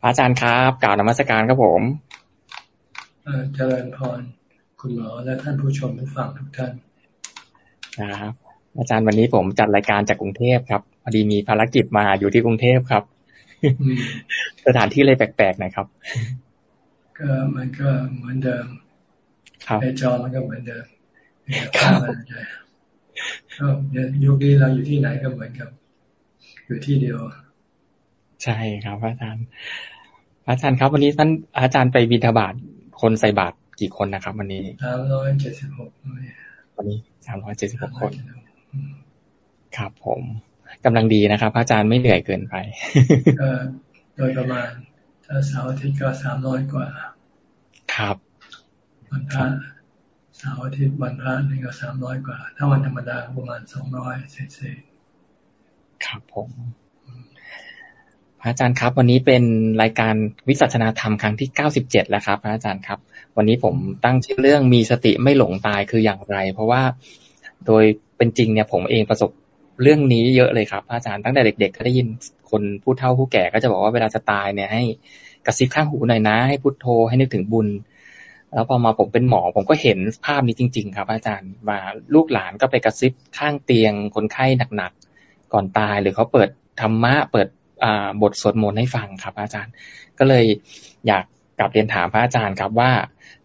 พระอาจารย์ครับกล่าวนมัสการครับผมเจริญพร คุณหมอและท่านผู้ชมผู้ฟังทุกท่านครับอาจารย์วันนี้ผมจัดรายการจากกรุงเทพครับพอดีมีภารกิจมาอยู่ที่กรุงเทพครับ สถานที่เลยแปลกๆหน่อยครับ ก็มันก็เหมือนเดิมในจอมันก็เหมือนเดิมครับก็ยุคนี้เราอยู่ที่ไหนก็เหมือนกับ อยู่ที่เดียว ใช่ครับอาจารย์ อาจารย์ครับ วันนี้ท่านอาจารย์ไปบิณฑบาตคนใส่บาตรกี่คนนะครับ วันนี้สามร้อยเจ็ดสิบหกวันนี้สามร้อยเจ็ดสิบหกคน ครับผมกำลังดีนะครับ อาจารย์ไม่เหนื่อยเกินไปก็โดยประมาณ ถ้าเสาร์อาทิตย์ก็สามร้อยกว่า ครับวันพระเสาร์อาทิตย์วันพระนี่ก็สามร้อยกว่า ถ้าวันธรรมดาประมาณสองร้อยเศษครับผม พระอาจารย์ครับ วันนี้เป็นรายการวิสัชนาธรรมครั้งที่เก้าสิบเจ็ดแล้วครับ พระอาจารย์ครับ วันนี้ผมตั้งชื่อเรื่องมีสติไม่หลงตายคืออย่างไร เพราะว่าโดยเป็นจริงเนี่ยผมเองประสบเรื่องนี้เยอะเลยครับพระอาจารย์ตั้งแต่เด็ก ๆ ก็ได้ยินคนผู้เฒ่าผู้แก่ก็จะบอกว่าเวลาจะตายเนี่ยให้กระซิบข้างหูหน่อยนะ ให้พุทโธให้นึกถึงบุญ แล้วพอมาผมเป็นหมอ ผมก็เห็นภาพนี้จริง ๆ ครับ อาจารย์ว่าลูกหลานก็ไปกระซิบข้างเตียงคนไข้หนักๆก่อนตายหรือเขาเปิดธรรมะเปิด บทสวดมนต์ให้ฟังครับ อาจารย์ ก็เลยอยากกลับเรียนถามพระอาจารย์ครับว่า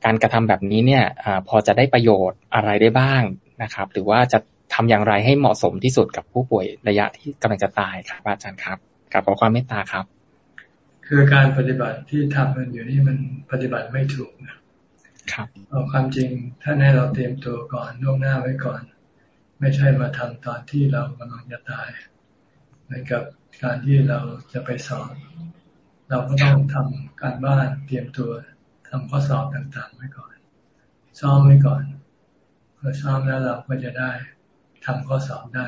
การกระทำแบบนี้เนี่ยอพอจะได้ประโยชน์อะไรได้บ้างนะครับ หรือว่าจะทำอย่างไรให้เหมาะสมที่สุดกับผู้ป่วยระยะที่กำลังจะตายครับอาจารย์ครับกับขอความเมตตาครับ คือการปฏิบัติที่ทำมันอยู่นี่มันปฏิบัติไม่ถูกนะครับเอาความจริงถ้าให้เราเตรียมตัวก่อนล่วงหน้าไว้ก่อน ไม่ใช่มาทำตอนที่เรากำลังจะตาย เหมือนกับการที่เราจะไปสอนเราก็ต้องทำการบ้านเตรียมตัวทำข้อสอบต่างๆไว้ก่อน ซ้อมไว้ก่อนพอซ้อมแล้วเราก็จะได้ทำข้อสอบได้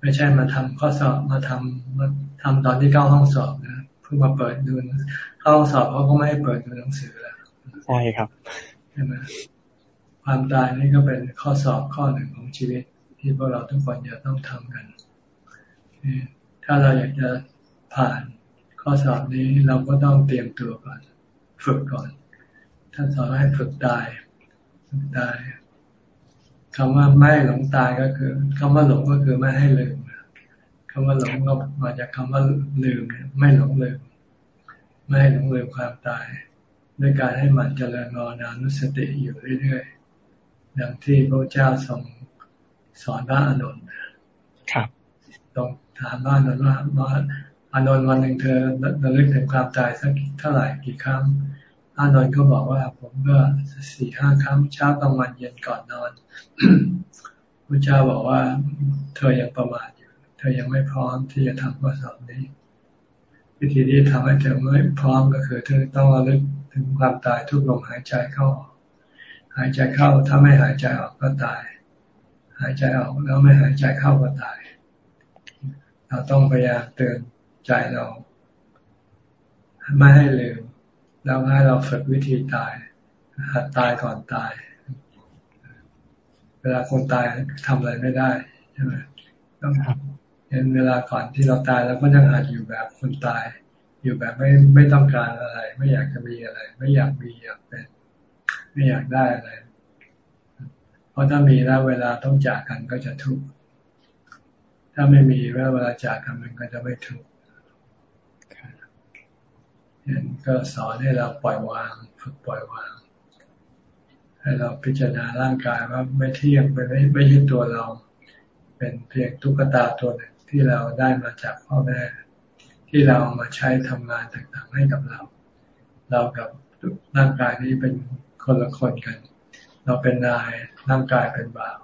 ไม่ใช่มาทำข้อสอบมาทำมาทำตอนที่เข้าห้องสอบนะเพื่อมาเปิดดูเข้าห้องสอบเขาก็ไม่ให้เปิดดูหนังสือแล้วใช่ครับใช่ไหมความตายนี่ก็เป็นข้อสอบข้อหนึ่งของชีวิต ที่พวกเราทุกคนจะต้องทำกัน ถ้าเราอยากจะผ่านข้อสอบนี้เราก็ต้องเตรียมตัวก่อน ฝึกก่อน ท่านสอนให้ฝึกตายฝึกตายคำว่าไม่หลงตายก็คือคำว่าหลงก็คือไม่ให้ลืมคำว่าหลงก็มาจากคำว่าลืมไม่หลงลืม ไม่ให้หลงลืมความตาย ด้วยการให้มันเจริญรอนานุสติอยู่เรื่อยๆดังที่พระเจ้าทรงสอนพระอนุนครับต้อง ถามบ้านนั้นว่าว่าอานนท์วันหนึ่งเธอระลึกถึงความตายสักเท่าไหร่กี่ครั้งอานนท์ก็บอกว่า ผมก็สี่ห้าครั้งเช้ากลางวันเย็นก่อนนอนพระเจ้าบอกว่า เธอยังประมาทอยู่ เธอยังไม่พร้อมที่จะทำข้อสอบนี้ วิธีที่ทำให้เธอไม่พร้อมก็คือเธอต้องระลึกถึงความตายทุกลมหายใจเข้าหายใจเข้าถ้าไม่หายใจออกก็ตาย หายใจออกแล้วไม่หายใจเข้าก็ตาย เราต้องพยายามเตือนใจเราไม่ให้ลืมแล้วให้เราฝึกวิธีตาย หัดตายก่อนตาย เวลาคนตายทำอะไรไม่ได้ใช่ไหมต้องเห็นเวลาก่อนที่เราตายเราก็ยังหัดอยู่แบบคนตาย อยู่แบบไม่ไม่ต้องการอะไร ไม่อยากจะมีอะไร ไม่อยากมีอยากเป็น ไม่อยากได้อะไร เพราะถ้ามีแล้วเวลาต้องจากกันก็จะทุกข์ ถ้าไม่มีเวลาจากกันมันก็จะไม่ทุกข์นก็สอนให้เราปล่อยวางฝึกปล่อยวาง ให้เราพิจารณาร่างกายว่าไม่เที่ยงไม่ไม่ไม่ใช่ตัวเรา เป็นเพียงตุ๊กตาตัวหนึ่งที่เราได้มาจากพ่อแม่ที่เรามาใช้ทำงานต่างๆให้กับเรา เรากับร่างกายนี้เป็นคนละคนกัน เราเป็นนายร่างกายเป็นบ่าว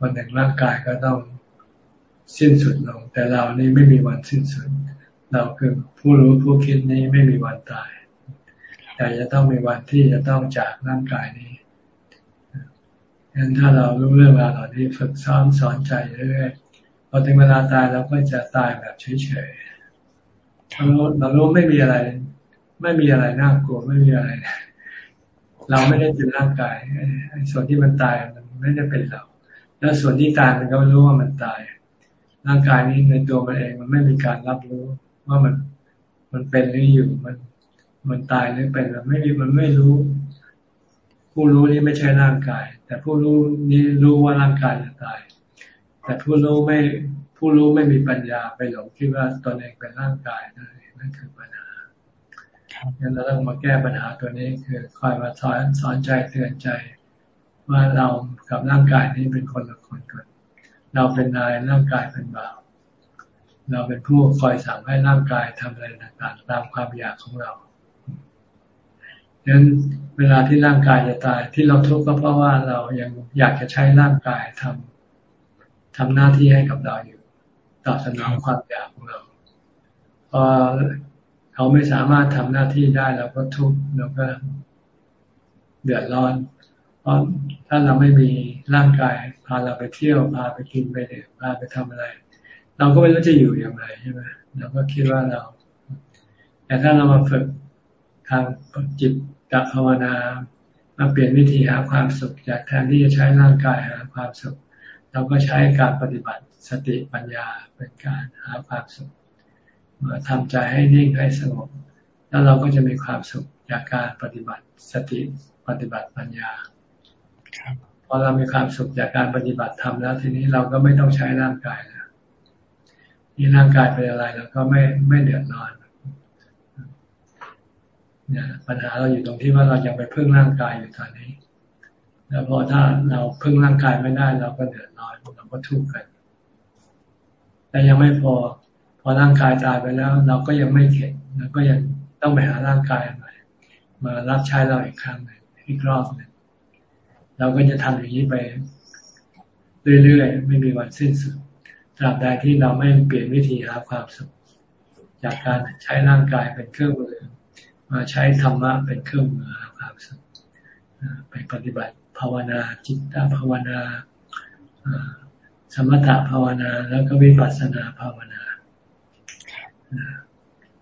วันหนึ่งร่างกายก็ต้อง สิ้นสุดลง แต่เรานี่ไม่มีวันสิ้นสุด เราคือผู้รู้ผู้คิดนี้ไม่มีวันตาย แต่จะต้องมีวันที่จะต้องจากร่างกายนี้งั้นถ้าเรารู้เรื่องราวเหล่านี้ฝึกซ้อมสอนใจเรื่อยๆพอถึงเวลาตายเราก็จะตายแบบเฉยๆเราเรารู้ไม่มีอะไร ไม่มีอะไรน่ากลัวไม่มีอะไร เราไม่ได้เป็นร่างกายส่วนที่มันตายมันไม่ได้เป็นเรา แล้วส่วนที่ตายมันก็รู้ว่ามันตาย ร่างกายนี้ในตัวมันเองมันไม่มีการรับรู้ว่ามันมันเป็นหรืออยู่มัน มันตายหรือเป็นมันไม่มีมันไม่รู้ ผู้รู้นี่ไม่ใช่ร่างกาย แต่ผู้รู้นี่รู้ว่าร่างกายจะตาย แต่ผู้รู้ไม่ผู้รู้ไม่มีปัญญาไปหลงคิดว่าตนเองเป็นร่างกายนั่นนั่นคือปัญหางั้นเราต้องมาแก้ปัญหาตัวนี้คือคอยมาสอนสอนใจเตือนใจ ว่าเรากับร่างกายนี้เป็นคนละคนกัน เราเป็นนายร่างกายเป็นบ่าว เราเป็นผู้คอยสั่งให้ร่างกายทำอะไรต่างๆตามความอยากของเราดังนั้นเวลาที่ร่างกายจะตายที่เราทุกข์ก็เพราะว่าเรายังอยากจะใช้ร่างกายทำทำหน้าที่ให้กับเราอยู่ตอบสนองความอยากของเราพอเขาไม่สามารถทำหน้าที่ได้เราก็ทุกข์เราก็เดือดร้อน เพราะถ้าเราไม่มีร่างกายพาเราไปเที่ยวพาไปกินไปดื่มพาไปทำอะไร เราก็ไม่รู้จะอยู่อย่างไรใช่ไหมเราก็คิดว่าเรา แต่ถ้าเรามาฝึกทางจิตกับภาวนามาเปลี่ยนวิธีหาความสุขจากแทนที่จะใช้ร่างกายหาความสุข เราก็ใช้การปฏิบัติสติปัญญาเป็นการหาความสุขมาทำใจให้นิ่งให้สงบแล้วเราก็จะมีความสุขจากการปฏิบัติสติปฏิบัติปัญญา พอเรามีความสุขจากการปฏิบัติธรรมแล้ว ทีนี้เราก็ไม่ต้องใช้ร่างกายแล้วนี่ร่างกายเป็นอะไรเราก็ไม่ไม่เดือดร้อนเนี่ยปัญหาเราอยู่ตรงที่ว่าเรายังไปพึ่งร่างกายอยู่ตอนนี้ แล้วพอถ้าเราพึ่งร่างกายไม่ได้ เราก็เดือดร้อนเราก็ทุกข์กันแต่ยังไม่พอ พอร่างกายตายไปแล้ว เราก็ยังไม่เข็ดเราก็ยังต้องไปหาร่างกายใหม่มารับใช้เราอีกครั้งหนึ่งอีกรอบหนึ่ง เราก็จะทำอย่างนี้ไปเรื่อยๆไม่มีวันสิ้นสุดตราบใดที่เราไม่เปลี่ยนวิธีหาความสุข จากการใช้ร่างกายเป็นเครื่องมือ มาใช้ธรรมะเป็นเครื่องมือหาความสุขไปปฏิบัติภาวนาจิตตภาวนาสมถะภาวนาแล้วก็วิปัสสนาภาวนา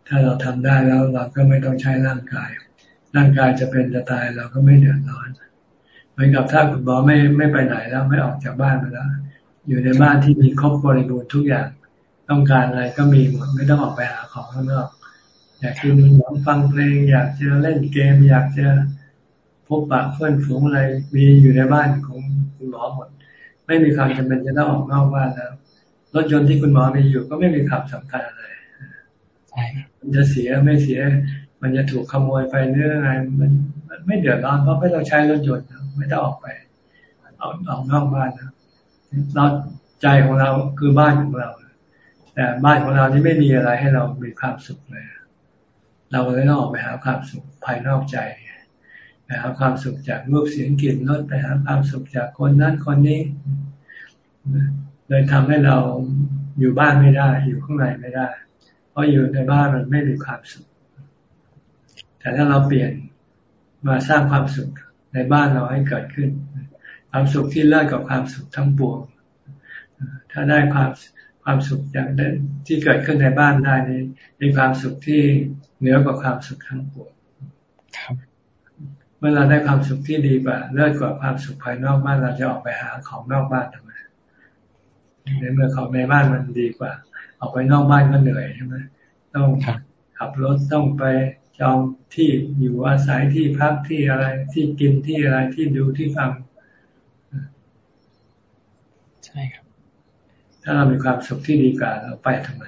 ถ้าเราทำได้แล้วเราก็ไม่ต้องใช้ร่างกาย ร่างกายจะเป็นจะตายเราก็ไม่เดือดร้อน เหมือนกับถ้าคุณหมอไม่ไม่ไปไหนแล้วไม่ออกจากบ้านไปแล้ว อยู่ในบ้านที่มีครบบริบูรณ์ทุกอย่างต้องการอะไรก็มีหมดไม่ต้องออกไปหาของข้างนอกอยากกินอยากฟังเพลง อยากจะเล่นเกม อยากจะพบปะเพื่อนฝูงอะไรมีอยู่ในบ้านของคุณหมอหมด ไม่มีความจำเป็นจะต้องออกนอกบ้านแล้วรถยนต์ที่คุณหมอมีอยู่ก็ไม่มีความสำคัญอะไรมันจะเสียไม่เสีย มันจะถูกขโมยไปเรื่องอะไรมันไม่เดือดร้อนเพราะไม่ต้องใช้รถยนต์ ไม่ต้องออกไปเอาออกนอกบ้านนะเราใจของเราคือบ้านของเราแต่บ้านของเรานี่ไม่มีอะไรให้เรามีความสุขเลย เราเลยต้องออกไปหาความสุขภายนอกใจไปหาความสุขจากรูปเสียงกลิ่นรสไปหาความสุขจากคนนั้นคนนี้เลยทำให้เราอยู่บ้านไม่ได้ อยู่ข้างในไม่ได้ เพราะอยู่ในบ้านมันไม่มีความสุข แต่ถ้าเราเปลี่ยนมาสร้างความสุข ในบ้านเราให้เกิดขึ้น ความสุขที่เลิศกับความสุขทั้งปวง ถ้าได้ความความสุขอย่างที่เกิดขึ้นในบ้านได้นี้มีความสุขที่เหนือกว่าความสุขทั้งปวงเมื่อเราได้ความสุขที่ดีกว่าเลิศกว่าความสุขภายนอกบ้านเราจะออกไปหาของนอกบ้านทำไมในเมื่อของในบ้านมันดีกว่า ออกไปนอกบ้านก็เหนื่อยใช่ไหมต้องขับรถต้องไป จองที่อยู่อาศัยที่พักที่อะไรที่กินที่อะไรที่ดูที่ฟังใช่ครับ ถ้าเรามีความสุขที่ดีกว่าเราไปทำไม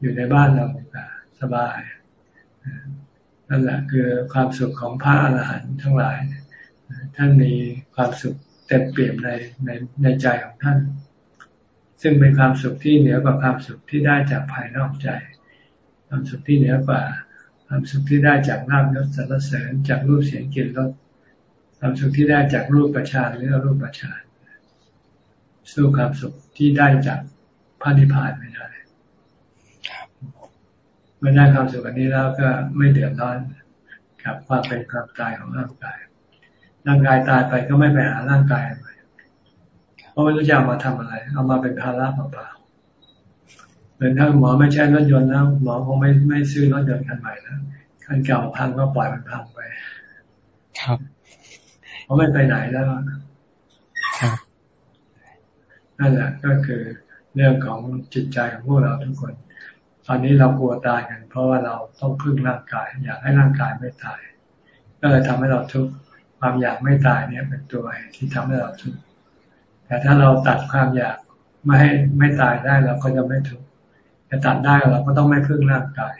อยู่ในบ้านเราดีกว่าสบายนั่นแหละคือความสุขของพระอรหันต์ทั้งหลายท่านมีความสุขเต็มเปี่ยมในในในใจของท่าน ซึ่งเป็นความสุขที่เหนือกว่าความสุขที่ได้จากภายนอกใจ ความสุขที่เหนือกว่า ความสุขที่ได้จากน้ำยศสรรเสริญจากรูปเสียงกลิ่นรสความสุขที่ได้จากรูปประชานหรือรูปประชานสู้ความสุขที่ได้จากพระนิพพานไม่ได้เมื่อได้ความสุขอันนี้แล้วก็ไม่เดือดร้อนกับความเป็นความตายของร่างกาย ร่างกายตายไปก็ไม่ไปหาร่างกายใหม่เพราะไม่รู้จะเอามาทำอะไร เอามาเป็นภาระเปล่า มือนถ้าหมอไม่ใช่รถยนต์แล้วหมอคงไม่ไม่ซื้อรถยนต์คันใหม่แล้วคันเก่าพังก็ปล่อยมันพังไป ครับเพราะไม่ไปไหนแล้วครับนั่นแหละก็คือเรื่องของจิตใจของพวกเราทุกคน ตอนนี้เรากลัวตายกัน เพราะว่าเราต้องพึ่งร่างกาย อยากให้ร่างกายไม่ตาย ก็เลยทำให้เราทุกข์ความอยากไม่ตายเนี่ยเป็นตัวที่ทำให้เราทุกข์แต่ถ้าเราตัดความอยากไม่ให้ไม่ตายได้เราก็จะไม่ทุกข์ แต่ตัดได้เราก็ต้องไม่พึ่งร่างกาย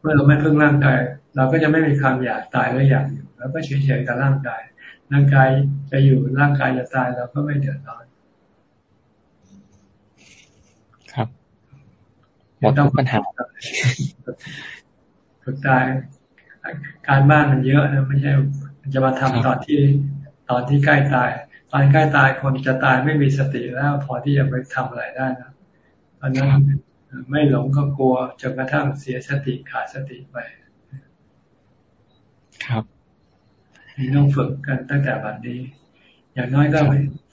เมื่อเราไม่พึ่งร่างกาย เราก็จะไม่มีความอยากตายและอยากอยู่แล้วก็เฉยๆกับร่างกาย ร่างกายจะอยู่ร่างกายจะตายเราก็ไม่เดือดร้อนครับหมดทุกปัญหาฝึกตาย การบ้านมันเยอะนะไม่ใช่จะมาทำตอนที่ตอนที่ใกล้ตาย ตอนใกล้ตายคนจะตายไม่มีสติแล้ว พอที่จะไปทำอะไรได้นะอันนั้น ไม่หลงก็กลัวจนกระทั่งเสียสติขาดสติไป ครับมีต้องฝึกกันตั้งแต่บัดนี้ อย่างน้อยก็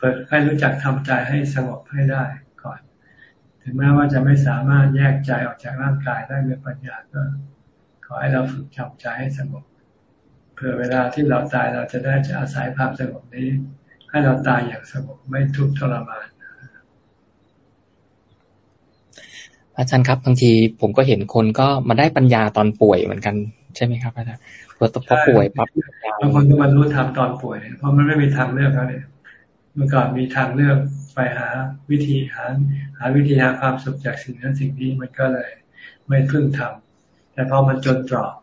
ฝึกให้รู้จักทำใจให้สงบให้ได้ก่อน ถึงแม้ว่าจะไม่สามารถแยกใจออกจากร่างกายได้ด้วยปัญญาก็ ขอให้เราฝึกทำใจให้สงบเพื่อเวลาที่เราตายเราจะได้จะอาศัยภาพสงบนี้ ให้เราตายอย่างสงบไม่ทุกข์ทรมาน อาจารย์ครับบางทีผมก็เห็นคนก็มาได้ปัญญาตอนป่วยเหมือนกันใช่ไหมครับอาจารย์พอพอป่วยปั๊บบางคนก็มารู้ทำตอนป่วย เพราะมันไม่มีทางเลือกแล้วเนี่ยเมื่อก่อนมีทางเลือกไปหาวิธีหาหาวิธีหาความสุขจากสิ่งนั้นสิ่งนี้มันก็เลยไม่พึ่งทำแต่พอมันจนตรอก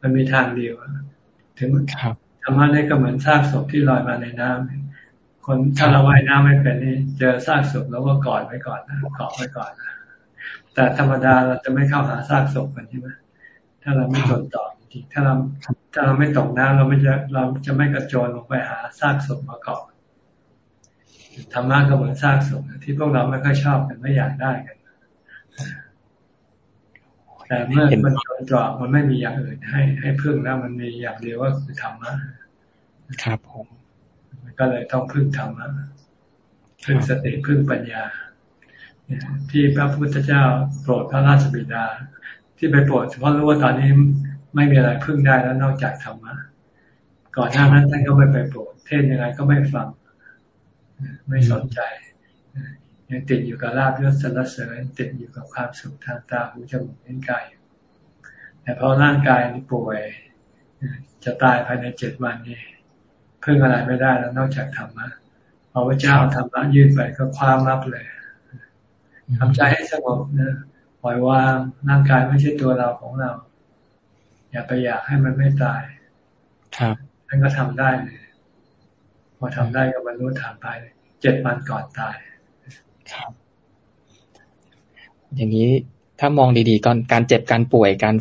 มันมีทางเดียวถึงธรรมะนี่ก็เหมือนซากศพที่ลอยมาในน้ำคนถ้าเราว่ายน้ำไม่เป็นนี่เจอซากศพแล้วก็กอดไว้ก่อนนะกอดไว้ก่อนนะ แต่ธรรมดาเราจะไม่เข้าหาซากศพกันใช่ไหมถ้าเราไม่จดต่อจริงถ้าเราถ้าเราไม่ตกน้ำเราไม่จะเราจะไม่กระโจนลงไปหาซากศพมาเกาะธรรมะก็เหมือนซากศพที่พวกเราไม่ค่อยชอบกันไม่อยากได้กัน แต่เมื่อมันจนจอกมันไม่มีอย่างอื่นให้ ให้พึ่งแล้วมันมีอย่างเดียวว่าคือธรรมะครับผมก็เลยต้องพึ่งธรรมะพึ่งสติพึ่งปัญญา ที่พระพุทธเจ้าโปรดพระราชบิดา ที่ไปโปรดเพราะรู้ว่าตอนนี้ไม่มีอะไรพึ่งได้แล้วนอกจากธรรมะก่อนหน้านั้นท่านก็ไม่ไปโปรดเทศยังไงก็ไม่ฟัง ไม่สนใจยังติดอยู่กับลาบยศสรรเสริญติดอยู่กับความสุขทางตาหูจมูกนิ้วกายแต่พอร่างกายป่วย จะตายภายในเจ็ดวันนี้พึ่งอะไรไม่ได้แล้วนอกจากธรรมะพระเจ้าธรรมะยื่นไปก็ความรับเลย ทำใจให้สงบนะปล่อยวางร่างกายไม่ใช่ตัวเราของเรา อย่าไปอยากให้มันไม่ตาย ครับนั่นก็ทำได้เลยพอทำได้ก็บรรลุธรรมไปเจ็ดวันก่อนตาย ครับ อย่างนี้ถ้ามองดีๆก่อนการเจ็บการป่วยการ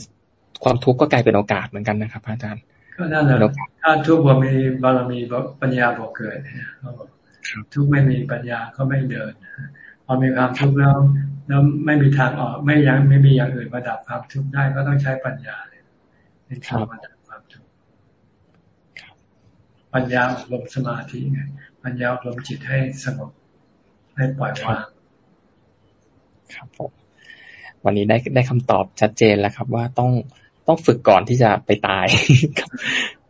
ความทุกข์ก็กลายเป็นโอกาสเหมือนกันนะครับ อาจารย์ ก็นั่นแหละถ้าทุกข์บ่มีบารมีปัญญาบ่เกิดทุกข์ไม่มีปัญญาก็ไม่เดินพ อมีความทุกข์แล้วแล้วไม่มีทางออกไม่ยังไม่มีอย่างอื่นมาดับความทุกข์ได้ก็ต้องใช้ปัญญาเลยในการมาดับความทุกข์ปัญญาอบรมสมาธิไงปัญญาอบรมจิตให้สงบให้ปล่อยวางครับผมวันนี้ได้ได้คำตอบชัดเจนแล้วครับ ว่าต้องต้องฝึกก่อนที่จะไปตาย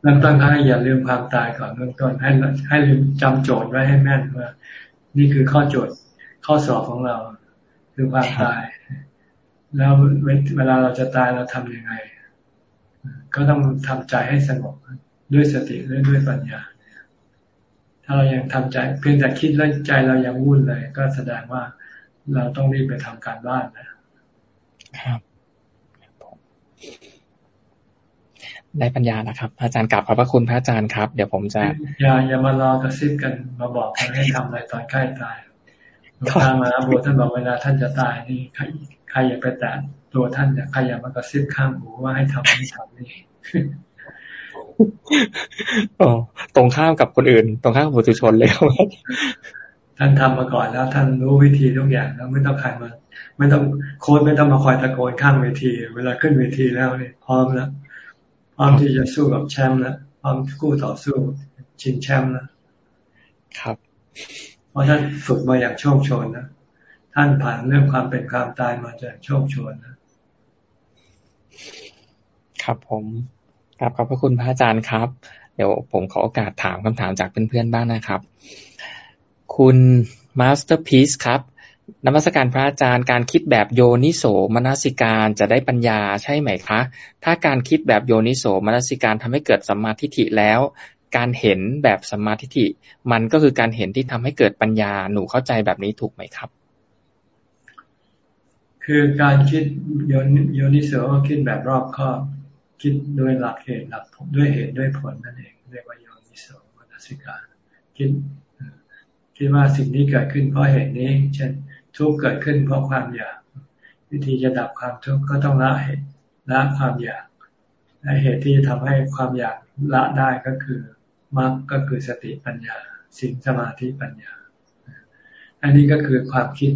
เริ่มต้นให้อย่าลืมความตายก่อนเริ่มต้นให้ให้ลืมจำโจทย์ไว้ให้แม่นว่า นี่คือข้อโจทย์ ข้อสอบของเรา คือความตาย แล้วเวลาเราจะตายเราทํำยังไง ก็ต้องทำใจให้สงบด้วยสติและด้วยปัญญา ถ้าเรายังทำใจ เพียงแต่คิดแล้วใจเรายังวุ่นเลย ก็แสดงว่าเราต้องรีบไปทำการบ้านนะครับได้ปัญญาแล้วครับ อาจารย์กลับขอบพระคุณพระอาจารย์ครับ เดี๋ยวผมจะ อย่าอย่ามารอกระซิบกันมาบอกกันให้ทำอะไรตอนใกล้ตาย หลวงตามาบวท่านบอกเวลาท่านจะตายนี่ใครใครอย่าไปแตะตัวท่านอย่าใครอย่ามากระซิบข้างหูว่าให้ทำให้ทำนี่อ๋อตรงข้ามกับคนอื่น ตรงข้ามกับผู้ชนเลยครับท่านทำมาก่อนแล้ว ท่านรู้วิธีทุกอย่างแล้วไม่ต้องใครมาไม่ต้องโค้ดไม่ต้องมาคอยตะโกนข้างเวที เวลาขึ้นเวทีแล้วนี่พร้อมแล้วพร้อมที่จะสู้กับแชมป์แล้วพร้อมกู้ต่อสู้ชิงแชมป์แล้วครับเพ ราะท่านฝึกมาอย่างโชคโชนนะ ท่านผ่านเรื่องความเป็นความตายมาจากโชคโชนนะ ครับผมครับขอบพระคุณพระอาจารย์ครับ เดี๋ยวผมขอโอกาสถามคำถามจากเพื่อนๆบ้างนะครับ คุณมาสเตอร์พีซครับนมัสการพระอาจารย์การคิดแบบโยนิโสมนสิการจะได้ปัญญาใช่ไหมคะ ถ้าการคิดแบบโยนิโสมนสิการทำให้เกิดสัมมาทิฏฐิแล้ว การเห็นแบบสัมมาทิฏฐิมันก็คือการเห็นที่ทำให้เกิดปัญญาหนูเข้าใจแบบนี้ถูกไหมครับ คือการคิดโยนโยนิโสก็คิดแบบรอบคอบคิดโดยหลักเหตุหลักผลด้วยเหตุด้วยผลนั่นเองเรียกว่าโยนิโสมนสิการคิดคิดว่าสิ่งนี้เกิดขึ้นเพราะเหตุนี้เช่นทุกข์เกิดขึ้นเพราะความอยาก วิธีจะดับความทุกข์ก็ต้องละเหตุละความอยากและเหตุที่จะทำให้ความอยากละได้ก็คือ มรรคก็คือสติปัญญาสิ่งสมาธิปัญญา อันนี้ก็คือความคิด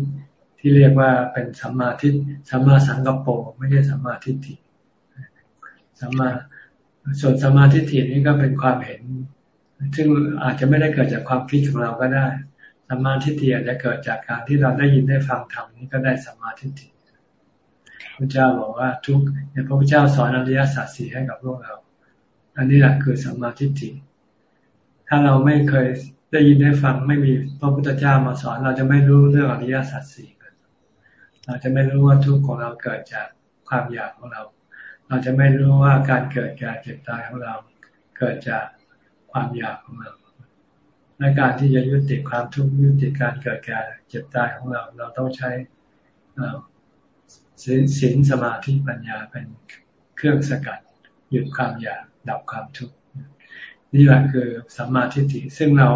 ที่เรียกว่าเป็นสัมมาทิฏสัมมาสังกปรไม่ใช่สัมมาทิฏฐิสัมมาส่วนสัมมาทิฏฐินี้ก็เป็นความเห็น ซึ่งอาจจะไม่ได้เกิดจากความคิดของเราก็ได้สัมมาทิฏฐิอาจจะเกิดจากการที่เราได้ยินได้ฟังธรรมนี้ก็ได้สัมมาทิฏฐิพระเจ้าบอกว่าทุกเนี่ยพระพุทธเจ้าสอนอริยสัจสี่ให้กับพวกเรา อันนี้แหละคือสัมมาทิฏฐิ ถ้าเราไม่เคยได้ยินได้ฟังไม่มีพระพุทธเจ้ามาสอน เราจะไม่รู้เรื่องอริยสัจสี่เราจะไม่รู้ว่าทุกข์ของเราเกิดจากความอยากของเรา เราจะไม่รู้ว่าการเกิดแก่เจ็บตายของเราเกิดจากความอยากของเราและการที่จะยุติความทุกข์ยุติการเกิดแก่เจ็บตายของเรา เราต้องใช้ศีลสมาธิปัญญาเป็นเครื่องสกัดหยุดความอยากดับความทุกข์ นี่แหละคือสัมมาทิฏฐิซึ่งเรา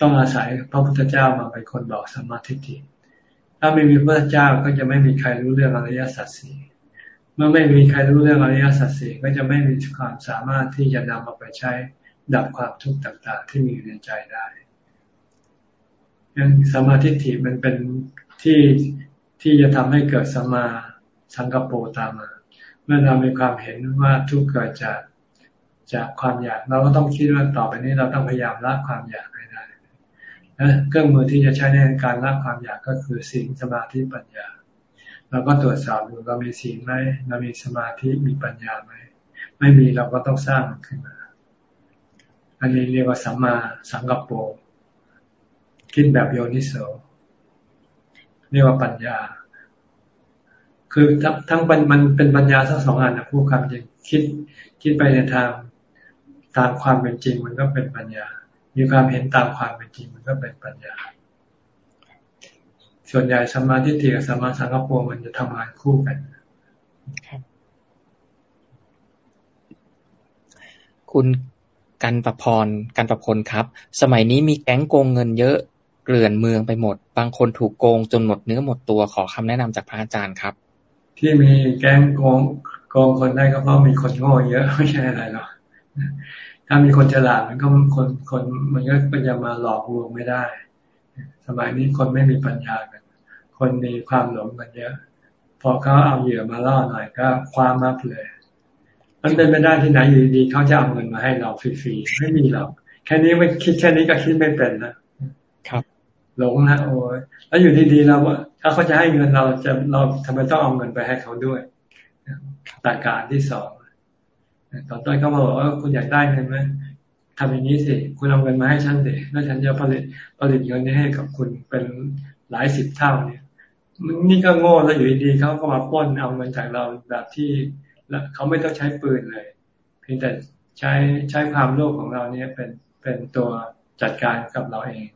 ต้องอาศัยพระพุทธเจ้ามาเป็นคนบอกสัมมาทิฏฐิถ้าไม่มีพระพุทธเจ้าก็จะไม่มีใครรู้เรื่องอริยสัจสี่เมื่อไม่มีใครรู้เรื่องอริยสัจสี่ก็จะไม่มีความสามารถที่จะนำมาไปใช้ดับความทุกข์ต่าง ๆ ที่มีอยู่ในใจได้ยังสมาธิฐิมันเป็นที่ที่จะทำให้เกิดสมาสังกปรตามมา เมื่อเรามีความเห็นว่าทุกข์เกิดจาก จากความอยาก เราก็ต้องคิดว่าต่อไปนี้เราต้องพยายามละความอยากให้ได้และเครื่องมือที่จะใช้ในการละความอยากก็คือศีลสมาธิปัญญา เราก็ตรวจสอบดูเรามีศีลไหมเรามีสมาธิมีปัญญาไหมไม่มีเราก็ต้องสร้างขึ้นมา อันนี้เรียกว่าสัมมาสังกัปโปคิดแบบโยนิโสเรียกว่าปัญญา คือทั้งมันเป็นปัญญาทั้งสองอันนะผู้คำจริงคิดคิดไปในทาง ตามความเป็นจริงมันก็เป็นปัญญา มีความเห็นตามความเป็นจริงมันก็เป็นปัญญา ส่วนใหญ่สมาธิฏฐิกับสมาสังกปรมันจะทำงานคู่กัน คุณกันประพรกันประพลครับ สมัยนี้มีแก๊งโกงเงินเยอะเกลื่อนเมืองไปหมด บางคนถูกโกงจนหมดเนื้อหมดตัวขอคำแนะนำจากพระอาจารย์ครับ ที่มีแก๊งโกงโกงคนได้ก็เพราะมีคนโง่เยอะไม่ใช่อะไรหรอก ถ้ามีคนฉลาดมันก็คนคนมันก็จะมาหลอกลวงไม่ได้ สมัยนี้คนไม่มีปัญญากัน คนมีความหลงกันเยอะ พอเขาเอาเหยื่อมาล่อหน่อยก็ความมาเลย มันเป็นไปได้ที่ไหนอยู่ดีเขาจะเอาเงินมาให้เราฟรีๆไม่มีหรอกแค่นี้ไม่คิดแค่นี้ก็คิดไม่เป็นนะครับหลงนะโอ้ยแล้วอยู่ดีๆเราว่า ถ้าเขาจะให้เงินเราจะเราทำไมต้องเอาเงินไปให้เขาด้วยตาการที่สอง ตอนต้นเขาบอกว่าคุณอยากได้เงินไหมทำอย่างนี้สิ คุณเอาเงินมาให้ฉันสิแล้วฉันจะผลิตผลิตเงินนี้ให้กับคุณเป็นหลายสิบเท่าเนี่ยนี่ก็โง่แล้วอยู่ดีๆเขาก็มาป้นเอาเงินจากเราแบบที่เขาไม่ต้องใช้ปืนเลย เพียงแต่ใช้ใช้ความโลภของเราเนี่ยเป็นเป็นตัวจัดการกับเราเอง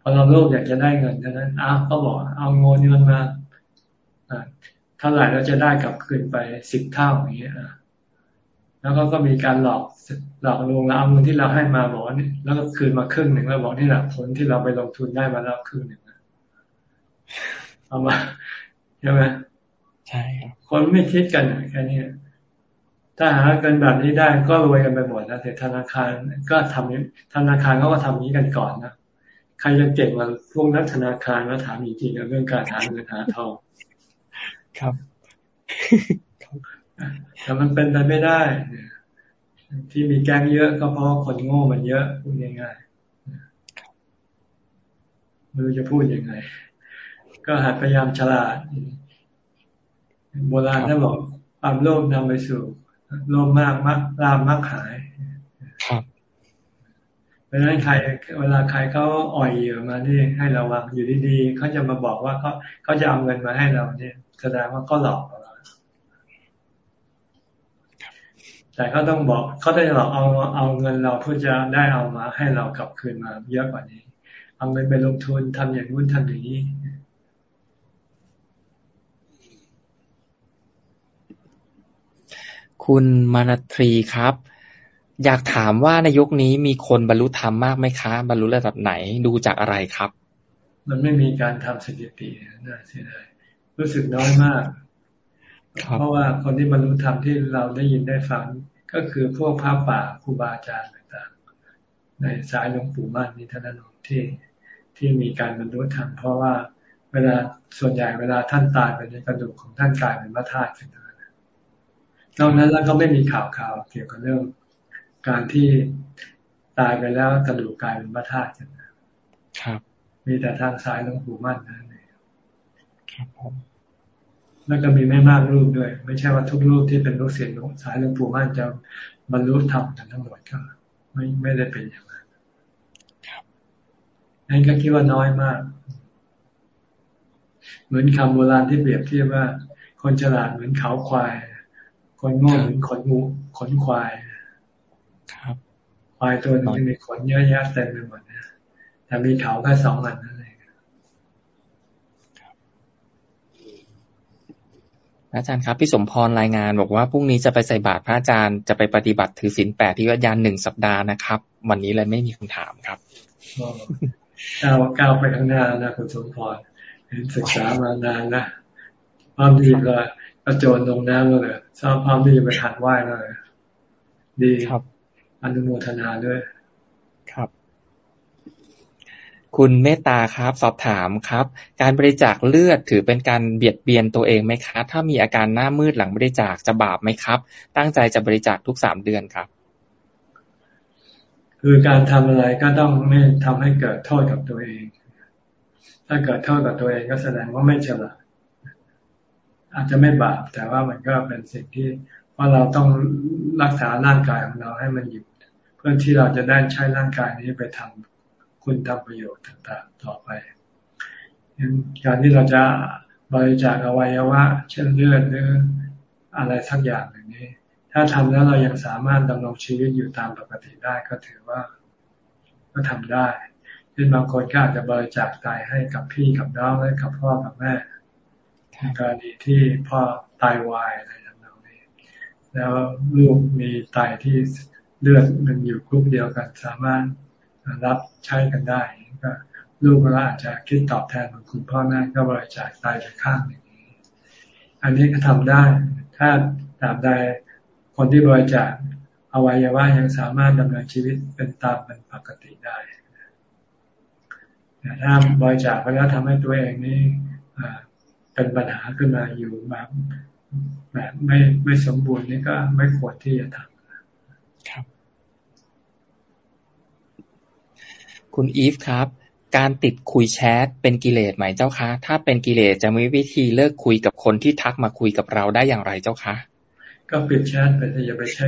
พอเราโลภอยากจะได้เงินเท่านั้นอ้าวก็บอกเอาเงินเงินมาเท่าไหร่เราจะได้กลับคืนไปสิบเท่าอย่างเงี้ย แล้วก็ก็มีการหลอกหลอกลวงเอาเงินที่เราให้มาบอกนี่แล้วก็คืนมาครึ่งหนึ่งแล้วบอกนี่แหละผลที่เราไปลงทุนได้มาแล้วครึ่งหนึ่งเอามาใช่ไหมใช่คนไม่คิดกันแค่นี้ถ้าหาเงินแบบนี้ได้ก็รวยกันไปหมดนะแต่ธนาคารก็ทำธนาคารเขาก็ทำนี้กันก่อนนะใครจะเก่งมาพวกนักธนาคารมาถามจริงๆเรื่องการหาเงินหาทองครับ แต่มันเป็นไปไม่ได้ ที่มีแก๊งเยอะก็เพราะคนโง่มันเยอะพูดง่ายๆไม่รู้จะพูดยังไง ก็หัดพยายามฉลาด โบราณท่านบอกความโลภนำไปสู่โลภมากมากลามมากหายครับไปราะฉะนั้นใครเวลาใครเขาอ่อยเหยื่อมานี่ให้ระวังอยู่ดีๆเขาจะมาบอกว่าเขาเขาจะเอาเงินมาให้เราเนี่ย แสดงว่าก็หลอกเรา แต่เขาต้องบอกเขาได้หลอกเอาเอาเงินเราเพื่อจะได้เอามาให้เรากลับคืนมาเยอะกว่านี้ เอาเงินไปลงทุนทำอย่างนู้นทำอย่างนี้คุณมานาทรีครับ อยากถามว่าในยุคนี้มีคนบรรลุธรรมมากไหมคะ บรรลุระดับไหนดูจากอะไรครับ มันไม่มีการทำสถิตินะเสียดายรู้สึกน้อยมาก เพราะว่าคนที่บรรลุธรรมที่เราได้ยินได้ฟังก็คือพวกพระป่าครูบาอาจารย์ต่างๆ ในสายหลวงปู่มั่นนี่ท่านนที่ที่มีการบรรลุธรรมเพราะว่าเวลาส่วนใหญ่เวลาท่านตายไปในกระดูกของท่านกลายเป็นพระธาตุขึ้นมานอกนั้นแล้วก็ไม่มีข่าวข่าวเกี่ยวกับเรื่องการที่ตายไปแล้วกระดูกกลายเป็นพระธาตุกันครับ มีแต่ทางซ้ายหลวงปู่มั่นนั่นเองครับผม แล้วก็มีไม่มากรูปด้วย ไม่ใช่ว่าทุกรูปที่เป็นลูกศิษย์สายหลวงปู่มั่นจะบรรลุธรรมกันทั้งหมดก็ไม่ไม่ได้เป็นอย่างนั้นนั่นก็คิดว่าน้อยมาก เหมือนคำโบราณที่เปรียบเทียบว่า คนฉลาดเหมือนเขาควาย คนโง่เหมือนขนงูขนควายครับควายตัวนึงมีขนเยอะแยะเต็มไปหมดนะแต่มีเขาแค่สองอันนั่นเอง อาจารย์ครับพี่สมพรรายงานบอกว่าพรุ่งนี้จะไปใส่บาตรพระอาจารย์จะไปปฏิบัติถือศีลแปดที่วัดยานหนึ่งสัปดาห์นะครับ วันนี้เลยไม่มีคำถามครับก้าวก้าวไปข้างหน้านะคุณสมพรเห็นศึกษามานานนะความดีก็กระโจนลงน้ำเลยชอบความดีไปหัดว่ายเลยดีครับอนุโมทนาด้วย ครับ คุณเมตตาครับ สอบถามครับ การบริจาคเลือดถือเป็นการเบียดเบียนตัวเองไหมครับถ้ามีอาการหน้ามืดหลังบริจาคจะบาปไหมครับ ตั้งใจจะบริจาคทุกสามเดือนครับ คือการทำอะไรก็ต้องไม่ทำให้เกิดโทษกับตัวเอง ถ้าเกิดโทษกับตัวเองก็แสดงว่าไม่ฉลาดอาจจะไม่บาปแต่ว่ามันก็เป็นสิ่งที่ว่าเราต้องรักษาร่างกายของเราให้มันหยุดเพื่อที่เราจะได้ใช้ร่างกายนี้ไปทำ คุณทำประโยชน์ต่างๆ ต่อไปการที่เราจะบริจาคอวัยวะเช่นเลือดหรืออะไรสักอย่างอย่างนี้ ถ้าทำแล้วเรายังสามารถดำรงชีวิตอยู่ตามปกติได้ก็ถือว่าก็ทำได้เช่นบางคนก็อาจจะบริจาคตายให้กับพี่กับน้องและกับพ่อกับแม่ในกรณีที่พ่อตายวายอะไรทำนองนี้ แล้วลูกมีไตที่เลือดมันอยู่กรุ๊ปเดียวกันสามารถ รับใช้กันได้ก็ลูกก็อาจจะคิดตอบแทนของคุณพ่อแม่ก็บริจาคไตไปข้างหนึ่งอันนี้ก็ทำได้ ถ้าตามใดคนที่บริจาคอวัยวะยังสามารถดำเนินชีวิตเป็นตามเป็นปกติได้แต่ถ้าบริจาคไปแล้วทำให้ตัวเองนี่เป็นปัญหาขึ้นมาอยู่แบบแบบไม่ไม่สมบูรณ์นี่ก็ไม่ควรที่จะทำครับ คุณอีฟครับ การติดคุยแชทเป็นกิเลสไหมเจ้าคะ ถ้าเป็นกิเลสจะมีวิธีเลิกคุยกับคนที่ทักมาคุยกับเราได้อย่างไรเจ้าคะ ก็ปิดแชทไปอย่าไปใช้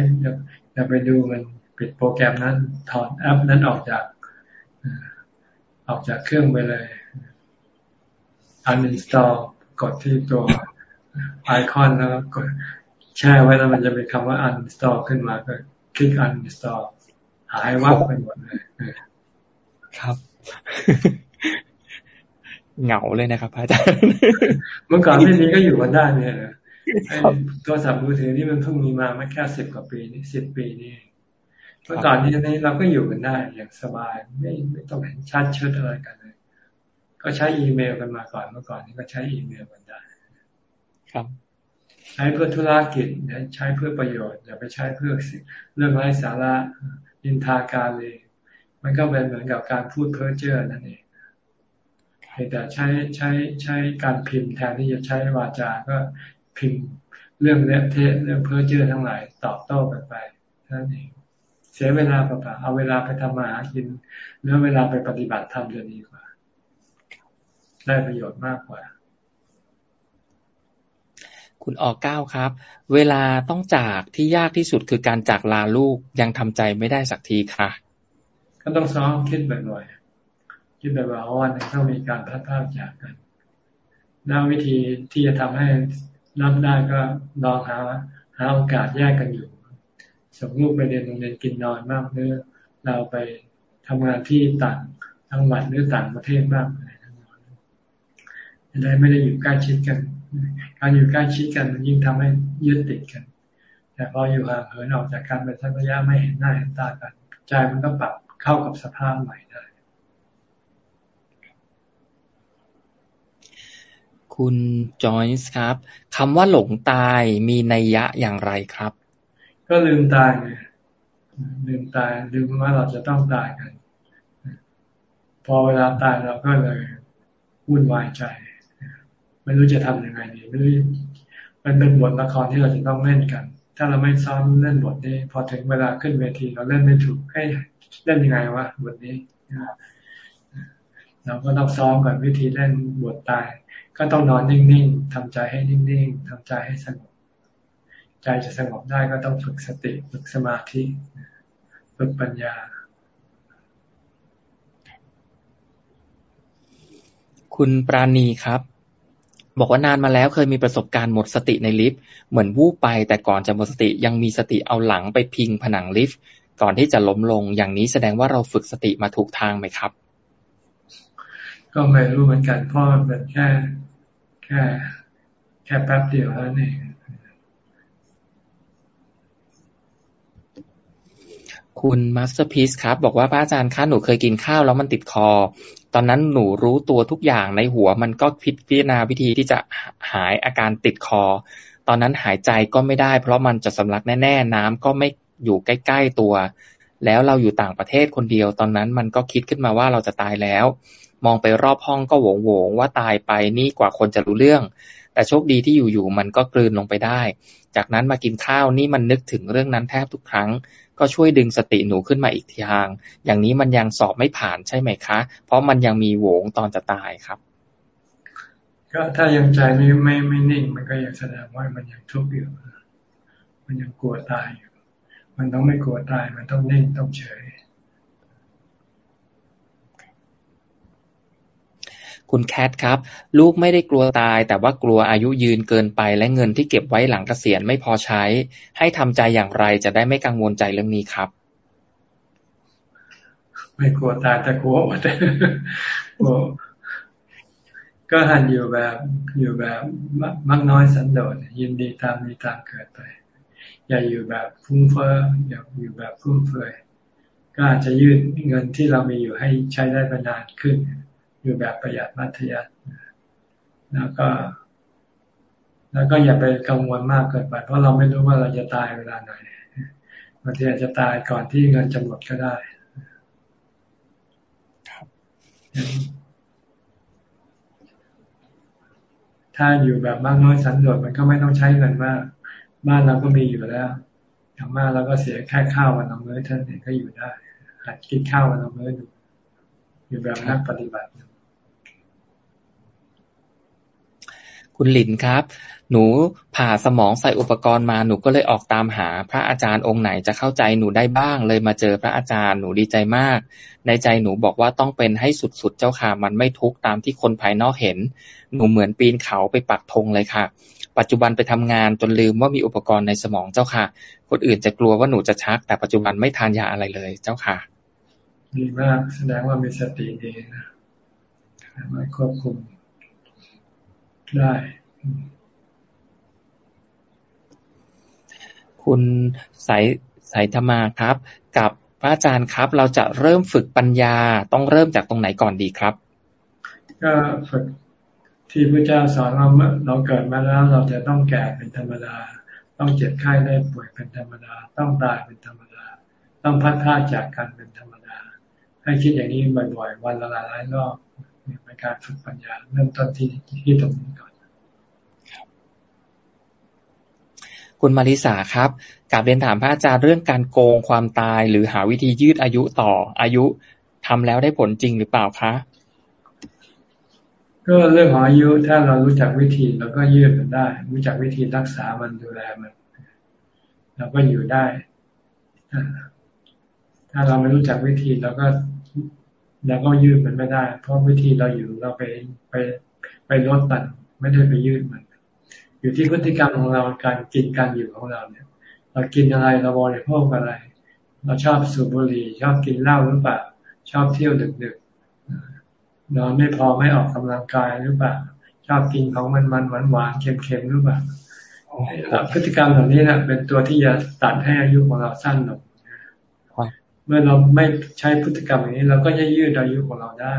อย่าไปดูมันปิดโปรแกรมนั้นถอนแอปนั้นออกจากออกจากเครื่องไปเลย uninstall กดที่ตัวไอคอนแล้วกดแช่ไว้แล้วมันจะมีคำว่า uninstall ขึ้นมาก็คลิก uninstall หายวับไปหมดเลย ครับ เหงาเลยนะครับอาจารย์เมื่อก่อนไม่มีก็อยู่กันได้เนี่ยโทรศัพท์มือถือนี่มันเพิ่งมีมาไม่แค่สิบกว่าปีนี่สิบปีนี่เมื่อก่อนนี้นี้เราก็อยู่กันได้อย่างสบายไม่ไม่ต้องเห็นชัดเชิดอะไรกันเลย ก็ใช้อีเมลกันมาก่อนเมื่อก่อนนี้ก็ใช้อีเมลกันได้ ครับ ใช้เพื่อธุรกิจใช้เพื่อประโยชน์อย่าไปใช้เพื่อเรื่องไร้สาระอินทาการเลย มันก็เป็นเหมือนกับการพูดเพ้อเจ้อนั่นเองแต่ใช้ใช้ใช้การพิมพ์แทนที่จะใช้วาจาก็พิมพ์เรื่องเละเทะเรื่องเพ้อเจ้อทั้งหลายตอบโต้กันไปนั่นเองเสียเวลาเปล่าเอาเวลาไปทำมาหากินหรือเวลาไปปฏิบัติธรรมจะดีกว่า ได้ประโยชน์มากกว่า คุณออกเก้าครับ เวลาต้องจากที่ยากที่สุดคือการจากลาลูกยังทำใจไม่ได้สักทีค่ะ ก็ต้องซ้อมคิดบ่อยๆ คิดบ่อยๆว่าต้องมีการพัดพาจากกันแล้ววิธีที่จะทำให้รับได้ก็ลองหาหาโอกาสแยกกันอยู่ส่งลูกไปเรียนโรงเรียนกินนอนมากหรือเราไปทำงานที่ต่างจังหวัดหรือต่างประเทศมากอะไรทั้งนั้นจะได้ไม่ได้อยู่ใกล้ชิดกัน การอยู่ใกล้ชิดกันมันยิ่งทำให้ยึดติดกัน แต่พออยู่ห่างเหินออกจากการเป็นสักระยะไม่เห็นหน้าเห็นตากัน ใจมันก็ปรับ เข้ากับสภาพใหม่ได้ คุณจอยส์ครับคำว่าหลงตายมีนัยยะอย่างไรครับ ก็ลืมตายไงลืมตายลืมว่าเราจะต้องตายกัน พอเวลาตายเราก็เลยวุ่นวายใจ ไม่รู้จะทำยังไงดีไม่รู้มันเป็นบทละครที่เราจะต้องเล่นกัน ถ้าเราไม่ซ้อมเล่นบทนี้ พอถึงเวลาขึ้นเวที เราเล่นไม่ถูกให้เล่นยังไงวะบทนี้เราก็ต้องซ้อมกับวิธีเล่นบทตาย ก็ต้องนอนนิ่งๆทำใจให้นิ่งๆทำใจให้สงบใจจะสงบได้ก็ต้องฝึกสติฝึกสมาธิฝึกปัญญา คุณปราณีครับ บอกว่านานมาแล้วเคยมีประสบการณ์หมดสติในลิฟต์เหมือนวูบไป แต่ก่อนจะหมดสติยังมีสติเอาหลังไปพิงผนังลิฟต์ก่อนที่จะล้มลงอย่างนี้แสดงว่าเราฝึกสติมาถูกทางไหมครับ ก็ไม่รู้เหมือนกันเพราะมันเป็นแค่แค่ แค่แป๊บเดียวแล้วนี่คุณมาสเตอร์พีซครับ บอกว่าพระอาจารย์คะหนูเคยกินข้าวแล้วมันติดคอ ตอนนั้นหนูรู้ตัวทุกอย่างในหัว มันก็คิดพิจารณาวิธีที่จะหายอาการติดคอ ตอนนั้นหายใจก็ไม่ได้ เพราะมันจะสำลักแน่ๆ น้ำก็ไม่อยู่ใกล้ๆตัว แล้วเราอยู่ต่างประเทศคนเดียว ตอนนั้นมันก็คิดขึ้นมาว่าเราจะตายแล้ว มองไปรอบห้องก็โหวงโวงว่าตายไปนี่กว่าคนจะรู้เรื่อง แต่โชคดีที่อยู่ๆมันก็กลืนลงไปได้ จากนั้นมากินข้าวนี่มันนึกถึงเรื่องนั้นแทบทุกครั้ง ก็ช่วยดึงสติหนูขึ้นมาอีกทาง อย่างนี้มันยังสอบไม่ผ่านใช่ไหมคะ เพราะมันยังมีโหวงตอนจะตายครับก็ถ้ายังใจไม่ไม่ไม่นิ่ง มันก็ยังแสดงว่ามันยังทุกข์อยู่ มันยังกลัวตายอยู่ มันต้องไม่กลัวตาย มันต้องนิ่งต้องเฉย คุณแคทครับ ลูกไม่ได้กลัวตาย แต่ว่ากลัวอายุยืนเกินไป และเงินที่เก็บไว้หลังเกษียณไม่พอใช้ ให้ทำใจอย่างไรจะได้ไม่กังวลใจเรื่องนี้ครับ ไม่กลัวตายแต่กลัวว่าแต่ก็หันอยู่แบบอยู่แบบมักน้อยสันโดษยินดีตามมีตามเกิดไป อย่าอยู่แบบฟุ้งเฟ้ออย่าอยู่แบบฟุ่มเฟือยก็อาจจะยืดเงินที่เรามีอยู่ให้ใช้ได้นานขึ้น อยู่แบบประหยัดมัธยัติแล้วก็ แล้วก็อย่าไปกังวลมากเกินไป เพราะเราไม่รู้ว่าเราจะตายเวลาไหนบางทีอาจจะตายก่อนที่เงินจะหมดก็ได้ถ้าอยู่แบบมากน้อยสันโดษมันก็ไม่ต้องใช้เงินมาก บ้านเราก็มีอยู่แล้วอย่างมากเราก็เสียแค่ข้าววันละมื้อท่านเองก็อยู่ได้หัดกินข้าววันละมื้ออยู่แบบนักปฏิบัติ คุณหลินครับ หนูผ่าสมองใส่อุปกรณ์มาหนูก็เลยออกตามหา พระอาจารย์องค์ไหนจะเข้าใจหนูได้บ้าง เลยมาเจอพระอาจารย์หนูดีใจมาก ในใจหนูบอกว่าต้องเป็นให้สุดๆเจ้าค่ะมันไม่ทุกตามที่คนภายนอกเห็น หนูเหมือนปีนเขาไปปักธงเลยค่ะ ปัจจุบันไปทำงานจนลืมว่ามีอุปกรณ์ในสมองเจ้าค่ะ คนอื่นจะกลัวว่าหนูจะชัก แต่ปัจจุบันไม่ทานยาอะไรเลยเจ้าค่ะ ดีมากแสดงว่ามีสติดีนะไม่ควบคุม ได้ คุณสายสายธรรมาครับ กับพระอาจารย์ครับ เราจะเริ่มฝึกปัญญาต้องเริ่มจากตรงไหนก่อนดีครับ ก็ฝึกที่พระเจ้าสอนเราเมื่อเราเกิดมาแล้วเราจะต้องแก่เป็นธรรมดา ต้องเจ็บไข้ได้ป่วยเป็นธรรมดา ต้องตายเป็นธรรมดา ต้องพัดพาจากกันเป็นธรรมดา ให้คิดอย่างนี้บ่อยๆ วันละหลายรอบ เป็นการฝึกปัญญาเริ่มต้นที่ที่ตรงนี้ก่อนคุณมาริสาครับกลับเรียนถามพระอาจารย์เรื่องการโกงความตาย หรือหาวิธียืดอายุต่ออายุทำแล้วได้ผลจริงหรือเปล่าคะก็เรื่องของอายุถ้าเรารู้จักวิธีเราก็ยืดมันได้ รู้จักวิธีรักษามันดูแลมันเราก็อยู่ได้ถ้าเราไม่รู้จักวิธีเราก็ เราก็ยืดมันไม่ได้ เพราะวิธีเราอยู่เราไปไปไปลดมันไม่ได้ไปยืดมัน อยู่ที่พฤติกรรมของเราการกินการอยู่ของเราเนี่ย เรากินอะไรเราบริโภคอะไร เราชอบสูบบุหรี่ชอบกินเหล้าหรือเปล่าชอบเที่ยวดึกๆนอนไม่พอไม่ออกกำลังกายหรือเปล่าชอบกินของมันมันหวานหวานเค็มๆหรือเปล่าพฤติกรรมเหล่านี้นะเป็นตัวที่จะตัดให้อายุของเราสั้นลง เมื่อเราไม่ใช้พฤติกรรมอย่างนี้ เราก็จะยืดอายุของเราได้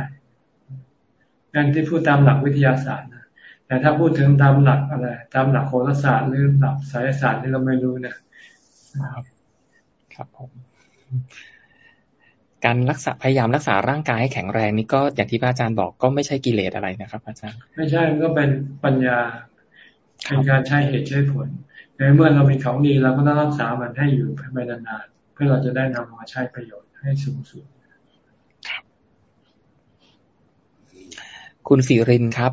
การที่พูดตามหลักวิทยาศาสตร์นะแต่ถ้าพูดถึงตามหลักอะไร ตามหลักโหราศาสตร์หรือหลักสายศาสตร์ที่เราไม่รู้เนี่ยครับผมการรักษาพยายามรักษาร่างกายให้แข็งแรงนี่ก็อย่างที่พระอาจารย์บอกก็ไม่ใช่กิเลสอะไรนะครับอาจารย์ ไม่ใช่ก็เป็นปัญญาเป็นการใช้เหตุใช้ผลในเมื่อเรามีของดีเราก็ต้องรักษามันให้อยู่ไปนานๆเพื่อเราจะได้นำมาใช้ประโยชน์ให้สูงสุดคุณสิรินครับ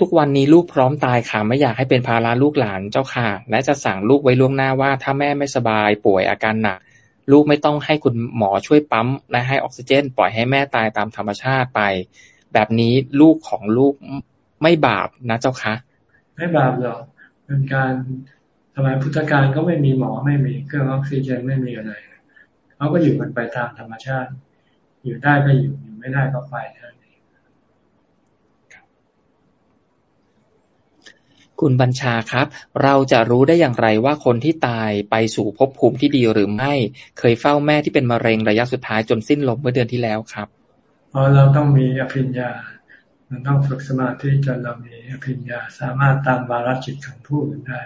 ทุกๆ วันนี้ลูกพร้อมตายค่ะไม่อยากให้เป็นภาระลูกหลานเจ้าค่ะ และจะสั่งลูกไว้ล่วงหน้าว่า ถ้าแม่ไม่สบายป่วยอาการหนัก ลูกไม่ต้องให้คุณหมอช่วยปั๊มและให้ออกซิเจน ปล่อยให้แม่ตายตามธรรมชาติไป แบบนี้ลูกของลูกไม่บาปนะเจ้าคะไม่บาปหรอกเป็นการสมัยพุทธกาลก็ไม่มีหมอไม่มีเครื่องออกซิเจนไม่มีอะไร เขาก็อยู่กันไปตามธรรมชาติ อยู่ได้ก็อยู่อยู่ไม่ได้ก็ไปนะคุณบัญชาครับ เราจะรู้ได้อย่างไรว่าคนที่ตายไปสู่ภพภูมิที่ดีหรือไม่ เคยเฝ้าแม่ที่เป็นมะเร็งระยะสุดท้ายจนสิ้นลมเมื่อเดือนที่แล้วครับเพราะเราต้องมีอภิญญาเราต้องฝึกสมาธิจนเรามีอภิญญาสามารถตามวาระจิตของผู้อื่นได้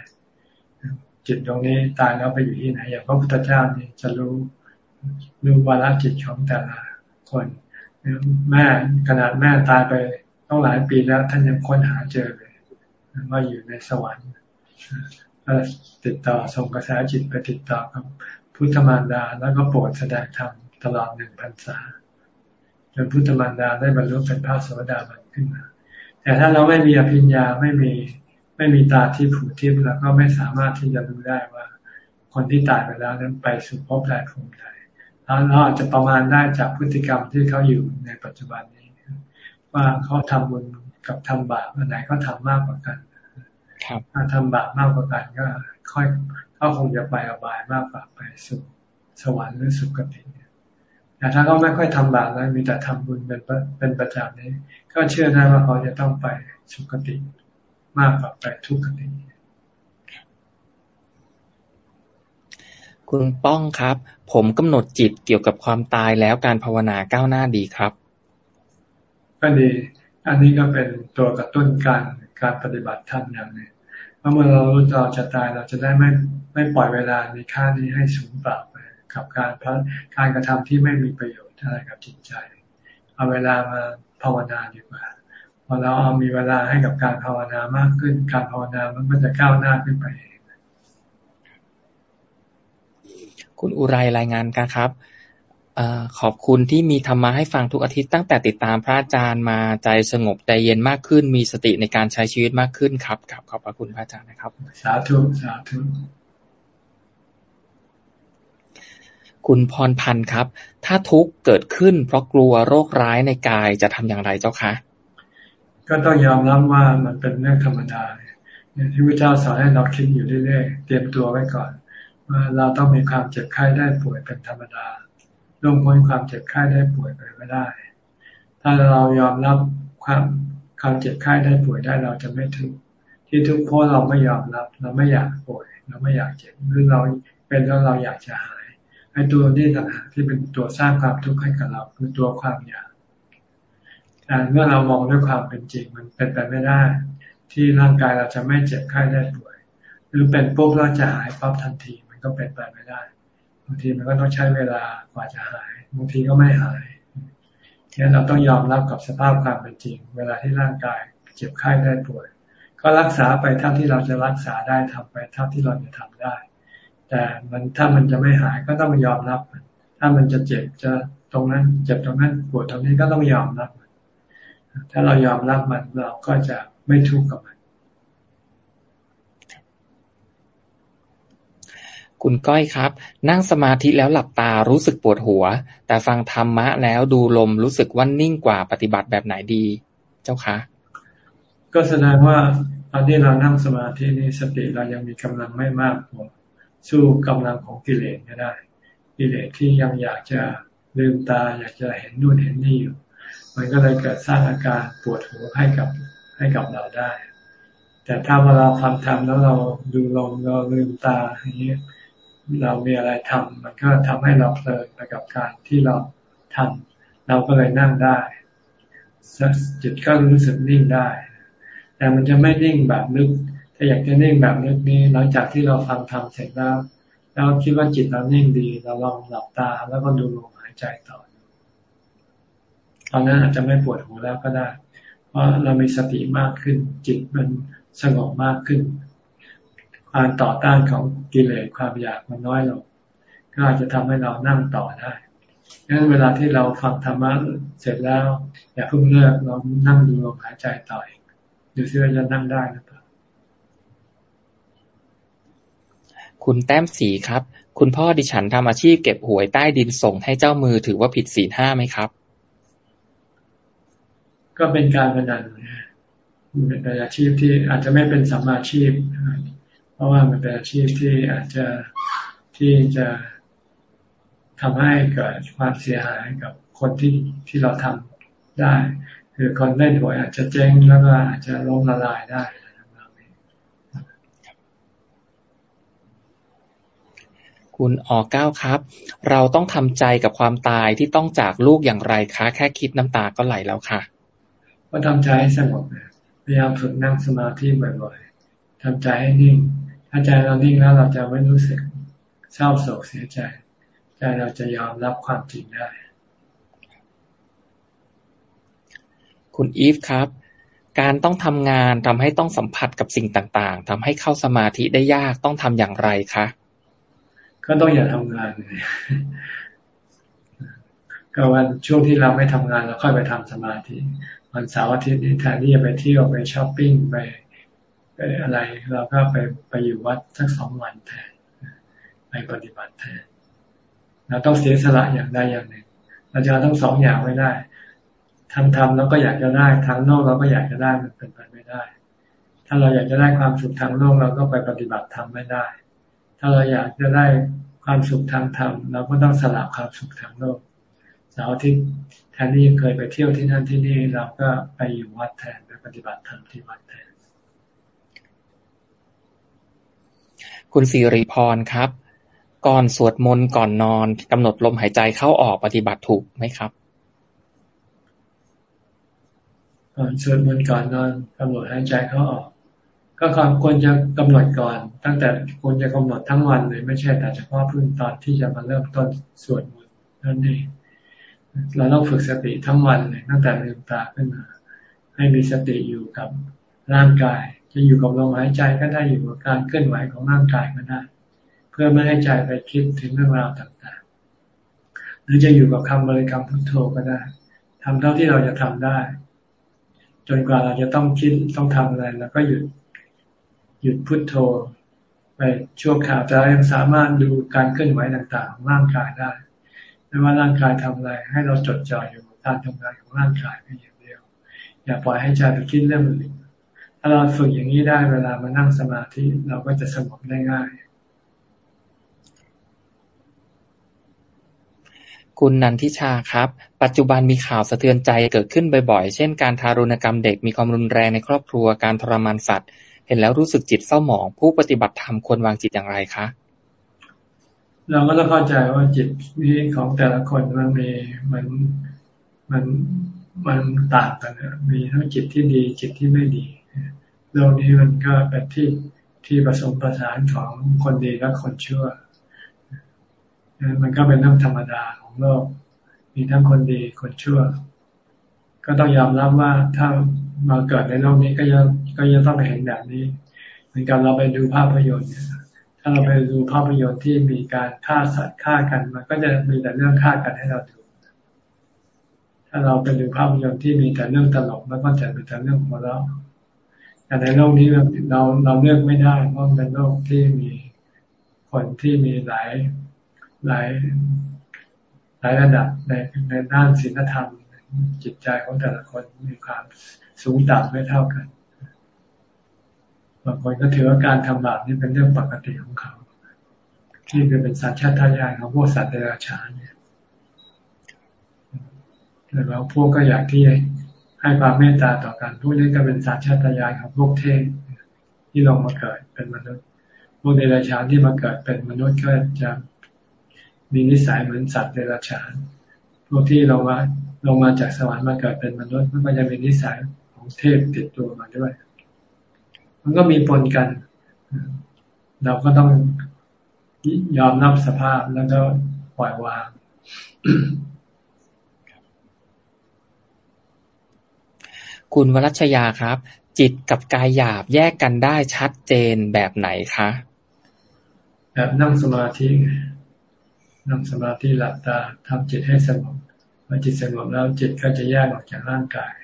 จิตตรงนี้ตายแล้วไปอยู่ที่ไหนอย่างพระพุทธเจ้านี่จะรู้ รู้วาระจิตของแต่ละคนแม่ขนาดแม่ตายไปต้องหลายปีแล้ว ท่านยังค้นหาเจอเลยว่าอยู่ในสวรรค์ติดต่อส่งกระแสจิตไปติดต่อกับพุทธมารดา แล้วก็โปรดแสดงธรรมตลอดหนึ่งพรรษาจนพุทธมารดาได้บรรลุเป็นพระสวสดาบันขึ้นมา แต่ถ้าเราไม่มีอภิญญาไม่มีไม่มีตาที่ผูทิพย์เราก็ไม่สามารถที่จะรู้ได้ว่า คนที่ตายไปแล้วนั้นไปสู่ภพใดภูมิใด เราอาจจะประมาณได้จากพฤติกรรมที่เขาอยู่ในปัจจุบันนี้ ว่าเขาทำบุญกับทำบาปอันไหนเขาทามากกว่ากันถ้าทำบาปมากกว่ากันก็ค่อยเขาคงจะไปอบายมากกว่าไปสู่สวรรค์หรือสุคติแต่ถ้าเขาไม่ค่อยทำบาปแล้วมีแต่ทำบุญเป็นเป็นประจำนี้ ก็เชื่อได้ว่าเขาจะต้องไปสุคติมากกว่าไปทุกขติคุณป้องครับ ผมกำหนดจิตเกี่ยวกับความตายแล้วการภาวนาก้าวหน้าดีครับ ก็ดี อันนี้ก็เป็นตัวกระตุ้นการการปฏิบัติธรรมอย่างนึ่งเพราะเมื่อเรารู้เราจะตายเราจะได้ไม่ไม่ปล่อยเวลาในค่านี้ให้สูญเปล่าไปกับการพการกระทำที่ไม่มีประโยชน์อะไรกับจิตใจ เอาเวลามาภาวนาดีกว่าพอเราเอามีเวลาให้กับการภาวนามากขึ้น การภาวนามันก็จะก้าวหน้าขึ้นไป คุณอุไรรายงานกันครับขอบคุณที่มีธรรมะให้ฟังทุกอาทิตย์ตั้งแต่ติดตามพระอาจารย์มาใจสงบใจเย็นมากขึ้น มีสติในการใช้ชีวิตมากขึ้นครับครับขอบพระคุณพระอาจารย์นะครับ สาธุสาธุคุณพรพันธ์ครับ ถ้าทุกข์เกิดขึ้น เพราะกลัวโรคร้ายในกายจะทำอย่างไรเจ้าคะ ก็ต้องยอมรับว่ามันเป็นเรื่องธรรมดาเนี่ยที่พระเจ้าสอนให้เราคิดอยู่เรื่อยๆ เตรียมตัวไว้ก่อน ว่าเราต้องมีความเจ็บไข้ได้ป่วยเป็นธรรมดาล่วงพ้นความเจ็บไข้ได้ป่วยไปไม่ได้ ถ้าเรายอมรับความความเจ็บไข้ได้ป่วยได้เราจะไม่ทุกข์ที่ทุกข์เพราะเราไม่ยอมรับ เราไม่อยากป่วย เราไม่อยากเจ็บหรือเราเป็นแล้วเราอยากจะหายไอ้ตัวนี้ต่างหากที่เป็นตัวสร้างความทุกข์ให้กับเราคือตัวความอยากแต่เมื่อเรามองด้วยความเป็นจริงมันเป็นไปไม่ได้ ที่ร่างกายเราจะไม่เจ็บไข้ได้ป่วย หรือเป็นปุ๊บเราจะหายปั๊บทันที ก็เป็นไปไม่ได้บางทีมันก็ต้องใช้เวลากว่าจะหายบางทีก็ไม่หายฉะนั้นเราต้องยอมรับกับสภาพความเป็นจริง เวลาที่ร่างกายเจ็บไข้ได้ป่วย ก็รักษาไปเท่าที่เราจะรักษาได้ทำไปเท่าที่เราจะทำได้ แต่มันถ้ามันจะไม่หายก็ต้องยอมรับ ถ้ามันจะเจ็บจะตรงนั้นเจ็บตรงนั้นปวดตรงนี้ก็ต้องยอมรับ ถ้าเรายอมรับมันเราก็จะไม่ทุกข์กับมัน คุณก้อยครับ นั่งสมาธิแล้วหลับตารู้สึกปวดหัว แต่ฟังธรรมะแล้วดูลมรู้สึกว่านิ่งกว่าปฏิบัติแบบไหนดี เจ้าคะก็แสดงว่าตอนที่เรานั่งสมาธินี้สติเรายังมีกำลังไม่มากพอสู้กำลังของกิเลสไม่ได้ กิเลสที่ยังอยากจะลืมตา อยากจะเห็นนู่นเห็นนี่อยู่ มันก็เลยเกิดสร้างอาการปวดหัวให้กับให้กับเราได้ แต่ถ้าเวลาฟังธรรมแล้วเราดูลมเราลืมตาอย่างนี้ เรามีอะไรทำมันก็ทำให้เราเพลินไปกับการที่เราทำเราก็เลยนั่งได้จิตก็รู้สึกนิ่งได้ แต่มันจะไม่นิ่งแบบลึก ถ้าอยากจะนิ่งแบบลึกนี้หลังจากที่เราฟังธรรมเสร็จแล้วเราคิดว่าจิตเรานิ่งดี เราลองหลับตาแล้วก็ดูลมหายใจต่อตอนนั้นอาจจะไม่ปวดหัวแล้วก็ได้ เพราะเรามีสติมากขึ้น จิตมันสงบมากขึ้น การต่อต้านของกิเลสความอยากมันน้อยลง ก็อาจจะทำให้เรานั่งต่อได้ดังนั้นเวลาที่เราฟังธรรมะเสร็จแล้ว อย่าเพิ่งเลิกเรานั่งดูลมหายใจต่ออีกดูซิว่าจะนั่งได้หรือเปล่าคุณแต้มสีครับ คุณพ่อดิฉันทำอาชีพเก็บหวยใต้ดินส่งให้เจ้ามือถือว่าผิดศีลห้าไหมครับ ก็เป็นการพนันเป็นอาชีพที่อาจจะไม่เป็นสัมมาชีพ ราะว่ามันเป็นอาชีพที่อาจจะที่จะทำให้เกิดความเสียหายกับคนที่ที่เราทำได้ คือคนเล่นหวยอาจจะเจ๊งแล้วก็อาจจะล้มละลายได้คุณออเก้าครับ เราต้องทำใจกับความตายที่ต้องจากลูกอย่างไรคะ แค่คิดน้ำตาก็ไหลแล้วค่ะก็ทำใจให้สงบพยายามฝึกนั่งสมาธิบ่อยๆทำใจให้นิ่ง ถ้าใจเรานิ่งแล้วเราจะไม่รู้สึกเศร้าโศกเสียใจ ใจเราจะยอมรับความจริงได้ คุณอีฟครับ การต้องทำงานทำให้ต้องสัมผัสกับสิ่งต่างๆทำให้เข้าสมาธิได้ยากต้องทำอย่างไรคะก็ต้องอย่าทำงานเลยก็วันช่วงที่เราไม่ทำงานเราค่อยไปทำสมาธิวันเสาร์อาทิตย์นี้แทนที่จะไปเที่ยวไปช้อปปิ้งไป อะไรเราก็ไปไปอยู่วัดสักสองวันแทนไปปฏิบัติแทนเราต้องเสียสละอย่างใดอย่างหนึ่ง เราจะต้งสองอย่างไม่ได้ทำทำเราก็อยากจะได้ทางโลกเราก็อยากจะได้มันเป็นไปไม่ได้ ถ้าเราอยากจะได้ความสุขทางโลกเราก็ไปปฏิบัติธรรมไม่ได้ ถ้าเราอยากจะได้ความสุขทางธรรมเราก็ต้องสละความสุขทางโลกเสาร์อาทิตย์แทนที่เคยไปเที่ยวที่นั่นที่นี่เราก็ไปอยู่วัดแทนไปปฏิบัติธรรมที่วัดแทน คุณสิริพรครับ ก่อนสวดมนต์ก่อนนอนกำหนดลมหายใจเข้าออกปฏิบัติถูกไหมครับก่อนสวดมนต์ก่อนนอนกำหนดหายใจเข้าออก ก็ควรจะกำหนดก่อน ตั้งแต่ควรจะกำหนดทั้งวันเลยไม่ใช่แต่เฉพาะพื้นตอนที่จะมาเริ่มต้นสวดมนต์นั่นเองเราต้องฝึกสติทั้งวันเลยตั้งแต่ลืมตาขึ้นมา ให้มีสติอยู่กับร่างกาย จะอยู่กับลมหายใจก็ได้อยู่กับการเคลื่อนไหวของร่างกายก็ได้ เพื่อไม่ให้ใจไปคิดถึงเรื่องราวต่างๆ หรือจะอยู่กับคำบริกรรมพุทโธก็ได้ทำเท่าที่เราจะทำได้ จนกว่าเราจะต้องคิดต้องทำอะไรแล้วก็หยุดหยุดพุทโธ ไปชั่วคราวจะยังสามารถดูการเคลื่อนไหวต่างๆของร่างกายได้ไม่ว่าร่างกายทำอะไร ให้เราจดจ่ออยู่กับการทำงานของร่างกายเพียงอย่างเดียว อย่าปล่อยให้ใจไปคิดเรื่องอื่น ถ้าเราฝึกอย่างนี้ได้เวลามานั่งสมาธิเราก็จะสงบได้ง่าย คุณนันทิชาครับ ปัจจุบันมีข่าวสะเทือนใจเกิดขึ้นบ่อยๆ เช่นการทารุณกรรมเด็กมีความรุนแรงในครอบครัวการทรมานสัตว์ เห็นแล้วรู้สึกจิตเศร้าหมอง ผู้ปฏิบัติธรรมควรวางจิตอย่างไรคะเราก็ต้องเข้าใจว่าจิตนี้ของแต่ละคนมันมีมันมันมันต่างกันมีทั้งจิตที่ดีจิตที่ไม่ดี โลกนี้มันก็เป็นที่ที่ผสมประสานของคนดีและคนชั่วมันก็เป็นเรื่องธรรมดาของโลก มีทั้งคนดีคนชั่ว ก็ต้องยอมรับว่าถ้ามาเกิดในโลกนี้ก็ยังก็ยังต้องเห็นแบบนี้ เหมือนกับเราไปดูภาพยนตร์ถ้าเราไปดูภาพยนตร์ที่มีการฆ่าสัตว์ฆ่ากัน มันก็จะมีแต่เรื่องฆ่ากันให้เราดู ถ้าเราไปดูภาพยนตร์ที่มีแต่เรื่องตลกแล้วก็จะมีแต่เรื่องหัวเราะ แต่ในโลกนี้เราเราเลือกไม่ได้ เพราะเป็นโลกที่มีคนที่มีหลายหลายหลายระดับในในด้านศีลธรรม จิตใจของแต่ละคนมีความสูงต่ำไม่เท่ากันบางคนก็ถือว่าการทำบาปนี่เป็นเรื่องปกติของเขาที่เป็นสัญชาตญาณของพวกสัตว์เดรัจฉานเนี่ยแล้วพวกก็อยากที่ ให้ความเมตตาต่อกันพวกนี้ก็เป็นสัญชาตญาณของพวกเทพที่ลงมาเกิดเป็นมนุษย์ พวกเดรัจฉานที่มาเกิดเป็นมนุษย์ก็จะมีนิสัยเหมือนสัตว์เดรัจฉาน พวกที่ลงมาลงมาจากสวรรค์มาเกิดเป็นมนุษย์มันก็จะมีนิสัยของเทพติดตัวมาด้วย มันก็มีปนกัน เราก็ต้องยอมรับสภาพแล้วก็ปล่อยวาง คุณวรัชยาครับ จิตกับกายหยาบแยกกันได้ชัดเจนแบบไหนคะ แบบนั่งสมาธินั่งสมาธิหลับตาทำจิตให้สงบพอจิตสงบแล้วจิตก็จะแยกออกจากร่างกาย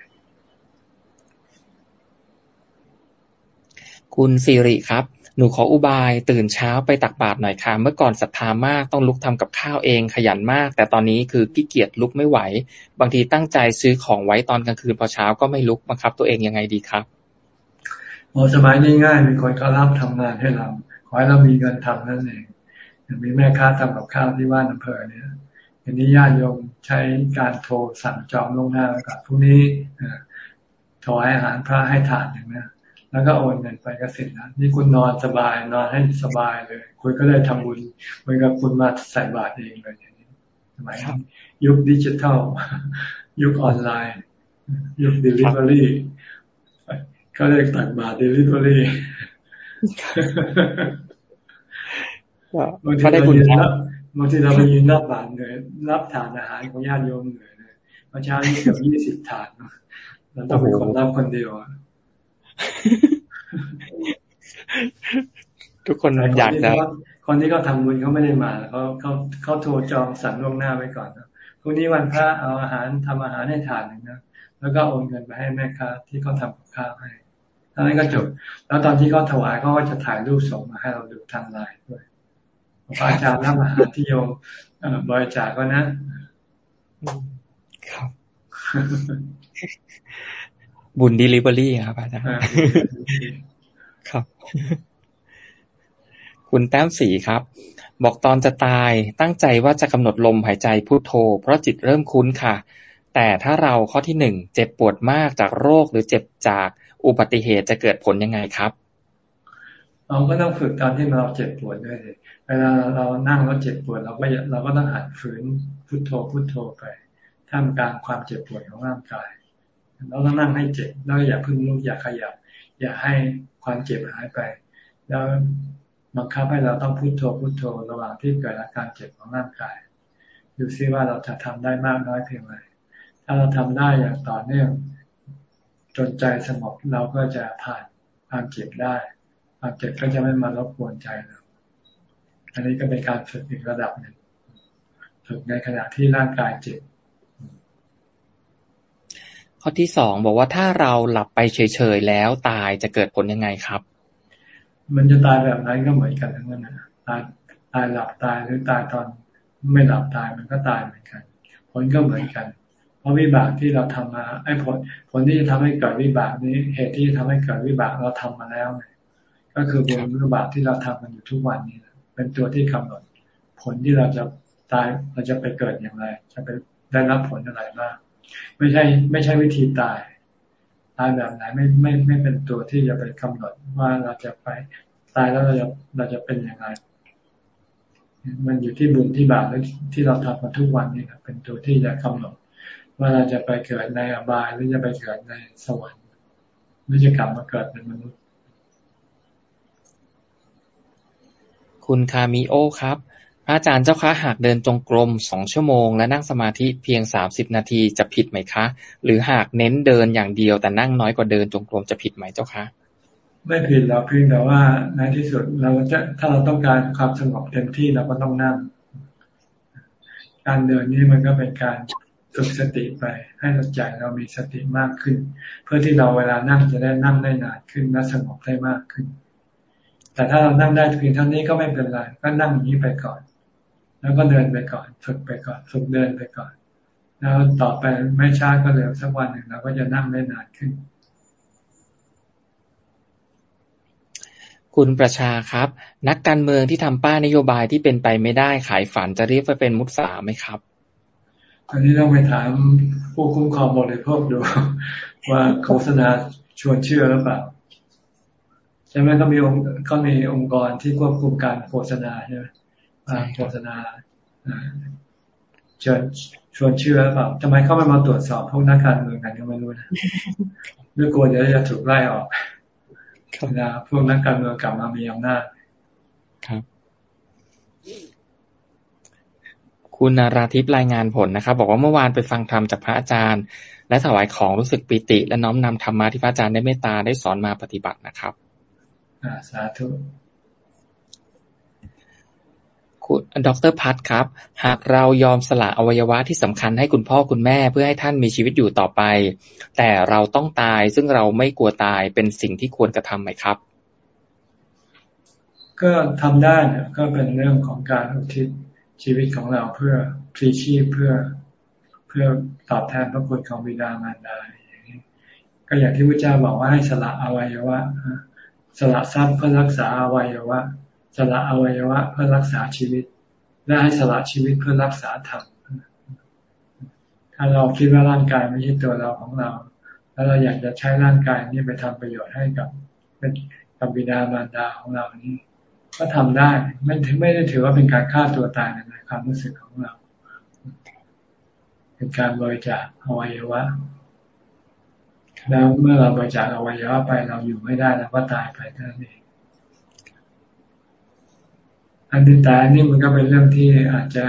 คุณสิริครับ หนูขออุบาย ตื่นเช้าไปตักบาตรหน่อยค่ะ เมื่อก่อนศรัทธามากต้องลุกทำกับข้าวเองขยันมาก แต่ตอนนี้คือขี้เกียจลุกไม่ไหว บางทีตั้งใจซื้อของไว้ตอนกลางคืนพอเช้าก็ไม่ลุกบังคับ ตัวเองยังไงดีครับโอ้สมัยนี้ง่ายมีคนก็รับทำงานให้เรา ขอให้เรามีเงินทำนั่นเองมีแม่ค้าทำกับข้าวที่ว่านอำเภอเนี่ยอันนี้ญาติโยมใช้การโทรสั่งจองล่วงหน้าแล้วกับพรุ่งนี้ถวายอาหารพระให้ทานอย่างนี้ แล้วก็โอนเงินไปก็เสร็จแล้วนี่คุณนอนสบาย นอนให้สบายเลย คุณก็ได้ทำบุญเหมือนกับคุณมาใส่บาตรเองเลยอย่างนี้สมัยยุคดิจิทัล ยุคออนไลน์ ยุคเดลิเวอรี่ก็เรียกตักบาตรเดลิเวอรี่บางทีเรายืนรับบางทีเราไปยืนรับบาตรเลยรับทานอาหารของญาติโยมเลยนะเมื่อเช้านี้เกือบยี่สิบถาดเราต้องเป็นคนรับคนเดียว ทุกคนอยากจะคนที่เขาทำบุญเขาไม่ได้มาเขาเขาเขาโทรจองสั่งล่วงหน้าไว้ก่อนนะพรุ่งนี้วันพระเอาอาหารทำอาหารให้ทานหนึ่งนะแล้วก็โอนเงินไปให้แม่ค้าที่เขาทำกับข้าวให้ท่านั้นก็จบ แล้วตอนที่เขาถวายเขาก็จะถ่ายรูปส่งมาให้เราดูทางไลน์ด้วยพระอาจารย์รับอาหารที่โยมบริจาคก็นะ ครับ บุญ delivery ครับอาจารย์ครับ คุณแต้มสีครับ บอกตอนจะตายตั้งใจว่าจะกำหนดลมหายใจพุโทโธ เพราะจิตเริ่มคุ้นค่ะ แต่ถ้าเราข้อที่หนึ่งเจ็บปวดมากจากโรคหรือเจ็บจากอุบัติเหตุจะเกิดผลยังไงครับเราก็ต้องฝึกตอนที่เราเจ็บปวดด้วยเวลาเรานั่งแล้วเจ็บปวดเราก็เราก็ต้องหัดฝืนพุโทโธพุโทโธไปท่ามกลางความเจ็บปวดของร่างกาย เราต้องนั่งให้เจ็บแล้วอย่าพึ่งลุกอย่าขยับ อย่าให้ความเจ็บหายไป แล้วบังคับให้เราต้องพุโทโธพุโทโธระหว่างที่เกิดอาการเจ็บของร่างกาย ดูซิว่าเราจะทำได้มากน้อยเพียงไรถ้าเราทำได้อย่างต่อเนื่องจนใจสงบเราก็จะผ่านความเจ็บได้ความเจ็บก็จะไม่มารบกวนใจเราอันนี้ก็เป็นการฝึกอีกระดับหนึ่งฝึกในขณะที่ร่างกายเจ็บ ข้อที่สองบอกว่าถ้าเราหลับไปเฉยๆแล้วตายจะเกิดผลยังไงครับ มันจะตายแบบนั้นก็เหมือนกันทั้งนั้นนะตายตายหลับตายหรือตายตอนไม่หลับตายมันก็ตายเหมือนกัน ผลก็เหมือนกัน เพราะวิบากที่เราทำมาไอ้ผลผลที่จะทำให้เกิดวิบากนี้เหตุที่จะทำให้เกิดวิบากเราทำมาแล้วไงก็คือบุญวิบากที่เราทำมันอยู่ทุกวันนี้เป็นตัวที่กำหนด ผลที่เราจะตายเราจะไปเกิดอย่างไร จะไปได้รับผลอะไรบ้าง ไม่ใช่ไม่ใช่วิธีตาย ตายแบบไหนไม่ไม่ไม่เป็นตัวที่จะไปกำหนดว่าเราจะไปตายแล้วเราจะเราจะเป็นยังไง มันอยู่ที่บุญที่บาปที่เราทำมาทุกวันนี่ครับเป็นตัวที่จะกำหนด ว่าเราจะไปเกิดในอบายหรือจะไปเกิดในสวรรค์หรือจะกลับมาเกิดเป็นมนุษย์ คุณคามิโอครับ อาจารย์เจ้าคะ หากเดินจงกรมสองชั่วโมง และนั่งสมาธิเพียงสามสิบนาทีจะผิดไหมคะ หรือหากเน้นเดินอย่างเดียว แต่นั่งน้อยกว่าเดินจงกรมจะผิดไหมเจ้าคะ ไม่ผิดเราเพียงแต่ว่าในที่สุดเราจะถ้าเราต้องการความสงบเต็มที่เราก็ต้องนั่ง การเดินนี้มันก็เป็นการฝึกสติไป ให้เราใจเรามีสติมากขึ้น เพื่อที่เราเวลานั่งจะได้นั่งได้นานขึ้นและสงบได้มากขึ้น แต่ถ้าเรานั่งได้เพียงเท่านี้ก็ไม่เป็นไรก็นั่งอย่างนี้ไปก่อน แล้วก็เดินไปก่อน ฝึกไปก่อน ฝึกเดินไปก่อน แล้วต่อไปไม่ช้าก็เร็วสักวันหนึ่งเราก็จะนั่งได้นานขึ้น คุณประชาครับ นักการเมืองที่ทำป้ายนโยบายที่เป็นไปไม่ได้ขายฝันจะเรียกว่าเป็นมุสาไหมครับ อันนี้ต้องไปถามผู้คุ้มครองบริโภคดูว่าโฆษณาชวนเชื่อหรือเปล่าใช่ไหมก็มีองค์ก็มีองค์กรที่ควบคุมการโฆษณาใช่ไหม โฆษณาเชิญชวนเชื่อหรือเปล่าทำไมเขาไม่มาตรวจสอบพวกนักการเมืองกันก็ไม่รู้นะหรือกลัวจะจะถูกไล่ออกเวลาพวกนักการเมืองกลับมามีอำนาจครับ คุณนาราทิพย์รายงานผลนะครับ บอกว่าเมื่อวานไปฟังธรรมจากพระอาจารย์ และถวายของรู้สึกปิติ และน้อมนำธรรมะที่พระอาจารย์ได้เมตตาได้สอนมาปฏิบัตินะครับสาธุคุณ ดรพัฒครับ หากเรายอมสละอวัยวะที่สำคัญให้คุณพ่อคุณแม่เพื่อให้ท่านมีชีวิตอยู่ต่อไป แต่เราต้องตายซึ่งเราไม่กลัวตายเป็นสิ่งที่ควรกระทำไหมครับ ก็ทำได้เนี่ยก็เป็นเรื่องของการอุทิศชีวิตของเราเพื่อพลีชีพเพื่อเพื่อตอบแทนพระคุณของบิดามารดาอย่างนี้ก็อย่างที่พระเจ้าบอกว่าให้สละอวัยวะสละทรัพย์เพื่อรักษาอวัยวะ สละอวัยวะเพื่อรักษาชีวิต และให้สละชีวิตเพื่อรักษาธรรมถ้าเราคิดว่าร่างกายไม่ใช่ตัวเราของเรา แล้วเราอยากจะใช้ร่างกายนี้ไปทำประโยชน์ให้กับเป็นกับบิดามารดาของเรานี้ ก็ทำได้ไม่ถึงไม่ได้ถือว่าเป็นการฆ่าตัวตายในความรู้สึกของเรา เป็นการบริจาคอวัยวะแล้วเมื่อเราบริจาคอวัยวะไปเราอยู่ไม่ได้แล้วก็ตายไปเท่านั้นเอง อันนี้แต่อันนี้มันก็เป็นเรื่องที่อาจจะ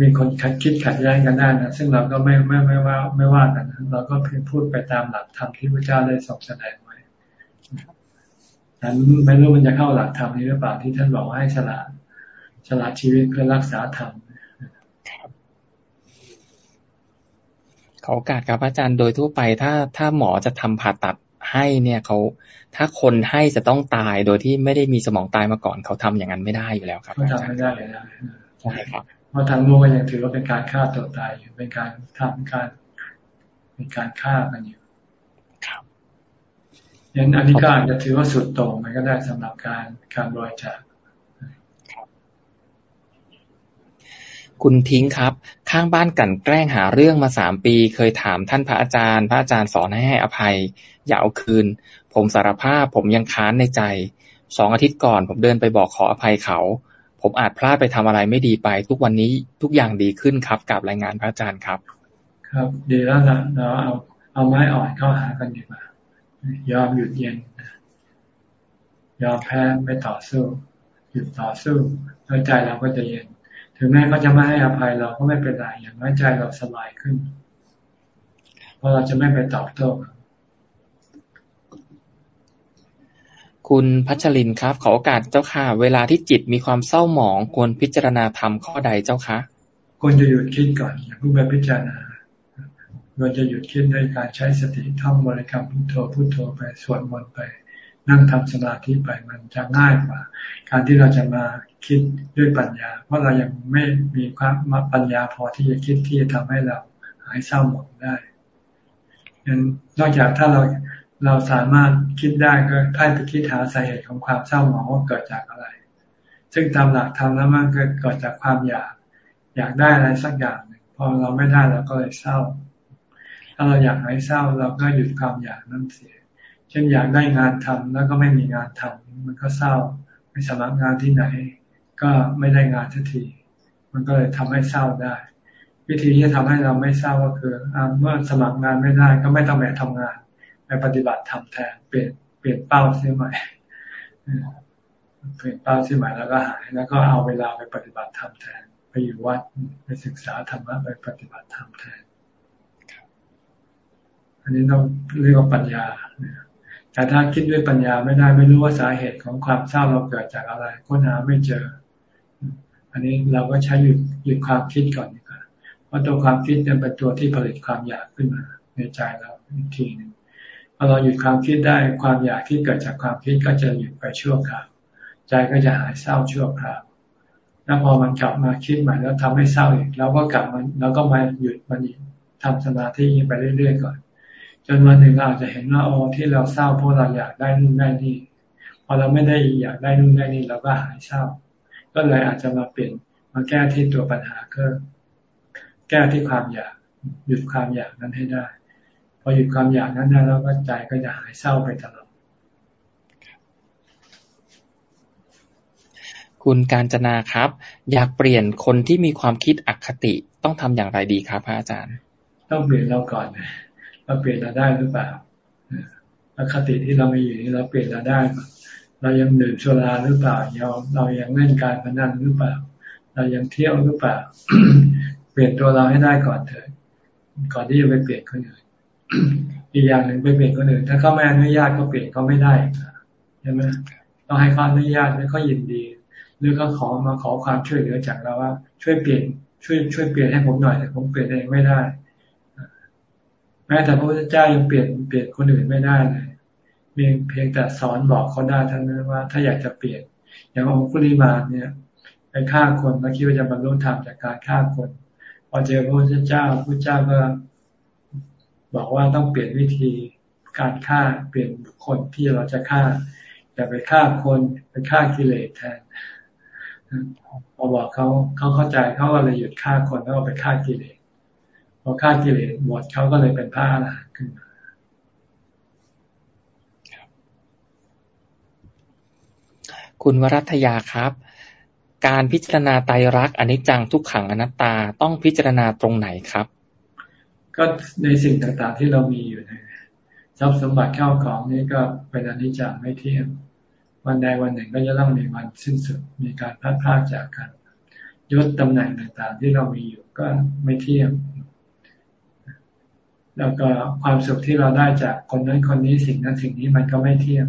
มีคนขัดคิดขัดแย้งกันได้นะซึ่งเราก็ไม่ไม่ไม่ว่าไม่ว่ากันะเราก็เพียงพูดไปตามหลักธรรมที่พระเจ้าได้ทรงแสดงไว้ฉันไม่รู้มันจะเข้าหลักธรรมนี้หรือเปล่าที่ท่านบอกว่าให้ฉลาดฉลาดชีวิตเพื่อรักษาธรรมขอโอกาสครับอาจารย์โดยทั่วไปถ้าถ้าหมอจะทำผ่าตัด ให้เนี่ยเขาถ้าคนให้จะต้องตายโดยที่ไม่ได้มีสมองตายมาก่อนเขาทำอย่างนั้นไม่ได้อยู่แล้วครับเขาทำไม่ได้เลยนะใช่ครับเพราะทางโลกก็ยังถือว่าเป็นการฆ่าตัวตายอยู่เป็นการทำการเป็นการฆ่ากันอยู่ครับยันอันนี้ก็อาจจะถือว่าสุดโต่งมันก็ได้สำหรับการการบริจาค คุณทิ้งครับ ข้างบ้านกันแกล้งหาเรื่องมาสามปี เคยถามท่านพระอาจารย์ พระอาจารย์สอนให้ให้อภัย อย่าเอาคืน ผมสารภาพผมยังค้านในใจ สองอาทิตย์ก่อน ผมเดินไปบอกขออภัยเขา ผมอาจพลาดไปทำอะไรไม่ดีไป ทุกวันนี้ทุกอย่างดีขึ้นครับกับรายงานพระอาจารย์ครับ ครับ ดีแล้วนะเราเอาเอาไม้อ่อนเข้าหากันดีกว่ายอมหยุดเย็นยอมแพ้ไม่ต่อสู้ หยุดต่อสู้แล้วใจเราก็จะเย็น ถึงแม้เขาจะไม่ให้อภัยเราก็ไม่เป็นไรอย่างน้อยใจเราสบายขึ้น เพราะเราจะไม่ไปตอบโต้คุณพัชรินครับ ขอโอกาสเจ้าค่ะ เวลาที่จิตมีความเศร้าหมองควรพิจารณาธรรมข้อใดเจ้าคะควรจะหยุดคิดก่อนอย่าเพิ่งไปพิจารณาควรจะหยุดคิดด้วยการใช้สติท่องบริกรรมพุทโธพุทโธไปสวดมนต์ไป นั่งทำสมาธิไปมันจะง่ายกว่า การที่เราจะมา คิดด้วยปัญญา เพราะเรายังไม่มีความปัญญาพอที่จะคิดที่จะทำให้เราหายเศร้าหมองได้ยันนอกจากถ้าเราเราสามารถคิดได้ก็ให้ไปคิดหาสาเหตุของความเศร้าหมองว่าเกิดจากอะไร ซึ่งตามหลักธรรมแล้วมันก็เกิดจากความอยาก อยากได้อะไรสักอย่างพอเราไม่ได้เราก็เลยเศร้า ถ้าเราอยากให้เศร้าเราก็หยุดความอยากนั้นเสีย เช่นอยากได้งานทำแล้วก็ไม่มีงานทำมันก็เศร้าไม่สมัครงานที่ไหน ก็ไม่ได้งานทันที มันก็เลยทำให้เศร้าได้ วิธีที่จะทำให้เราไม่เศร้าก็คืออเมื่อสมัครงานไม่ได้ก็ไม่ต้องไปทำงานไปปฏิบัติทำแทนเปลี่ยนเปลี่ยนเป้าเสียใหม่เปลี่ยนเป้าเสียใหม่แล้วก็หายแล้วก็เอาเวลาไปปฏิบัติทำแทน ไปอยู่วัดไปศึกษาธรรมะไปปฏิบัติธรรมแทน อันนี้ต้องเรียกว่าปัญญาแต่ถ้าคิดด้วยปัญญาไม่ได้ไม่รู้ว่าสาเหตุของความเศร้าเราเกิดจากอะไรค้นหาไม่เจอ อันนี้เราก็ใช้หยุดหยุดความคิดก่อนดีกว่าเพราะตัวความคิดเนี่ยเป็นตัวที่ผลิตความอยากขึ้นมา ในใจเราอีกทีหนึ่งพอเราหยุดความคิดได้ความอยากที่เกิดจากความคิดก็จะหยุดไปชั่วคราวใจก็จะหายเศร้าชั่วคราวแล้วพอมันกลับมาคิดใหม่แล้วทำให้เศร้าอีกเราก็กลับมันเราก็มาหยุดมันอีกทำสมาธิไปเรื่อยๆก่อน จนวันหนึ่งเราอาจจะเห็นว่าโอ้ที่เราเศร้าเพราะเราอยากได้นู่นได้นี่พอเราไม่ได้อยากได้นู่นได้นี่เราก็หายเศร้า ก็เลยอาจจะมาเปลี่ยนมาแก้ที่ตัวปัญหาก็แก้ที่ความอยาก หยุดความอยากนั้นให้ได้ พอหยุดความอยากนั้นได้แล้วก็ใจก็จะหายเศร้าไปตลอดคุณการจนาครับ อยากเปลี่ยนคนที่มีความคิดอคติต้องทำอย่างไรดีครับพระอาจารย์ ต้องเปลี่ยนเราก่อนนะเราเปลี่ยนเราได้หรือเปล่าอคติที่เราไม่อยู่นี่เราเปลี่ยนเราได้ เรายังดื่มโซลาหรือเปล่าเราเรายังเล่นการพนันหรือเปล่า เรายังเที่ยวหรือเปล่า เปลี่ยนตัวเราให้ได้ก่อนเถอะก่อนที่จะไปเปลี่ยนคนอื่นอีกอย่างหนึ่งไปเปลี่ยนคนอื่น ถ้าเขาไม่อนุญาตก็เปลี่ยนเขาไม่ได้ใช่ไหมต้องให้เขาอนุญาตแล้วเขายินดี หรือเขาขอมาขอความช่วยเหลือจากเราว่า ช่วยเปลี่ยนช่วยช่วยเปลี่ยนให้ผมหน่อยแต่ผมเปลี่ยนเองไม่ได้แม้แต่พระพุทธเจ้ายังเปลี่ยนเปลี่ยนคนอื่นไม่ได้เลย เพียงเพียงแต่สอนบอกเขาได้ท่านนั้นว่า ถ้าอยากจะเปลี่ยน อย่างองคุลิมาเนี่ยไปฆ่าคนแล้วคิดว่าจะบรรลุธรรมจากการฆ่าคน พอเจอพระพุทธเจ้าพระเจ้าก็บอกว่าต้องเปลี่ยนวิธีการฆ่าเปลี่ยนคนที่เราจะฆ่าอย่าไปฆ่าคนไปฆ่ากิเลสแทนพอบอกเขาเขาเข้าใจเขาก็เลยหยุดฆ่าคนแล้วไปฆ่ากิเลสพอฆ่ากิเลสหมดเขาก็เลยเป็นพระอรหันต์ขึ้นมา คุณวรัตยาครับ การพิจารณาไตรลักษณ์อนิจจังทุกขังอนัตตาต้องพิจารณาตรงไหนครับ ก็ในสิ่งต่างๆที่เรามีอยู่ในทรัพย์สมบัติเข้าของนี้ก็เป็นอนิจจังไม่เที่ยงวันใดวันหนึ่งก็จะต้องมีวันสิ้นสุดมีการพัดพลาดจากกันยศตำแหน่งต่างๆ ที่เรามีอยู่ก็ไม่เที่ยงแล้วก็ความสุขที่เราได้จากคนนั้นคนนี้สิ่งนั้นสิ่งนี้มันก็ไม่เที่ยง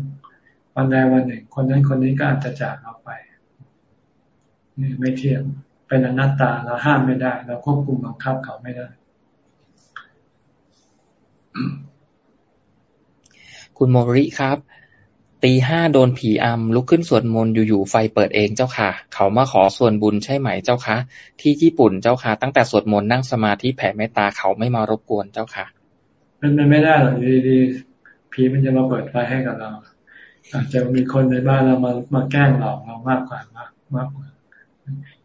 วันใดวันหนึ่ง คนนั้นคนนี้ก็อาจจะจากเราไปนี่ไม่เที่ยงเป็นอนัตตาเราห้ามไม่ได้ เราควบคุมบังคับเขาไม่ได้ คุณโมริครับตีห้าโดนผีอำลุกขึ้นสวดมนต์อยู่ๆไฟเปิดเองเจ้าค่ะ เขามาขอส่วนบุญใช่ไหมเจ้าคะ ที่ญี่ปุ่นเจ้าค่ะ ตั้งแต่สวดมนต์นั่งสมาธิแผ่เมตตาเขาไม่มารบกวนเจ้าค่ะมันไม่ได้หรอกดีๆผีมันจะมาเปิดไฟให้กับเรา อาจจะมีคนในบ้านเรามามาแกล้งหลอกเรามากกว่ามากมากกว่า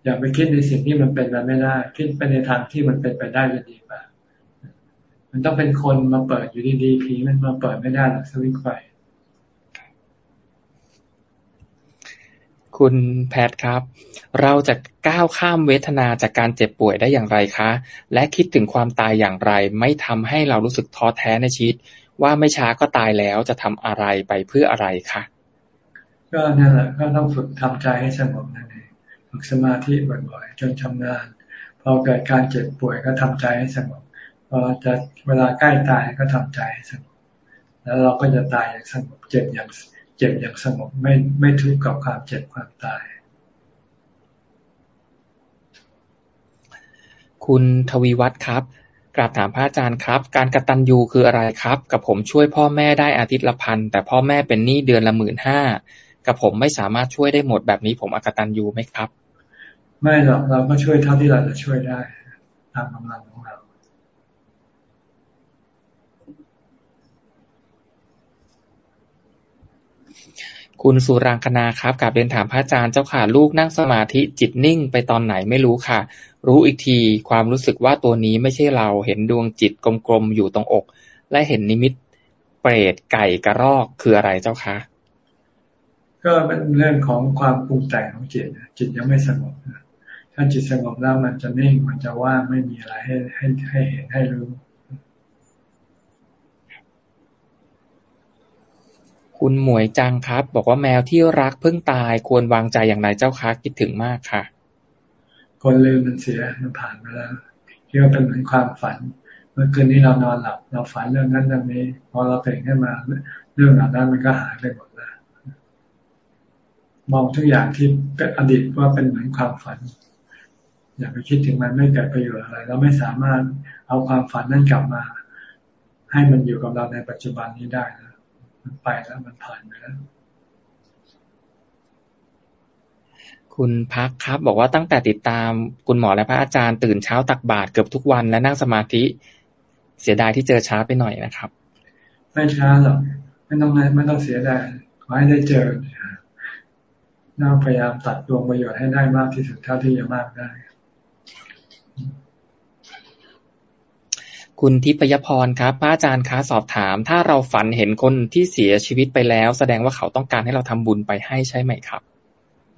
อย่าไปคิดในสิ่งที่มันเป็นไปไม่ได้ คิดไปในทางที่มันเป็นไปได้จะดีกว่า มันต้องเป็นคนมาเปิดอยู่ดีๆผีมันมาเปิดไม่ได้หรอกสวิตไฟคุณแพทครับ เราจะก้าวข้ามเวทนาจากการเจ็บป่วยได้อย่างไรคะ และคิดถึงความตายอย่างไร ไม่ทำให้เรารู้สึกท้อแท้ในชีวิต ว่าไม่ช้าก็ตายแล้วจะทำอะไรไปเพื่ออะไรคะก็นั่นแหละก็ต้องฝึกทำใจให้สงบนั่นเองฝึกสมาธิบ่อยๆ จนชำนาญพอเกิดการเจ็บป่วยก็ทำใจให้สงบพอจะเวลาใกล้ตายก็ทำใจให้สงบแล้วเราก็จะตายอย่างสงบเจ็บอย่างเจ็บอย่างสงบไม่ไม่ทุกข์กับความเจ็บความตาย คุณทวีวัฒน์ครับ กราบถามพระอาจารย์ครับ การกตัญญูคืออะไรครับ กับผมช่วยพ่อแม่ได้อาทิตย์ละพันแต่พ่อแม่เป็นหนี้เดือนละหมื่นห้ากับผมไม่สามารถช่วยได้หมดแบบนี้ผมอกตัญญูไหมครับ ไม่หรอกเราก็ช่วยเท่าที่เราจะช่วยได้ตามกำลังของเราคุณสุรังคณาครับกับเรียนถามพระอาจารย์เจ้าค่ะ ลูกนั่งสมาธิจิตนิ่งไปตอนไหนไม่รู้ค่ะ รู้อีกทีความรู้สึกว่าตัวนี้ไม่ใช่เราเห็นดวงจิตกลมๆอยู่ตรงอก และเห็นนิมิตเปรตไก่กระรอกคืออะไรเจ้าคะ ก็เป็นเรื่องของความปรุงแต่งของจิตจิตยังไม่สงบถ้าจิตสงบแล้วมันจะนิ่งมันจะว่างไม่มีอะไรให้ให้ให้เห็นให้รู้ คุณหมวยจังครับ บอกว่าแมวที่รักเพิ่งตายควรวางใจอย่างไรเจ้าคะคิดถึงมากค่ะ คนลืมมันเสียมันผ่านไปแล้วคิดว่าเป็นเหมือนความฝัน เมื่อคืนนี้เรานอนหลับ เราฝันเรื่องนั้นเรื่องนี้พอเราตื่นขึ้นมาเรื่องเหล่านั้นมันก็หายไปหมดแล้วมองทุกอย่างที่เป็นอดีตว่าเป็นเหมือนความฝัน อย่าไปคิดถึงมันไม่เกิดประโยชน์อะไร เราไม่สามารถเอาความฝันนั้นกลับมา ให้มันอยู่กับเราในปัจจุบันนี้ได้นะมันไปแล้วมันผ่านไปแล้ว คุณพักครับ บอกว่าตั้งแต่ติดตามคุณหมอและพระอาจารย์ตื่นเช้าตักบาตรเกือบทุกวันและนั่งสมาธิเสียดายที่เจอช้าไปหน่อยนะครับ ไม่ช้าหรอกไม่ต้องไม่ต้องเสียดายขอให้ได้เจอน่าพยายามตัดดวงประโยชน์ให้ได้มากที่สุดเท่าที่จะมากได้ คุณทิพยพรครับพระอาจารย์คะสอบถาม ถ้าเราฝันเห็นคนที่เสียชีวิตไปแล้ว แสดงว่าเขาต้องการให้เราทำบุญไปให้ใช่ไหมครับ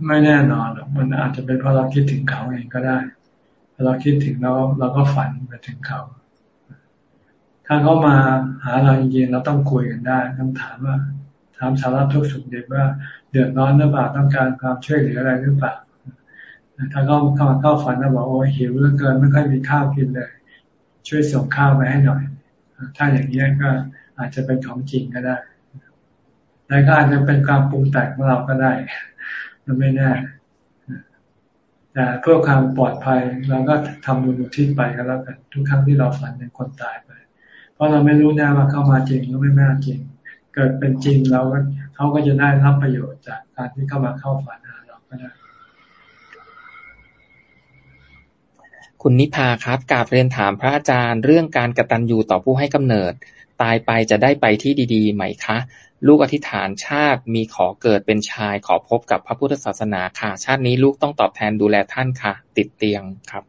ไม่แน่นอนหรอกมันอาจจะเป็นเพราะเราคิดถึงเขาเองก็ได้พอเราคิดถึงเราเราก็ฝันไปถึงเขา ถ้าเขามาหาเราจริงๆเราต้องคุยกันได้ต้องถามว่า ถามสาระทุกสุขเด็กว่าเดือดร้อนหรือเปล่าต้องการความช่วยเหลืออะไรหรือเปล่าถ้าเขาเข้ามาเข้าฝันแล้วบอกโอ้หิวเหลือเกินไม่ค่อยมีข้าวกินเลย ช่วยส่งข้าวไปให้หน่อย ถ้าอย่างนี้ก็อาจจะเป็นของจริงก็ได้แต่ก็อาจจะเป็นการปรุงแต่งของเราก็ได้ มันไม่แน่แต่เพื่อความปลอดภัยเราก็ทำบุญอุทิศไปก็แล้วกันทุกครั้งที่เราฝันเป็นคนตายไป เพราะเราไม่รู้แน่ว่าเข้ามาจริงหรือไม่มาจริง เกิดเป็นจริงเราก็เขาก็จะได้รับประโยชน์จากการที่เข้ามาเข้าฝันหาเราก็ได้คุณนิพาครับกาบเรียนถามพระอาจารย์ เรื่องการกระตันยูต่อผู้ให้กำเนิด ตายไปจะได้ไปที่ดีๆ ไหมคะ ลูกอธิษฐานชาติมีขอเกิดเป็นชายขอพบกับพระพุทธศาสนาค่ะ ชาตินี้ลูกต้องตอบแทนดูแลท่านค่ะ ติดเตียงครับ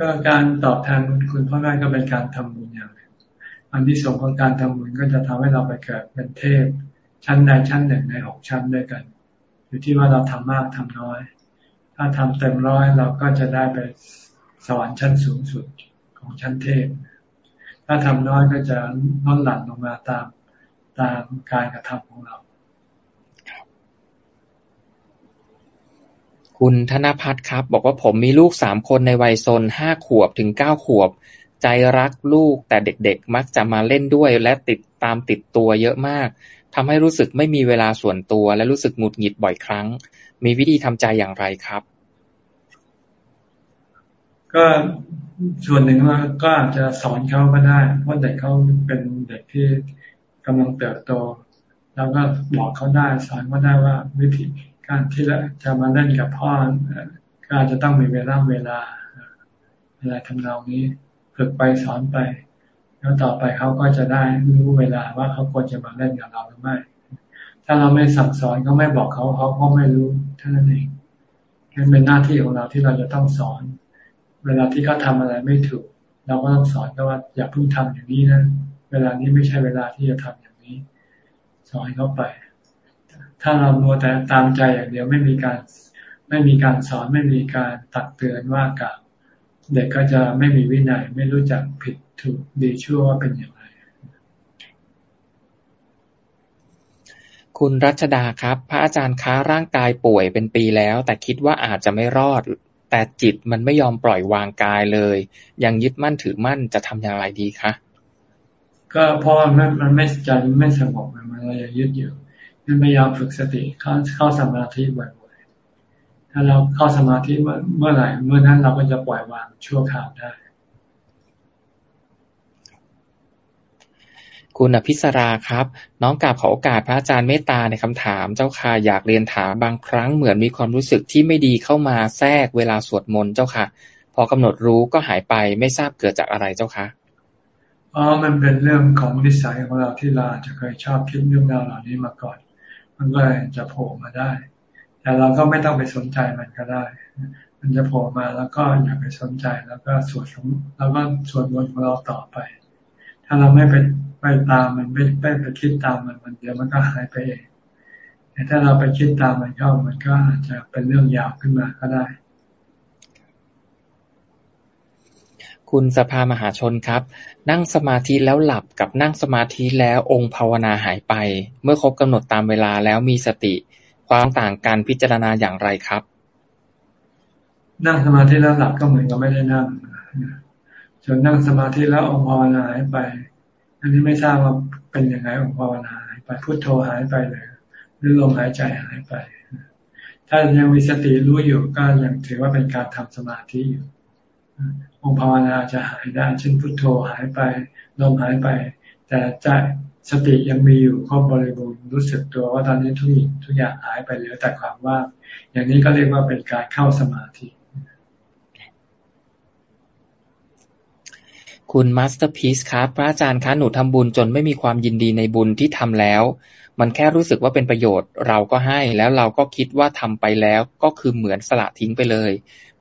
ก็การตอบแทนคุณพ่อแม่ก็เป็นการทำบุญอย่างหนึ่งอันที่สงของการทำบุญก็จะทำให้เราไปเกิดเป็นเทพ ชั้นใดชั้นหนึ่งในหกชั้นด้วยกัน อยู่ที่ว่าเราทำมากทำน้อย ถ้าทำเต็มร้อยเราก็จะได้ไปสวรรค์ชั้นสูงสุดของชั้นเทพ ถ้าทำน้อยก็จะลดหลั่นลงมาตาม ตามการกระทำของเรา คุณธนพัฒน์ครับ บอกว่าผมมีลูกสามคนในวัยซนห้าขวบถึงเก้าขวบ ใจรักลูกแต่เด็กๆ มักจะมาเล่นด้วยและติดตามติดตัวเยอะมากทำให้รู้สึกไม่มีเวลาส่วนตัว และรู้สึกหงุดหงิดบ่อยครั้ง มีวิธีทำใจอย่างไรครับ ก็ส่วนหนึ่งว่าก็อาจจะสอนเขาก็ได้เพราะเด็กเขาเป็นเด็กที่ กำลังเติบโตเราก็บอกเขาได้สอนเขาได้ว่าวิธีการที่จะมาเล่นกับพ่อก็อาจจะต้องมีเวลาเวลาอะไรทำนองนี้ฝึกไปสอนไป แล้วต่อไปเขาก็จะได้รู้เวลาว่าเขาควรจะมาเล่นกับเราหรือไม่ ถ้าเราไม่สั่งสอนเขาไม่บอกเขาเขาก็ไม่รู้ท่านั้นเองนั่นเป็นหน้าที่ของเราที่เราจะต้องสอน เวลาที่เขาทาอะไรไม่ถูก เราก็ต้องสอนว่าอย่าเพิ่งทำอย่างนี้นะ เวลานี้ไม่ใช่เวลาที่จะทำอย่างนี้ สอนเขาไป ถ้าเราโมแต่ตามใจอย่างเดียวไม่มีการไม่มีการสอนไม่มีการตักเตือนว่ากล่าวเด็กก็จะไม่มีวินัยไม่รู้จักผิดถูกดีชั่วว่าเป็นอย่างไร คุณรัชดาครับ พระอาจารย์ค้าร่างกายป่วยเป็นปีแล้ว แต่คิดว่าอาจจะไม่รอด แต่จิตมันไม่ยอมปล่อยวางกายเลย ยังยึดมั่นถือมั่นจะทำอย่างไรดีคะ ก็เพราะมันมันไม่ใจไม่สงบมันเลยยึดอยู่นั่นพยายามฝึกสติเข้าเข้าสมาธิบ่อยๆถ้าเราเข้าสมาธิเมื่อไหร่เมื่อนั้นเราก็จะปล่อยวางชั่วคราวได้ คุณอภิสราครับ น้องกราบขอโอกาสพระอาจารย์เมตตาในคำถามเจ้าค่ะอยากเรียนถามบางครั้งเหมือนมีความรู้สึกที่ไม่ดีเข้ามาแทรกเวลาสวดมนต์เจ้าค่ะ พอกำหนดรู้ก็หายไปไม่ทราบเกิดจากอะไรเจ้าค่ะ อ๋อ มันเป็นเรื่องของนิสัยของเราที่เราจะเคยชอบคิดเรื่องราวเหล่านี้มาก่อน มันก็จะโผล่มาได้ แต่เราก็ไม่ต้องไปสนใจมันก็ได้ มันจะโผล่มาแล้วก็อย่าไปสนใจแล้วก็สวดแล้วก็สวดมนต์ของเราต่อไป ถ้าเราไม่ไปไปตามมันไม่ไปไปคิดตามมันมันเดี๋ยวมันก็หายไปเองแต่ถ้าเราไปคิดตามมันเข้ามันก็อาจจะเป็นเรื่องยาวขึ้นมาก็ได้ คุณสภามหาชนครับ นั่งสมาธิแล้วหลับกับนั่งสมาธิแล้วองค์ภาวนาหายไป เมื่อครบกำหนดตามเวลาแล้วมีสติ ความต่างกันพิจารณาอย่างไรครับ นั่งสมาธิแล้วหลับก็เหมือนกับไม่ได้นั่งส่วนนั่งสมาธิแล้วองค์ภาวนาหายไป อันนี้ไม่ทราบว่าเป็นยังไงองค์ภาวนาหายไปพุทโธหายไปเลยหรือลมหายใจหายไป ถ้ายังมีสติรู้อยู่ก็ยังถือว่าเป็นการทำสมาธิอยู่ งภาวนาจะหายได้เช่นพุทโธหายไปลมหายไป แต่ใจสติยังมีอยู่ครบบริบูรณ์รู้สึกตัวว่าตอนนี้ทุกอย่างทุกอย่างหายไปเหลือแต่ความว่างอย่างนี้ก็เรียกว่าเป็นการเข้าสมาธิ คุณมาสเตอร์พีซครับพระอาจารย์คะหนูทำบุญจนไม่มีความยินดีในบุญที่ทำแล้ว มันแค่รู้สึกว่าเป็นประโยชน์ เราก็ให้แล้วเราก็คิดว่าทำไปแล้วก็คือเหมือนสละทิ้งไปเลย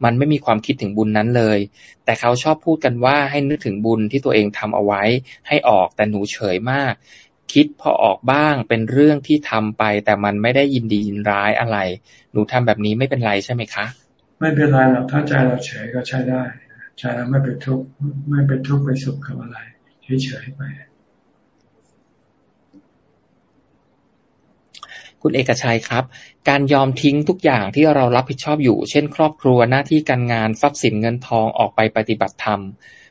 มันไม่มีความคิดถึงบุญนั้นเลย แต่เขาชอบพูดกันว่าให้นึกถึงบุญที่ตัวเองทำเอาไว้ ให้ออกแต่หนูเฉยมาก คิดพอออกบ้างเป็นเรื่องที่ทำไป แต่มันไม่ได้ยินดียินร้ายอะไร หนูทำแบบนี้ไม่เป็นไรใช่ไหมคะ ไม่เป็นไรหรอกถ้าใจเราเฉยก็ใช้ได้ใจเราไม่ไปทุกข์ไม่ไปทุกข์ไปสุขกับอะไรเฉยๆไปคุณเอกชัยครับ การยอมทิ้งทุกอย่างที่เรารับผิดชอบอยู่ เช่น ครอบครัวหน้าที่การงานทรัพย์สินเงินทองออกไปปฏิบัติธรรม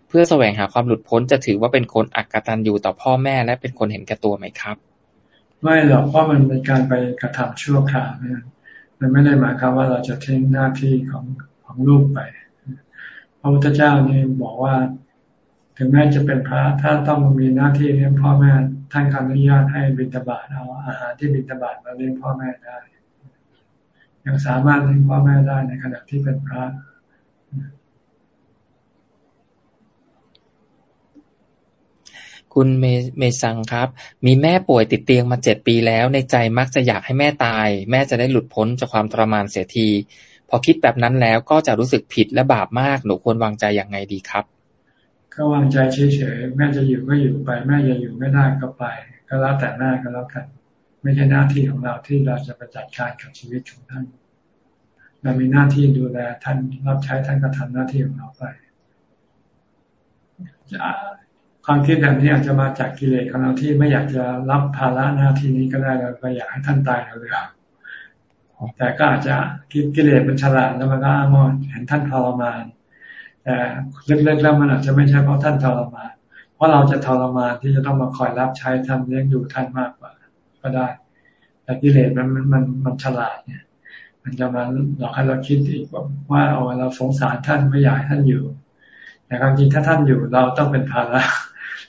เพื่อแสวงหาความหลุดพ้นจะถือว่าเป็นคนอักตันอยู่ต่อพ่อแม่และเป็นคนเห็นแก่ตัวไหมครับ ไม่หรอกเพราะมันเป็นการไปกระทำชั่วคราวเนี่ยมันไม่ได้หมายความว่าเราจะทิ้งหน้าที่ของของลูกไป พระพุทธเจ้านี่บอกว่า ถึงแม้จะเป็นพระถ้าต้องมีหน้าที่เลี้ยงพ่อแม่ท่านอนุญาตให้บิณฑบาตเอาอาหารที่บิณฑบาตมาเลี้ยงพ่อแม่ได้ ยังสามารถเลี้ยงพ่อแม่ได้ในขณะที่เป็นพระคุณเมเมซังครับ มีแม่ป่วยติดเตียงมาเจ็ดปีแล้ว ในใจมักจะอยากให้แม่ตาย แม่จะได้หลุดพ้นจากความทรมานเสียที พอคิดแบบนั้นแล้วก็จะรู้สึกผิดและบาปมาก หนูควรวางใจอย่างไงดีครับ ก็วางใจเฉยๆ แม่จะอยู่ก็อยู่ไป แม่จะอยู่ไม่ได้ก็ไป ก็แล้วแต่แม่ก็แล้วกัน ไม่ใช่หน้าที่ของเราที่เราจะไปจัดการกับชีวิตของท่าน เรามีหน้าที่ดูแลท่านรับใช้ท่านก็ทำหน้าที่ของเราไปความคิดแบบนี้อาจจะมาจากกิเลสของเราที่ไม่อยากจะรับภาระหน้าที่นี้ก็ได้เราก็อยากให้ท่านตายเราเลยแต่ก็อาจจะคิกิเลสมันฉลาดแล้วมันก็อ้างว่าเห็นท่านทรมานแต่เล็กๆแล้วมันอาจจะไม่ใช่เพราะท่านทรมาน เพราะเราจะทรมานที่จะต้องมาคอยรับใช้ท่านเลี้ยงดูท่านมาก ก็ได้แต่กิเลสมันมันมันมันฉลาดเนี่ย มันจะมาหลอกให้เราคิดอีกว่าเอาเราสงสารท่านไม่อยากท่านอยู่แต่ความจริงถ้าท่านอยู่เราต้องเป็นภาระ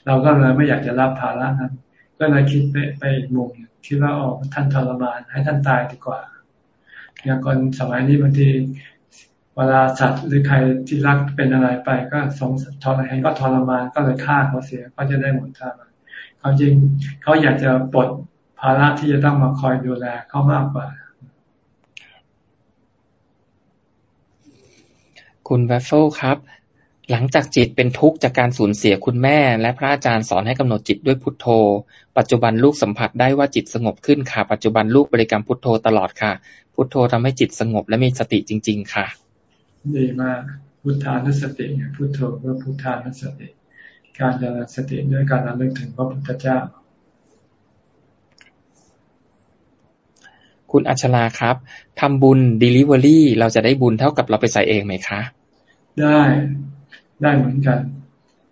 เราก็เลยไม่อยากจะรับภาระนั้น ก็เลยคิดไปไปอีกมุมคิดว่าอ๋อท่านทรมานให้ท่านตายดีกว่าอย่างคนสมัยนี้บางทีเวลาสัตว์หรือใครที่รักเป็นอะไรไปก็สงทรมานก็ทรมานก็เลยฆ่าเขาเสียก็จะได้หมดท่ามันเขาจริงเขาอยากจะปลด ภาระที่จะต้องมาคอยดูแลเขามากกว่า คุณแวฟเฟิลครับ หลังจากจิตเป็นทุกข์จากการสูญเสียคุณแม่ และพระอาจารย์สอนให้กำหนดจิตด้วยพุทโธ ปัจจุบันลูกสัมผัสได้ว่าจิตสงบขึ้นค่ะ ปัจจุบันลูกบริกรรมพุทโธตลอดค่ะ พุทโธทำให้จิตสงบและมีสติจริง ๆ ค่ะ ดีมากพุทธานุสติเนี่ยพุทโธเพื่อพุทธานุสติ การเจริญสติด้วยการระลึกถึงพระพุทธเจ้า คุณอัชราครับทำบุญ Delivery เราจะได้บุญเท่ากับเราไปใส่เองไหมคะ ได้ได้เหมือนกัน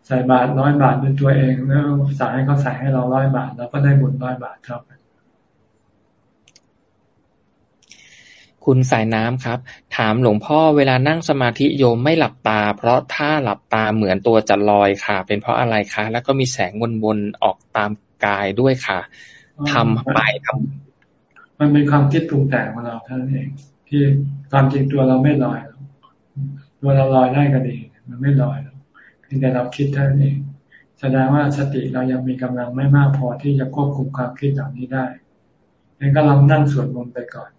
ใส่บาทร้อยบาทเป็นตัวเองแล้วสั่งให้เขาใส่ให้เราร้อยบาทเราก็ได้บุญร้อยบาทเท่ากันคุณสายน้ำครับ ถามหลวงพ่อเวลานั่งสมาธิโยมไม่หลับตา เพราะถ้าหลับตาเหมือนตัวจะลอยค่ะ เป็นเพราะอะไรคะ แล้วก็มีแสงวนๆออกตามกายด้วยค่ะทำไปทำ มันเป็นความคิดปรุงแต่งของเราเท่านั้นเอง ที่ความจริงตัวเราไม่ลอยตัวเราลอยได้ก็ดี มันไม่ลอยหรอกเพียงแต่เราคิดเท่านั้นเอง แสดงว่าสติเรายังมีกำลังไม่มากพอที่จะควบคุมความคิดเหล่านี้ได้งั้นก็ลองนั่งสวดมนต์ไปก่อน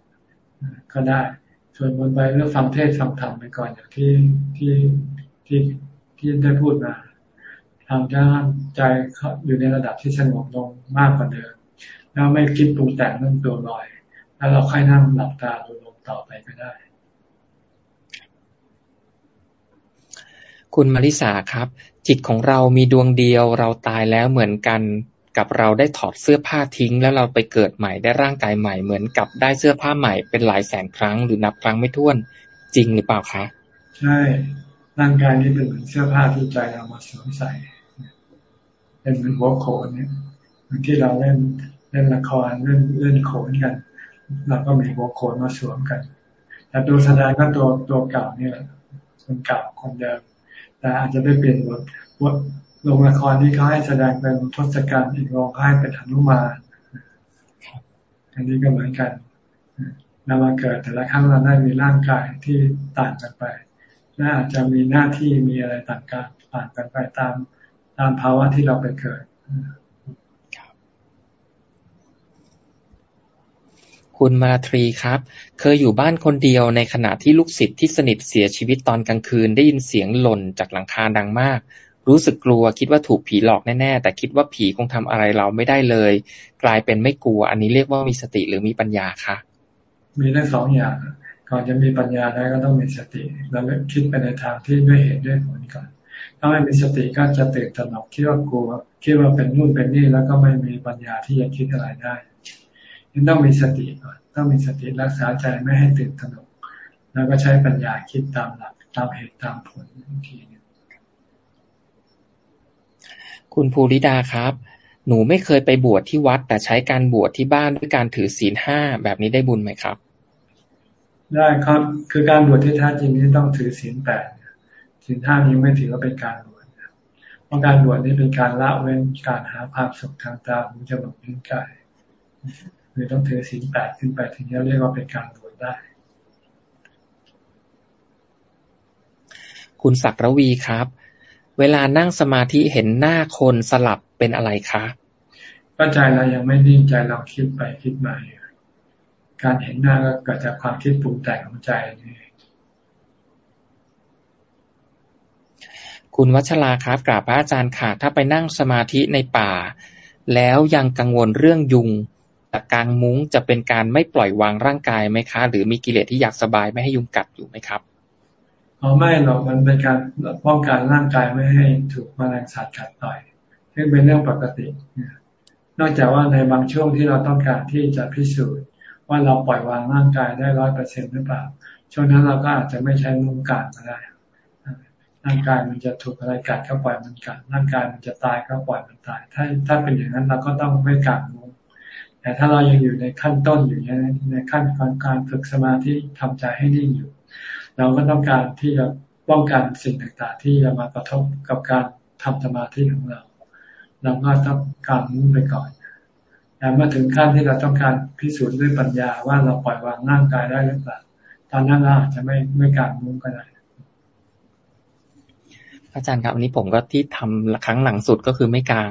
ก็ได้ส่วนบนไปเรื่องฟังเทศฟังธรรมไปก่อนอย่างที่ที่ที่ที่ได้พูดมาทำให้ใจอยู่ในระดับที่สงบลงมากกว่าเดิม แล้วไม่คิดปรุงแต่งเรื่องตัวลอย แล้วเราค่อยนั่งหลับตาดูลงต่อไปก็ได้ คุณมาริสาครับ จิตของเรามีดวงเดียวเราตายแล้วเหมือนกันกับเราได้ถอดเสื้อผ้าทิ้ง แล้วเราไปเกิดใหม่ได้ร่างกายใหม่เหมือนกับได้เสื้อผ้าใหม่เป็นหลายแสนครั้งหรือนับครั้งไม่ถ้วนจริงหรือเปล่าคะ ใช่ร่างกายนี้เป็นเหมือนเสื้อผ้าที่ใจเรามาสวมใส่ เป็นเหมือนหัวโขนเนี่ยเหมือนที่เราเล่น เล่นละครเล่นเล่นโขนกัน เราก็มีหัวโขนมาสวมกัน แต่ตัวแสดงก็ตัวตัวเก่าเนี่ยคนเก่าคนเดิมแต่อาจจะได้เปลี่ยนบทบทบโรงละครที่เขาให้แสดงเป็นทศกัณฐ์อีกโรงให้เป็นหนุมานอันนี้ก็เหมือนกันเรามาเกิดแต่ละครั้งเราได้มีร่างกายที่ต่างกันไปน่าจะมีหน้าที่มีอะไรต่างกันต่างกันไปตามตามภาวะที่เราไปเกิด คุณมาทรีครับ เคยอยู่บ้านคนเดียวในขณะที่ลูกศิษย์ที่สนิทเสียชีวิตตอนกลางคืนได้ยินเสียงหล่นจากหลังคาดังมาก รู้สึกกลัวคิดว่าถูกผีหลอกแน่ๆ แต่คิดว่าผีคงทำอะไรเราไม่ได้เลย กลายเป็นไม่กลัว อันนี้เรียกว่ามีสติหรือมีปัญญาคะมีทั้งสองอย่างก่อนจะมีปัญญาได้ก็ต้องมีสติแล้วคิดไปในทางที่ด้วยเหตุด้วยผลก่อนถ้าไม่มีสติก็จะตื่นตระหนกคิดว่ากลัวคิดว่าเป็นนู่นเป็นนี่แล้วก็ไม่มีปัญญาที่จะคิดอะไรได้ ยังต้องมีสติก่อนต้องมีสติรักษาใจไม่ให้ตื่นตระหนกแล้วก็ใช้ปัญญาคิดตามหลักตามเหตุตามผลทีนึงคุณภูริดาครับ หนูไม่เคยไปบวชที่วัด แต่ใช้การบวชที่บ้านด้วยการถือศีลห้าแบบนี้ได้บุญไหมครับ ได้ครับ คือการบวชที่แท้จริงนี่ต้องถือศีลแปดศีลห้านี้ไม่ถือว่าเป็นการบวชเพราะการบวชนี่เป็นการละเว้นการหาความสุขทางตาหูจมูกลิ้นกาย คือต้องถือศีลแปดขึ้นไปถึงจะเรียกว่าเป็นการบวชได้ คุณศักรวีครับ เวลานั่งสมาธิเห็นหน้าคนสลับเป็นอะไรคะก็ใจเรายังไม่นิ่งใจเราคิดไปคิดมาการเห็นหน้าก็เกิดจากความคิดปรุงแต่งของใจนี่คุณวัชราครับกราบพระอาจารย์ค่ะ ถ้าไปนั่งสมาธิในป่า แล้วยังกังวลเรื่องยุง แต่กลางมุ้งจะเป็นการไม่ปล่อยวางร่างกายไหมคะ หรือมีกิเลสที่อยากสบายไม่ให้ยุงกัดอยู่ไหมครับอ๋อไม่หรอกมันเป็นการป้องกันร่างกายไม่ให้ถูกมแมลงสัตว์กัดต่อยซึ่งเป็นเรื่องปกตินอกจากว่าในบางช่วงที่เราต้องการที่จะพิสูจน์ ว่าเราปล่อยวางร่างกายได้ร้อยเปอร์เซ็นหรือเปล่าช่วงนั้นเราก็อาจจะไม่ใช้มุ้งกัดก็ได้ร่างกายมันจะถูกอะไรกัดก็ปล่อยมันกัดร่างกายมันจะตายก็ปล่อยมันตาย ถ้าถ้าเป็นอย่างนั้นเราก็ต้องไม่กัดมุ้ง แต่ถ้าเรายังอยู่ในขั้นต้นอยู่ในขั้นของการฝึกสมาธิทำใจให้นิ่งอยู่ เราก็ต้องการที่จะป้องกันสิ่งต่างๆ ที่จะมากระทบกับการทำสมาธิของเรา เราก็ต้องการมุ่งไปก่อนแต่เมื่อถึงขั้นที่เราต้องการพิสูจน์ด้วยปัญญาว่าเราปล่อยวางร่างกายได้หรือเปล่าตอนนั้นเราอาจจะไม่ไม่การมุ่งก็ได้อาจารย์ครับอันนี้ผมก็ที่ทำครั้งหลังสุดก็คือไม่กลาง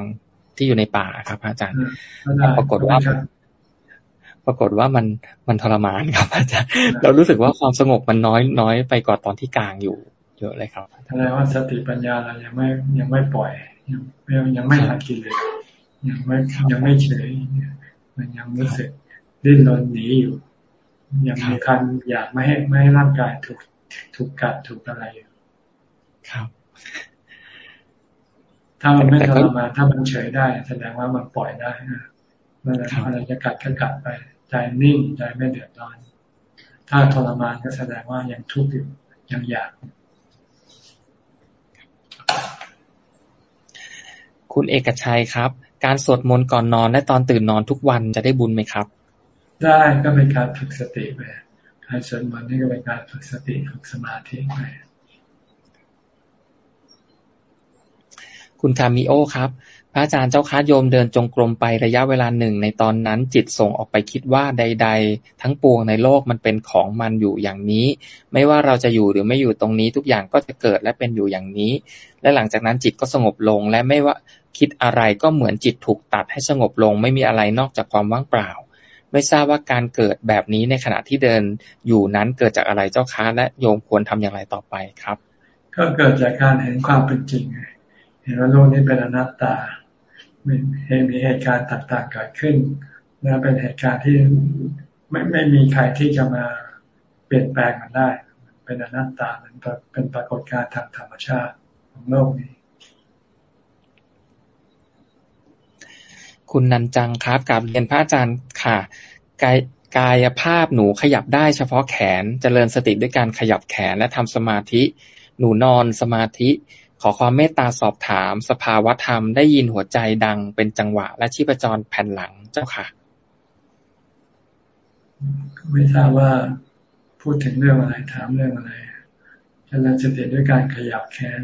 ที่อยู่ในป่าครับอาจารย์ปรากฏว่าปรากฏว่ามันมันทรมานครับอาจารย์เรารู้สึกว่าความสงบมันน้อยน้อยไปกว่าตอนที่กลางอยู่เยอะเลยครับแสดงว่าสติปัญญาเรายังไม่ยังไม่ปล่อย ยังยังไม่หัดกินเลยยังไม่ยังไม่เฉยมันยังรู้สึกดิ้นรนหนีอยู่ ยังมีคันอยากไม่ให้ไม่ให้ร่างกายถูกถูกกัดถูกอะไรอยู่ครับ ถ้ามันไม่ทรมานถ้ามันเฉยได้ แสดงว่ามันปล่อยได้นะมันอะไรจะกัดก็กัดไปใจนิ่งใจไม่เดือดร้อน ถ้าทรมานก็แสดงว่ายังทุกข์อยู่ยังอยากคุณเอกชัยครับ การสวดมนต์ก่อนนอนและตอนตื่นนอนทุกวันจะได้บุญไหมครับ ได้ก็เป็นการฝึกสติไปการสวดมนต์นี่ก็เป็นการฝึกสติฝึกสมาธิไป คุณคามิโอครับ พระอาจารย์เจ้าค้าโยมเดินจงกรมไประยะเวลาหนึ่งในตอนนั้นจิตส่งออกไปคิดว่าใด ๆ ทั้งปวงในโลกมันเป็นของมันอยู่อย่างนี้ ไม่ว่าเราจะอยู่หรือไม่อยู่ตรงนี้ทุกอย่างก็จะเกิดและเป็นอยู่อย่างนี้ และหลังจากนั้นจิตก็สงบลงและไม่ว่าคิดอะไรก็เหมือนจิตถูกตัดให้สงบลง ไม่มีอะไรนอกจากความว่างเปล่า ไม่ทราบว่าการเกิดแบบนี้ในขณะที่เดินอยู่นั้นเกิดจากอะไรเจ้าค้าและโยมควรทำอย่างไรต่อไปครับ ก็เกิดจากการเห็นความเป็นจริงไง เห็นว่าโลกนี้เป็นอนัตตามีมีเหตุการณ์ต่างๆเกิดขึ้นและเป็นเหตุการณ์ที่ไม่ไม่มีใครที่จะมาเปลี่ยนแปลงมันได้ เป็นอนัตตาเป็นเป็นปรากฏการณ์ทางธรรมชาติของโลกนี้ คุณนันจังครับกับเรียนพระอาจารย์ค่ะกายกายภาพหนูขยับได้เฉพาะแขนจเจริญสติด้วยการขยับแขนและทำสมาธิ หนูนอนสมาธิ ขอความเมตตาสอบถามสภาวธรรม ได้ยินหัวใจดังเป็นจังหวะ และชีพจรแผ่นหลังเจ้าค่ะ ไม่ทราบว่าพูดถึงเรื่องอะไรถามเรื่องอะไรจริญสติด้วยการขยับแขน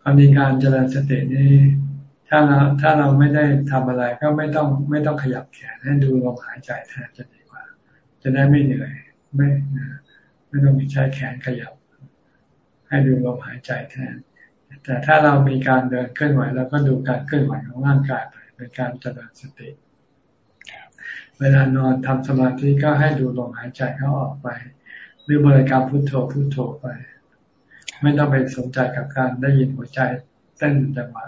ความในการเจริญสตินี่ถ้าเราถ้าเราไม่ได้ทำอะไรก็ไม่ต้องไม่ต้องขยับแขนให้ดูลมหายใจแทนจะดีกว่า จะได้ไม่เหนื่อยไม่ไม่ต้องมีใช้แขนขยับ ให้ดูลมหายใจแทน แต่ถ้าเรามีการเดินเคลื่อนไหวเราก็ดูการเคลื่อนไหวของร่างกายไปเป็นการเจริญสติ เวลานอนทำสมาธิก็ให้ดูลมหายใจเข้าออกไป หรือบริกรรมพุทโธพุทโธไป ไม่ต้องไปสนใจกับการได้ยินหัวใจเต้นจังหวะ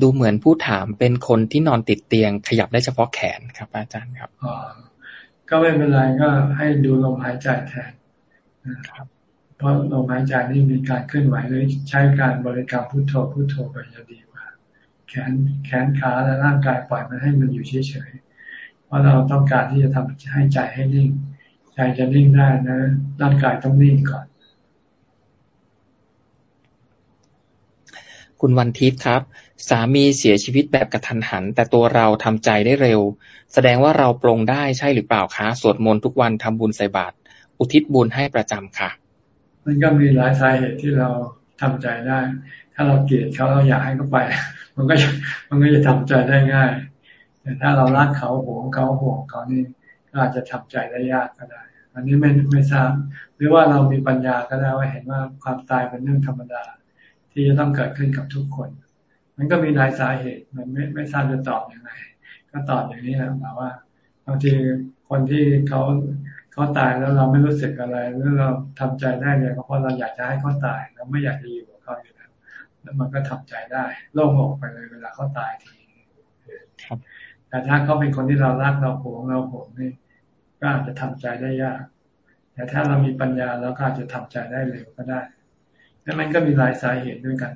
ดูเหมือนผู้ถามเป็นคนที่นอนติดเตียง ขยับได้เฉพาะแขนครับ อาจารย์ครับอ๋อก็ไม่เป็นไรก็ให้ดูลมหายใจแทนนะครับเพ ราะลมหายใจนี่มีการเคลื่อนไหวหรือใช้การบริกรรมพุทโธพุทโธไปจะดีกว่า แขนแขนขาและร่างกายปล่อยมันให้มันอยู่เฉยๆเพราะเราต้องการที่จะทำให้ใจให้นิ่ง ใจจะนิ่งได้นะร่างกายต้องนิ่งก่อน คุณวันทิพย์ครับ สามีเสียชีวิตแบบกระทันหัน แต่ตัวเราทำใจได้เร็ว แสดงว่าเราปรงได้ใช่หรือเปล่าคะสวดมนต์ทุกวันทำบุญใส่บาตรอุทิศบุญให้ประจำค่ะ มันก็มีหลายสาเหตุที่เราทำใจได้ ถ้าเราเกลียดเขาเราอยากให้เขาไป มันก็มันก็จะทำใจได้ง่าย แต่ถ้าเรารักเขาห่วงเขาห่วงเขานี่ก็อาจจะทำใจได้ยากก็ได้ อันนี้ไม่ไม่ทราบหรือว่าเรามีปัญญาก็ได้ว่าเห็นว่าความตายเป็นเรื่องธรรมดา ที่จะต้องเกิดขึ้นกับทุกคน มันก็มีหลายสาเหตุมันไม่ไม่ทราบจะตอบอยังไงก็ตอบอย่างนี้นะว่าบางทีคนที่เขา เขาตายแล้วเราไม่รู้สึกอะไรหรือเราทำใจได้เลยเพราะเราอยากจะให้เขาตายเราไม่อยากจะอยู่กับเขาอยู่แล้วแล้วมันก็ทำใจได้โล่งอกไปเลยเวลาเขาตายทีแต่ถ้าเขาเป็นคนที่เรารักเราหวงเราหวงนี่ก็อาจจะทำใจได้ยาก แต่ถ้าเรามีปัญญาเราก็อาจจะทำใจได้เร็วก็ได้แล้วมันก็มีหลายสาเหตุด้วยกัน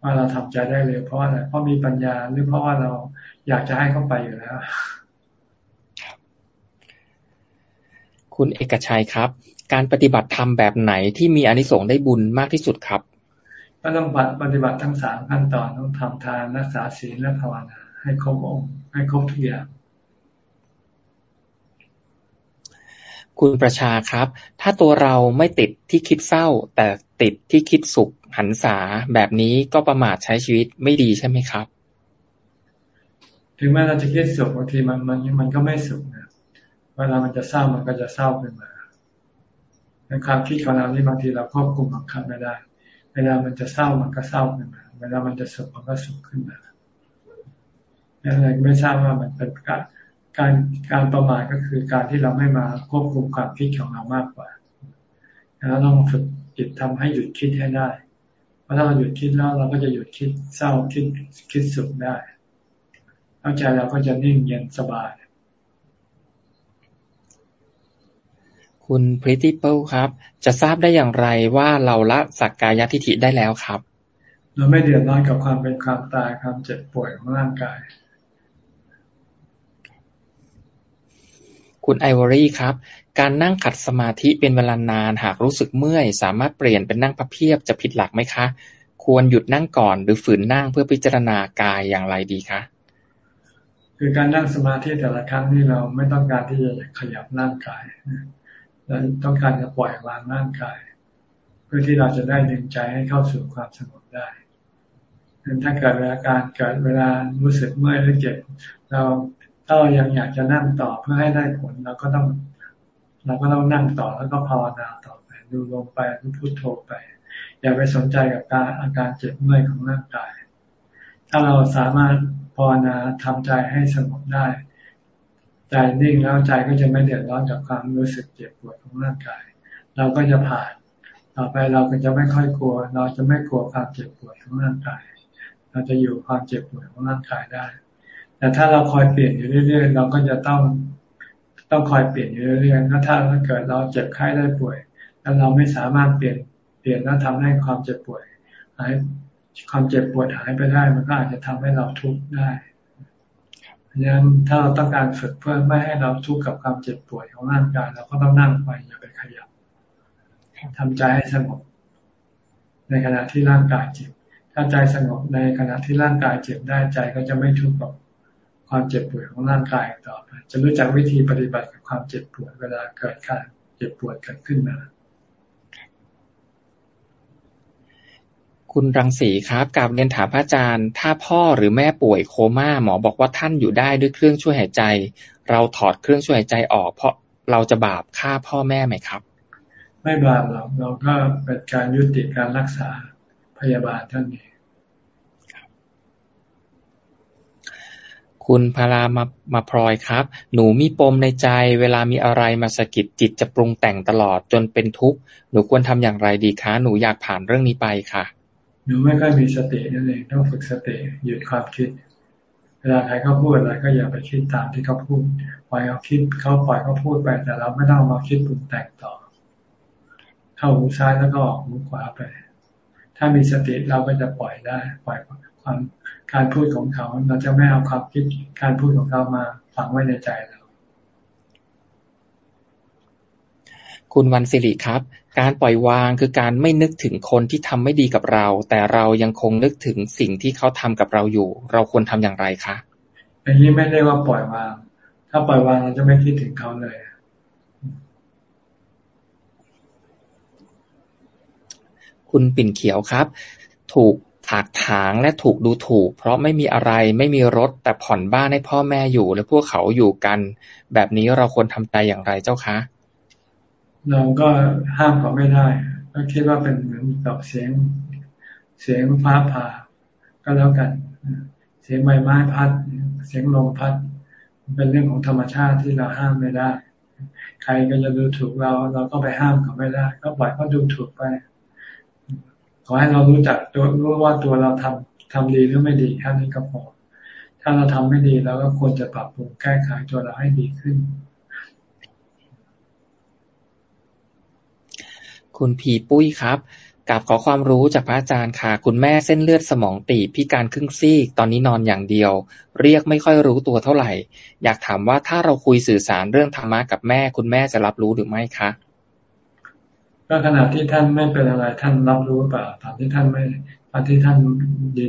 ว่าเราทำใจได้เร็วเพราะอะไรเพราะมีปัญญาหรือเพราะว่าเราอยากจะให้เขาไปอยู่แล้ว คุณเอกชัยครับ การปฏิบัติธรรมแบบไหนที่มีอนิสงส์ได้บุญมากที่สุดครับ ก็ต้องปฏิบัติทั้งสามขั้นตอนต้องทำทานรักษาศีลและภาวนาให้ครบองค์ให้ครบทุกอย่างคุณประชาครับ ถ้าตัวเราไม่ติดที่คิดเศร้า แต่ติดที่คิดสุขหันษาแบบนี้ก็ประมาทใช้ชีวิตไม่ดีใช่ไหมครับ ถึงแม้เราจะคิดสุขบางทีมันมันมันก็ไม่สุขนะ เวลามันจะเศร้ามันก็จะเศร้าขึ้นมาในความคิดของเรานี่บางทีเราควบคุมบังคับไม่ได้ เวลามันจะเศร้ามันก็เศร้าขึ้นมา เวลามันจะสุขมันก็สุขขึ้นมาดังนั้นไม่ทราบว่ามันเป็นการการการประมาทก็คือการที่เราไม่มาควบคุมความคิดของเรามากกว่าเราต้องฝึกจิตทำให้หยุดคิดให้ได้ เพราะถ้าเราหยุดคิดแล้วเราก็จะหยุดคิดเศร้าคิดคิดสุขได้แล้วใจเราก็จะนิ่งเย็นสบาย คุณพริตตี้เปิลครับ จะทราบได้อย่างไรว่าเราละสักกายทิฏฐิได้แล้วครับ เราไม่เดือดร้อนกับความเป็นความตายความเจ็บป่วยของร่างกาย คุณไอวอรี่ครับ การนั่งขัดสมาธิเป็นเวลานานหากรู้สึกเมื่อย สามารถเปลี่ยนเป็นนั่งพับเพียบจะผิดหลักไหมคะ ควรหยุดนั่งก่อนหรือฝืนนั่งเพื่อพิจารณากายอย่างไรดีคะคือการนั่งสมาธิแต่ละครั้งนี่เราไม่ต้องการที่จะขยับร่างกาย เราต้องการจะปล่อยวางร่างกาย เพื่อที่เราจะได้ดึงใจให้เข้าสู่ความสงบได้ถ้าเกิดเวลาการเกิดเวลารู้สึกเมื่อยหรือเจ็บ เราถ้าเรายังอยากจะนั่งต่อเพื่อให้ได้ผลเราก็ต้องเราก็ต้องนั่งต่อแล้วก็ภาวนาต่อไปดูลงไปพุทโธไป อย่าไปสนใจกับการอาการเจ็บเมื่อยของร่างกาย ถ้าเราสามารถภาวนาทำใจให้สงบได้ ใจนิ่งแล้วใจก็จะไม่เดือดร้อนจากความรู้สึกเจ็บปวดของร่างกาย เราก็จะผ่าน ต่อไปเราก็จะไม่ค่อยกลัว เราจะไม่กลัวความเจ็บปวดของร่างกาย เราจะอยู่ความเจ็บปวดของร่างกายได้ แต่ถ้าเราคอยเปลี่ยนอยู่เรื่อย ๆ เราก็จะต้องต้องคอยเปลี่ยนอยู่เรื่อยๆถ้าถ้าเกิดเราเจ็บไข้ได้ป่วย แล้วเราไม่สามารถเปลี่ยนเปลี่ยนแล้วทำให้ความเจ็บป่วยหายความเจ็บปวดหายไปได้ มันก็อาจจะทำให้เราทุกข์ได้ เพราะฉะนั้นถ้าเราต้องการฝึกเพื่อไม่ให้เราทุกข์กับความเจ็บป่วยของร่างกาย เราก็ต้องนั่งไปอย่าไปขยับทำใจให้สงบ ในขณะที่ร่างกายเจ็บ ถ้าใจสงบในขณะที่ร่างกายเจ็บได้ใจก็จะไม่ทุกข์กับความเจ็บป่วยของร่างกายต่อไป จะรู้จักวิธีปฏิบัติกับความเจ็บปวดเวลาเกิดการเจ็บปวดเกิดขึ้นมา คุณรังสีครับกราบเรียนถามพระอาจารย์ ถ้าพ่อหรือแม่ป่วยโคม่าหมอบอกว่าท่านอยู่ได้ด้วยเครื่องช่วยหายใจ เราถอดเครื่องช่วยหายใจออก เพราะเราจะบาปฆ่าพ่อแม่ไหมครับ ไม่บาปหรอกเราก็เป็นการยุติการรักษาพยาบาลท่านเองคุณพารามามาพลอยครับ หนูมีปมในใจ เวลามีอะไรมาสะกิดจิตจะปรุงแต่งตลอดจนเป็นทุกข์ หนูควรทำอย่างไรดีคะ หนูอยากผ่านเรื่องนี้ไปค่ะ หนูไม่ค่อยมีสตินั่นเองต้องฝึกสติหยุดความคิด เวลาใครเขาพูดอะไรก็อย่าไปคิดตามที่เขาพูดปล่อยเขาคิดเขาปล่อยเขาพูดไปแต่เราไม่ต้องมาคิดปรุงแต่งต่อ เข้าหูซ้ายแล้วก็ออกหูขวาไป ถ้ามีสติเราก็จะปล่อยได้ ปล่อยความการพูดของเขา เราจะไม่เอาความคิดการพูดของเขามาฝังไว้ในใจเราคุณวันสิริครับ การปล่อยวางคือการไม่นึกถึงคนที่ทำไม่ดีกับเรา แต่เรายังคงนึกถึงสิ่งที่เขาทำกับเราอยู่ เราควรทำอย่างไรคะอันนี้ไม่ได้ว่าปล่อยวาง ถ้าปล่อยวางเราจะไม่คิดถึงเขาเลย คุณปิ่นเขียวครับ ถูกถากถางและถูกดูถูก เพราะไม่มีอะไรไม่มีรถแต่ผ่อนบ้านให้พ่อแม่อยู่ และพวกเขาอยู่กัน แบบนี้เราควรทำใจอย่างไรเจ้าคะ เราก็ห้ามเขาไม่ได้ ก็คิดว่าเป็นเหมือนกับเสียงเสียงฟ้าผ่าก็แล้วกัน เสียงใบไม้พัด เสียงลมพัด เป็นเรื่องของธรรมชาติที่เราห้ามไม่ได้ ใครก็จะดูถูกเรา เราก็ไปห้ามเขาไม่ได้ ก็ปล่อยเขาดูถูกไป ขอให้เรารู้จักตัวรู้ว่าตัวเราทำทำดีหรือไม่ดีแค่นี้ก็พอถ้าเราทำไม่ดีเราก็ควรจะปรับปรุงแก้ไขตัวเราให้ดีขึ้น คุณผีปุ้ยครับกับขอความรู้จากพระอาจารย์ค่ะ คุณแม่เส้นเลือดสมองตีบพิการครึ่งซีก ตอนนี้นอนอย่างเดียว เรียกไม่ค่อยรู้ตัวเท่าไหร่ อยากถามว่าถ้าเราคุยสื่อสารเรื่องธรรมะกับแม่ คุณแม่จะรับรู้หรือไม่คะก็ขณะที่ท่านไม่เป็นอะไรท่านรับรู้เปล่าตอนที่ท่านไม่ตอนที่ท่าน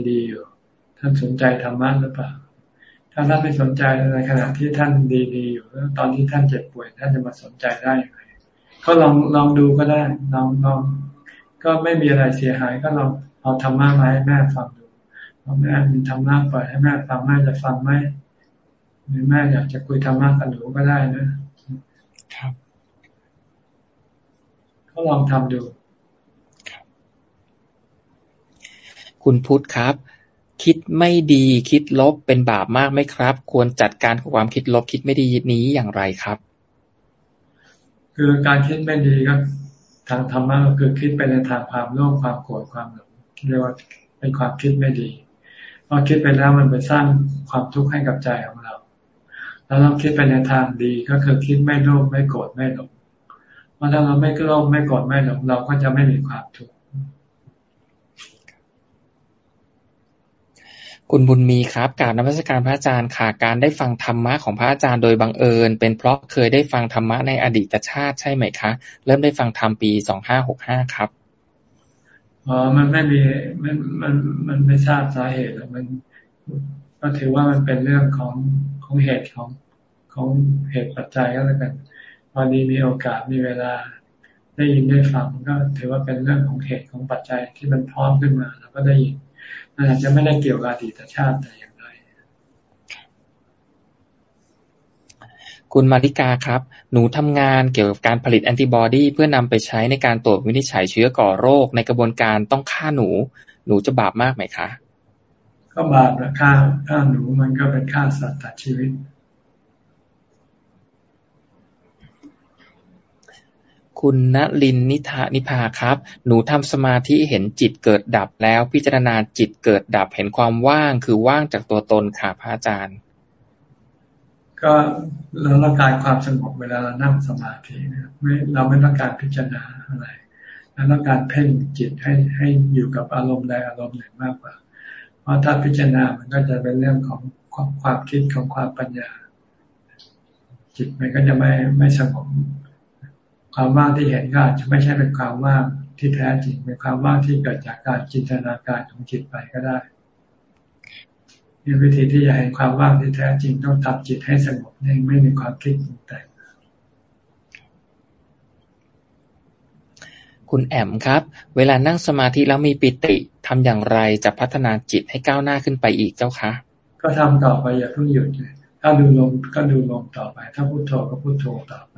ดีๆอยู่ ท่านสนใจธรรมะหรือเปล่า ถ้าท่านไม่สนใจในขณะที่ท่านดีๆอยู่ตอนที่ท่านเจ็บป่วยท่านจะมาสนใจได้อย่างไร ก็ลองลองดูก็ได้ลองลองก็ไม่มีอะไรเสียหายก็ลองเอาธรรมะมาให้แม่ฟังดูเอาแม่มีธรรมะปล่อยให้แม่ฟังแม่จะฟังไหมหรือแม่อยากจะคุยธรรมะกับหนูก็ได้นะครับก็ลองทำดูคุณพุทธครับ คิดไม่ดีคิดลบเป็นบาปมากไหมครับ ควรจัดการกับความคิดลบคิดไม่ดีนี้อย่างไรครับ คือการคิดไม่ดีก็ทางธรรมะก็คือคิดไปในทางความโลภความโกรธความหลงเรียกว่าเป็นความคิดไม่ดีพอคิดไปแล้วมันไปสร้างความทุกข์ให้กับใจของเรา แล้วเราคิดไปในทางดีก็คือคิดไม่โลภไม่โกรธไม่หลงราะถ้าเราไม่โลภไม่โกรธไม่หลงเราก็จะไม่มีความทุกข์ คุณบุญมีครับการนมัสการพระอาจารย์ค่ะการได้ฟังธรรมะของพระอาจารย์โดยบังเอิญ เป็นเพราะเคยได้ฟังธรรมะในอดีตชาติใช่ไหมคะ เริ่มได้ฟังธรรมปีสองห้าหกห้าครับอ๋อมันไม่มีมันมันมันไม่ทราบสาเหตุมันก็ถือว่ามันเป็นเรื่องของของเหตุของของเหตุปัจจัยก็แล้วกันพอดีมีโอกาสมีเวลาได้ยินได้ฟังก็ถือว่าเป็นเรื่องของเหตุของปัจจัยที่มันพร้อมขึ้นมาเราก็ได้ยิน มันอาจจะไม่ได้เกี่ยวกับอดีตชาติแต่อย่างไรคุณมาริกาครับ หนูทำงานเกี่ยวกับการผลิตแอนติบอดีเพื่อนำไปใช้ในการตรวจวินิจฉัยเชื้อก่อโรคในกระบวนการต้องฆ่าหนู หนูจะบาปมากไหมคะ ก็บาปนะฆ่าฆ่าหนูมันก็เป็นฆ่าสัตว์ตัดชีวิต คุณณลินนิธานิพาครับ หนูทำสมาธิเห็นจิตเกิดดับแล้ว พิจารณาจิตเกิดดับเห็นความว่างคือว่างจากตัวตนค่ะพระอาจารย์ ก็เราต้องการความสงบเวลาเรานั่งสมาธินะไม่เราไม่ต้องการพิจารณาอะไรเราต้องการเพ่งจิตให้ให้อยู่กับอารมณ์ใดอารมณ์หนึ่งมากกว่า เพราะถ้าพิจารณามันก็จะเป็นเรื่องของความคิดของความปัญญา จิตมันก็จะไม่ไม่สงบ ความว่างที่เห็นก็อาจจะไม่ใช่เป็นความว่างที่แท้จริงเป็นความว่างที่เกิดจากการจินตนาการของจิตไปก็ได้มีวิธีที่จะเห็นความว่างที่แท้จริงต้องทำจิตให้สงบเองไม่มีความคิดปรุงแต่งคุณแอมครับ เวลานั่งสมาธิแล้วมีปิติทำอย่างไรจะพัฒนาจิตให้ก้าวหน้าขึ้นไปอีกเจ้าคะ ก็ทำต่อไปอย่าเพิ่งหยุดถ้าดูลมก็ดูลมต่อไป ถ้าพุโทโธก็พุโทโธต่อไป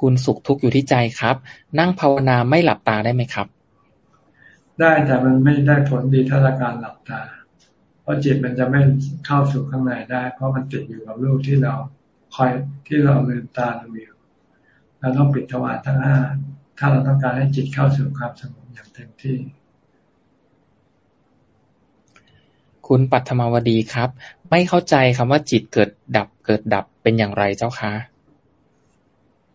คุณสุขทุกข์อยู่ที่ใจครับ นั่งภาวนาไม่หลับตาได้ไหมครับ ได้แต่มันไม่ได้ผลดีถ้าการหลับตา เพราะจิตมันจะไม่เข้าสู่ข้างในได้ เพราะมันติดอยู่กับรูปที่เราคอยที่เราลืมตาดูอยู่เราต้องปิดทวารทั้งห้าถ้าเราต้องการให้จิตเข้าสู่ความสงบอย่างเต็มที่ คุณปัทมวดีครับ ไม่เข้าใจคำว่าจิตเกิดดับเกิดดับเป็นอย่างไรเจ้าคะ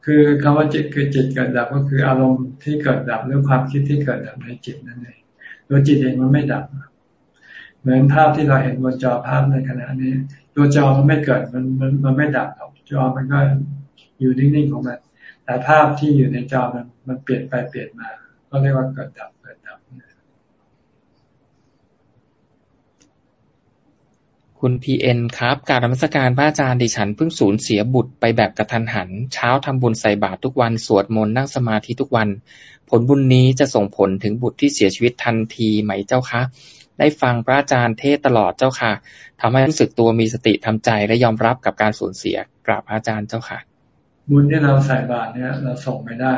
คือคำว่าจิตคือจิตเกิดดับก็คืออารมณ์ที่เกิดดับหรือความคิดที่เกิดดับในจิตนั่นเองตัวจิตเองมันไม่ดับ เหมือนภาพที่เราเห็นบนจอภาพในขณะนี้ ตัวจอมันไม่เกิดมันมันมันไม่ดับหรอกจอมันก็อยู่นิ่งๆของมัน แต่ภาพที่อยู่ในจอมันมันเปลี่ยนไปเปลี่ยนมา ก็เรียกว่าเกิดดับเกิดดับ คุณพีเอ็นครับ การรมสการพระอาจารย์ดิฉันเพิ่งสูญเสียบุตรไปแบบกระทันหัน เช้าทำบุญใส่บาตรทุกวัน สวดมนต์นั่งสมาธิทุกวัน ผลบุญนี้จะส่งผลถึงบุตรที่เสียชีวิตทันทีไหมเจ้าคะ ได้ฟังพระอาจารย์เทศตลอดเจ้าค่ะทำให้รู้สึกตัวมีสติทำใจและยอมรับกับการสูญเสียกราบอาจารย์เจ้าค่ะ บุญที่เราใส่บาตรเนี่ยเราส่งไม่ได้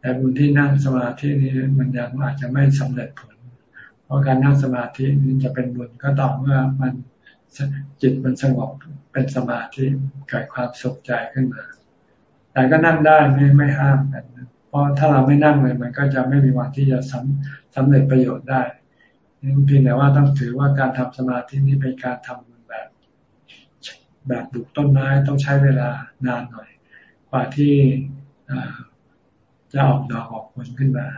แต่บุญที่นั่งสมาธินี้มันยังอาจจะไม่สำเร็จผล เพราะการนั่งสมาธินี้จะเป็นบุญก็ต่อเมื่อมัน จิตมันสงบเป็นสมาธิเกิดความสุขใจขึ้นมา แต่ก็นั่งได้ไม่ไม่ห้ามกัน เพราะถ้าเราไม่นั่งเลย มันก็จะไม่มีวันที่จะสำสำเร็จประโยชน์ได้เพียงแต่ว่าต้องถือว่าการทำสมาธินี้เป็นการทำบุญแบบ แบบบุกต้นไม้ต้องใช้เวลานานหน่อย กว่าที่จะออกดอกออกผลขึ้นมา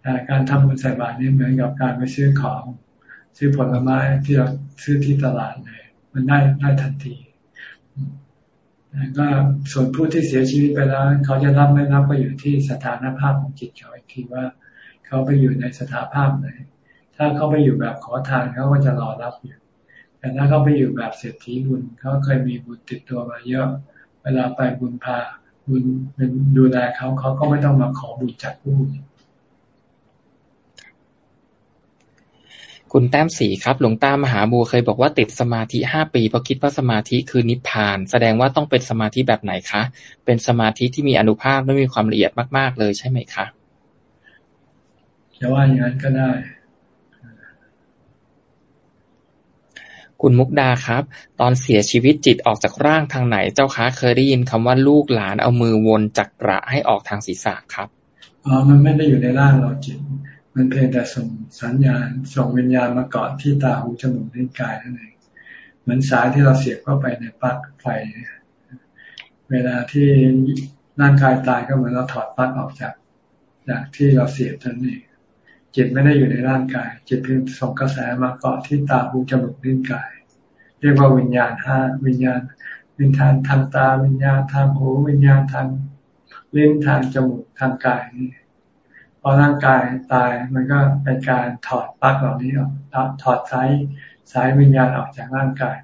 แต่การทำบุญใส่บาตรนี่เหมือนกับการไปซื้อของ ซื้อผลไม้ที่เราซื้อที่ตลาดเลย มันได้ได้ทันทีก็ส่วนผู้ที่เสียชีวิตไปแล้ว เขาจะรับไม่รับก็อยู่ที่สถานภาพของจิตเขาอีกทีว่า เขาไปอยู่ในสถานภาพไหนถ้าเขาไปอยู่แบบขอทานเขาก็จะรอรับอยู่ แต่ถ้าเขาไปอยู่แบบเศรษฐีบุญเขาเคยมีบุญติดตัวมาเยอะ เวลาไปบุญพาบุญเป็นดูแลเขาเขาก็ไม่ต้องมาขอบุญจากผู้ คุณแต้มสีครับ หลวงตามหาบัวเคยบอกว่าติดสมาธิห้าปีเพราะคิดว่าสมาธิคือนิพพาน แสดงว่าต้องเป็นสมาธิแบบไหนคะ เป็นสมาธิที่มีอนุภาพและมีความละเอียดมาก ๆ เลยใช่ไหมคะจะว่าอย่างนั้นก็ได้คุณมุกดาครับ ตอนเสียชีวิตจิตออกจากร่างทางไหน เจ้าคะเคยได้ยินคำว่าลูกหลานเอามือวนจักระให้ออกทางศีรษะครับอ๋อมันไม่ได้อยู่ในร่างเราจิต มันเพียงแต่ส่งสัญญาณส่งวิญญาณมาเกาะที่ตาหูจมูกลิ้นกายนั่นเองเหมือนสายที่เราเสียบเข้าไปในปลั๊กไฟ เวลาที่ร่างกายตายก็เหมือนเราถอดปลั๊กออกจากจากที่เราเสียบนั่นเองจิตไม่ได้อยู่ในร่างกาย จิตเพียงส่งกระแสมาเกาะที่ตาหูจมูกลิ้นกาย เรียกว่าวิญญาณห้าวิญญาณ วิญญาณทางตา วิญญาณทางหู วิญญาณทางลิ้นทางจมูกทางกายนี่ พอร่างกายตายมันก็เป็นการถอดปลั๊กเหล่านี้ออกถอดสายสายวิญญาณออกจากร่างกาย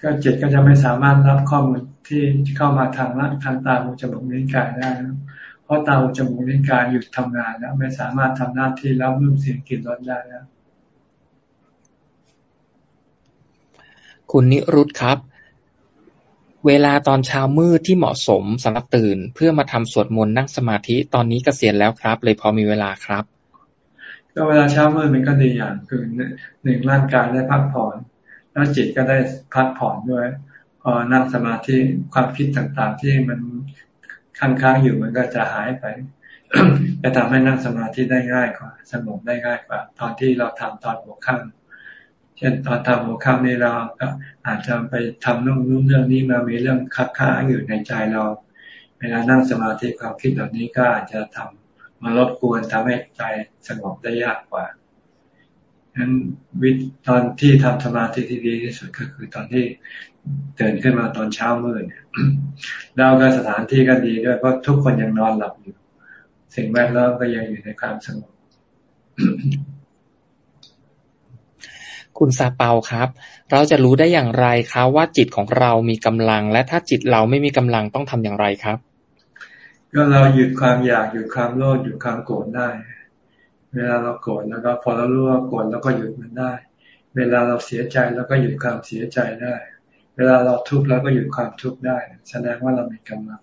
ก็จิตก็จะไม่สามารถรับข้อมูลที่เข้ามาทางร่างทางตาหูจมูกลิ้นกายได้ เพราะตาหูจมูกลิ้นกายหยุดทำงานแล้วไม่สามารถทำหน้าที่รับรู้เสียงกลิ่นรสได้แล้วคุณนิรุตครับ เวลาตอนเช้ามืดที่เหมาะสมสำหรับตื่น เพื่อมาทำสวดมนต์นั่งสมาธิตอนนี้กเกษียณแล้วครับ เลยพอมีเวลาครับ ก็เวลาเช้ามืดมันก็ดีอย่างคือหนึ่งร่างกายได้พักผ่อน แล้วจิตก็ได้พักผ่อนด้วยพอนั่งสมาธิความคิดต่างๆ ที่มันค้างค้างอยู่มันก็จะหายไปจะทำให้นั่งสมาธิได้ง่ายกว่าสงบได้ง่ายกว่า ตอนที่เราทำตอนหัวค่ำ เช่นตอนทำหัวค่ำนี่เราก็อาจจะไปทำเรื่องนู้นเรื่องนี้มามีเรื่องคับค้างอยู่ในใจเรา เวลานั่งสมาธิความคิดแบบนี้ก็อาจจะทำมารบกวนทำให้ใจสงบได้ยากกว่าฉะนั้นวิตอนที่ทำสมาธิที่ดีที่สุดก็คือตอนที่ตื่นขึ้นมาตอนเช้ามืดเนี่ยแล้วก็สถานที่ก็ดีด้วยเพราะทุกคนยังนอนหลับอยู่ สิ่งแวดล้อมก็ยังอยู่ในความสงบ คุณซาเปาครับ เราจะรู้ได้อย่างไรครับว่าจิตของเรามีกำลัง และถ้าจิตเราไม่มีกำลังต้องทำอย่างไรครับ ก็เราหยุดความอยากหยุดความโลภหยุดความโกรธได้ เวลาเราโกรธแล้วก็พอเรารู้ว่าโกรธแล้วก็หยุดมันได้ เวลาเราเสียใจแล้วก็หยุดความเสียใจได้ เวลาเราทุกข์แล้วก็หยุดความทุกข์ได้ แสดงว่าเรามีกำลัง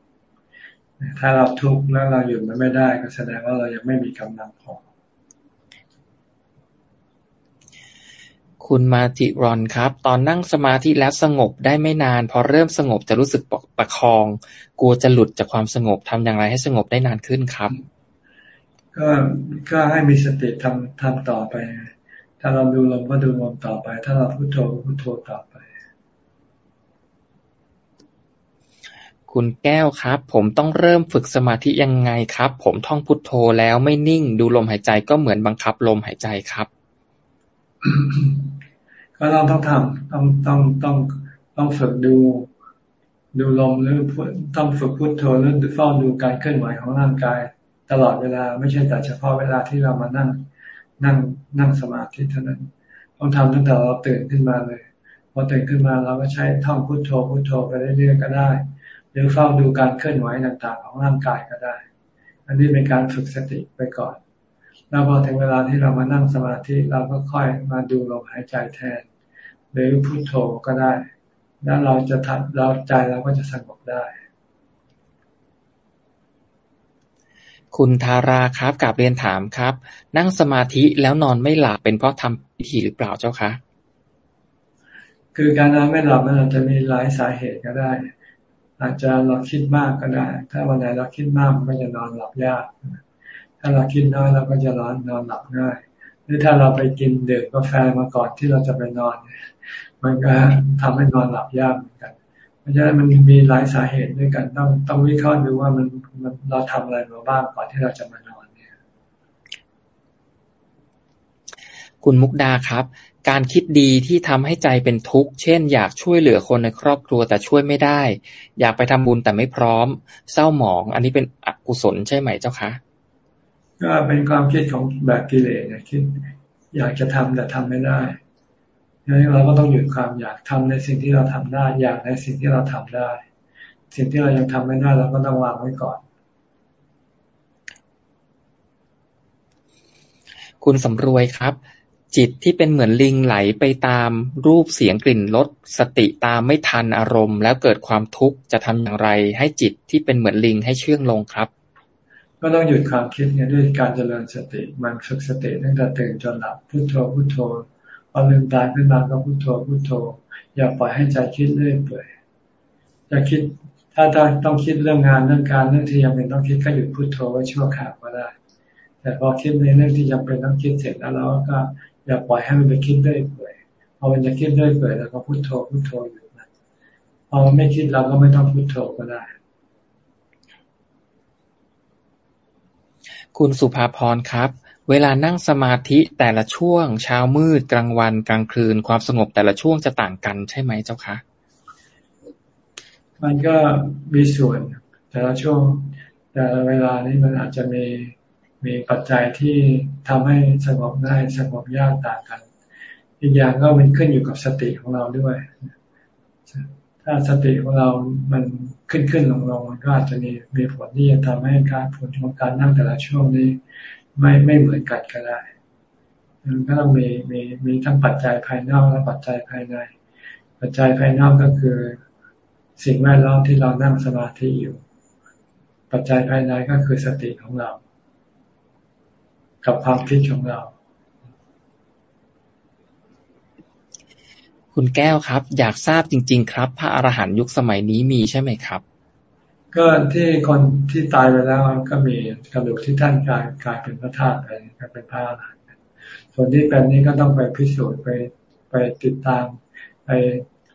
ถ้าเราทุกข์แล้วเราหยุดมันไม่ได้ ก็แสดงว่าเรายังไม่มีกำลังพอ คุณมาจิรอนครับ ตอนนั่งสมาธิแล้วสงบได้ไม่นาน พอเริ่มสงบจะรู้สึกประคอง กลัวจะหลุดจากความสงบทำอย่างไรให้สงบได้นานขึ้นครับ ก็ก็ให้มีสติทำทำต่อไป ถ้าเราดูลมก็ดูลมต่อไป ถ้าเราพุโทโธพุโทโธต่อไป คุณแก้วครับ ผมต้องเริ่มฝึกสมาธิยังไงครับ ผมท่องพุทโธแล้วไม่นิ่ง ดูลมหายใจก็เหมือนบังคับลมหายใจครับ ก็เราต้องทำต้องต้องต้องต้องฝึกดู ดูลมหรือต้องฝึกพุทโธหรือเฝ้าดูการเคลื่อนไหวของร่างกาย ตลอดเวลาไม่ใช่แต่เฉพาะเวลาที่เรามานั่งนั่งนั่งสมาธิเท่านั้นต้องทำตั้งแต่เราตื่นขึ้นมาเลยพอตื่นขึ้นมาเราก็ใช้ท่องพุทโธพุทโธไปเรื่อยๆก็ได้ หรือเฝ้าดูการเคลื่อนไหวต่างๆ ของร่างกายก็ได้ อันนี้เป็นการฝึกสติไปก่อน แล้วพอถึงเวลาที่เรามานั่งสมาธิเราก็ค่อยมาดูลมหายใจแทน หรือพุโทโธก็ได้ แล้วเราจะทำเราใจเราก็จะสงบได้ คุณทาราครับกับเรียนถามครับ นั่งสมาธิแล้วนอนไม่หลับเป็นเพราะทำพิธีหรือเปล่าเจ้าคะคือการนอนไม่หลับมันอาจจะมีหลายสาเหตุก็ได้ อาจจะเราคิดมากก็ได้ ถ้าวันไหนเราคิดมากมันก็จะนอนหลับยาก ถ้าเราคิดน้อยเราก็จะนอนนอนหลับง่าย หรือถ้าเราไปกินเดือกาแฟมาก่อนที่เราจะไปนอน มันก็ทำให้นอนหลับยากเหมือนกัน เพราะฉะนั้นมันมีหลายสาเหตุด้วยกันต้องต้องวิเคราะห์ดูว่ามันมันเราทำอะไรมาบ้างก่อนที่เราจะมานอนเนี่ย คุณมุกดาครับการคิดดีที่ทำให้ใจเป็นทุกข์ เช่น อยากช่วยเหลือคนในครอบครัวแต่ช่วยไม่ได้ อยากไปทำบุญแต่ไม่พร้อม เศร้าหมอง อันนี้เป็นอกุศลใช่ไหมเจ้าคะ ก็เป็นความคิดของแบบกิเลสเนี่ยคิด อยากจะทำแต่ทำไม่ได้ดังนั้นเราก็ต้องหยุดความอยากทำในสิ่งที่เราทำได้ อยากในสิ่งที่เราทำได้ สิ่งที่เรายังทำไม่ได้เราก็ต้องวางไว้ก่อน คุณสำรวยครับ จิตที่เป็นเหมือนลิงไหลไปตามรูปเสียงกลิ่นรสสติตามไม่ทันอารมณ์ แล้วเกิดความทุกข์จะทำอย่างไร ให้จิตที่เป็นเหมือนลิงให้เชื่องลงครับ ก็ต้องหยุดความคิดเนี่ยด้วยการเจริญสติมันฝึกสติตั้งแต่ตื่นจนหลับพุโทโธพุโทโธพอลืมตาขึ้นมาก็พุโทโธพุโทโธ อย่าปล่อยให้ใจคิดเรื่อยเปื่อยจะคิดถ้าต้องคิดเรื่องงานเรื่องการเรื่องที่ยังเป็นต้องคิดก็หยุดพุโทโธไว้ชั่วคราวก็ได้ แต่พอคิดในเรื่องที่จำเป็นต้องคิดเสร็จแล้วเราก็อย่าปล่อยให้มันไปคิดเรื่อยเปื่อยพอมันจะคิดเรื่อยเปื่อยแล้วก็พุโทโธพุโทโธอยู่นะพอไม่คิดเราก็ไม่ต้องพุโทโธก็ได้ คุณสุภาพรครับ เวลานั่งสมาธิแต่ละช่วง เช้ามืดกลางวันกลางคืน ความสงบแต่ละช่วงจะต่างกันใช่ไหมเจ้าคะ มันก็มีส่วน แต่ละช่วง แต่ละเวลานี้มันอาจจะมีมีปัจจัยที่ทำให้สงบง่ายสงบยากต่างกัน อีกอย่างก็มันขึ้นอยู่กับสติของเราด้วย ถ้าสติของเรามันขึ้นขึ้นลงลงมันก็อาจจะมีมีผลที่จะทำให้การผลของการนั่งแต่ละช่วงนี้ไม่ไม่เหมือนกันก็ได้มันก็ต้องมีมีมีทั้งปัจจัยภายนอกและปัจจัยภายใน ปัจจัยภายนอกก็คือ สิ่งแวดล้อมที่เรานั่งสมาธิอยู่ ปัจจัยภายในก็คือสติของเรา กับความคิดของเรา คุณแก้วครับ อยากทราบจริง ๆ ครับ พระอรหันต์ยุคสมัยนี้มีใช่ไหมครับ ก็ที่คนที่ตายไปแล้วก็มีกระดูกที่ท่านกลายกลายเป็นพระธาตุไปเป็นพระอรหันต์ส่วนที่เป็นนี้ก็ต้องไปพิสูจน์ไปไปติดตามไป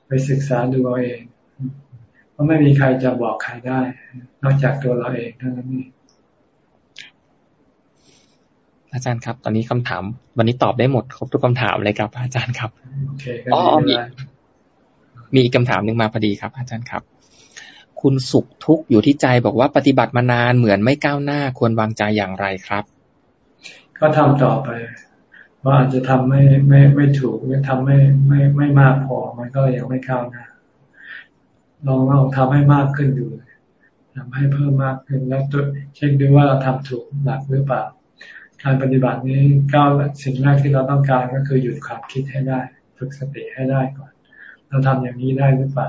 ไปศึกษาดูเอาเอง เพราะไม่มีใครจะบอกใครได้ นอกจากตัวเราเองเท่านั้นเอง อาจารย์ครับ ตอนนี้คำถาม วันนี้ตอบได้หมดครบทุกคำถามเลยครับ อาจารย์ครับอ๋อมีมีอีกคำถามหนึ่งมาพอดีครับ อาจารย์ครับ คุณสุขทุกข์อยู่ที่ใจบอกว่าปฏิบัติมานานเหมือนไม่ก้าวหน้าควรวางใจอย่างไรครับ ก็ทำต่อไปว่าอาจจะทำไม่ไม่ไม่ถูกหรือทำไม่ไม่ไม่มากพอมันก็ยังไม่ก้าวหน้าลองลองทำให้มากขึ้นดูพทำให้เพิ่มมากขึ้นแล้วตัวเช็คดูว่าเราทำถูกหลักหรือเปล่า การปฏิบัตินี้ก้าวสิ่งแรกที่เราต้องการก็คือหยุดความคิดให้ได้ ฝึกสติให้ได้ก่อน เราทำอย่างนี้ได้หรือเปล่า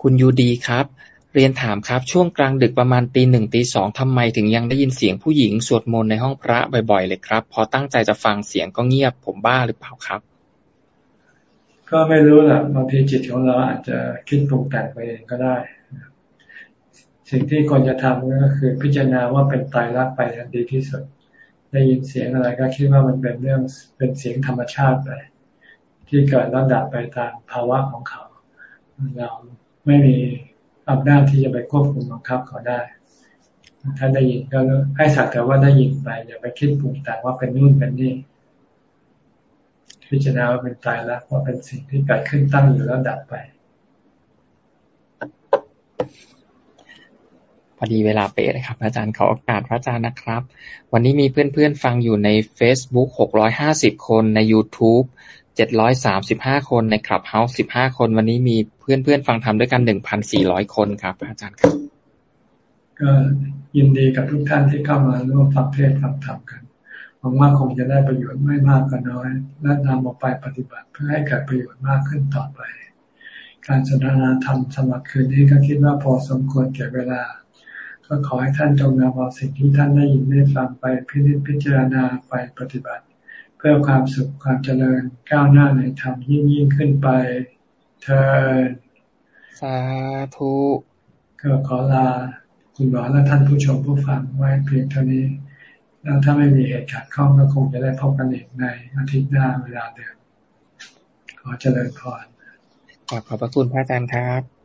คุณยูดีครับ เรียนถามครับช่วงกลางดึกประมาณตีหนึ่งตีสองทำไมถึงยังได้ยินเสียงผู้หญิงสวดมนต์ในห้องพระบ่อยๆ เลยครับ พอตั้งใจจะฟังเสียงก็เงียบผมบ้าหรือเปล่าครับ ก็ไม่รู้แหละบางทีจิตของเราอาจจะคิดปรุงแต่งไปเองก็ได้ สิ่งที่ควรจะทำก็คือพิจารณาว่าเป็นตายรักไปทันดีที่สุด ได้ยินเสียงอะไรก็คิดว่ามันเป็นเรื่องเป็นเสียงธรรมชาติไป ที่เกิดแล้วดับไปตามภาวะของเขา เราไม่มีอำนาจที่จะไปควบคุมบังคับเขาได้ถ้าได้ยินก็ให้สักแต่ว่าได้ยินไปอย่าไปคิดปรุงแต่งว่าเป็นนู่นเป็นนี่พิจารณาว่าเป็นตายแล้วว่าเป็นสิ่งที่เกิดขึ้นตั้งอยู่แล้วดับไป พอดีเวลาเป๊ะเลยครับ อาจารย์ขอโอกาสพระอาจารย์นะครับ วันนี้มีเพื่อนๆฟังอยู่ใน Facebook 650 คนใน YouTube 735 คนในคลับเฮาส์15 คน วันนี้มีเพื่อนๆฟังทำด้วยกัน 1,400 คนครับ อาจารย์ครับ ก็ยินดีกับทุกท่านที่เข้ามาร่วมฟังเทศฟังธรรมกันหวังว่าคงจะได้ประโยชน์ไม่มากก็น้อย และนำออกไปปฏิบัติเพื่อให้เกิดประโยชน์มากขึ้นต่อไป การสนทนาธรรมสมัครคืนนี้ก็คิดว่าพอสมควรแก่เวลา ก็ขอให้ท่านจงนำเอาสิ่งที่ท่านได้ยินได้ฟังไปพิจิตพิจารณาไปปฏิบัติ เพื่อความสุขความเจริญก้าวหน้าในธรรมยิ่งยิ่งขึ้นไปเธอสาธุก็ขอลาคุณหมอและท่านผู้ชมผู้ฟังไว้เพียงเท่านี้ แล้วถ้าไม่มีเหตุขัดข้องก็คงจะได้พบกันอีกในอาทิตย์หน้าเวลาเดิมขอเจริญพรขอบพระคุณพระอาจารย์ครับ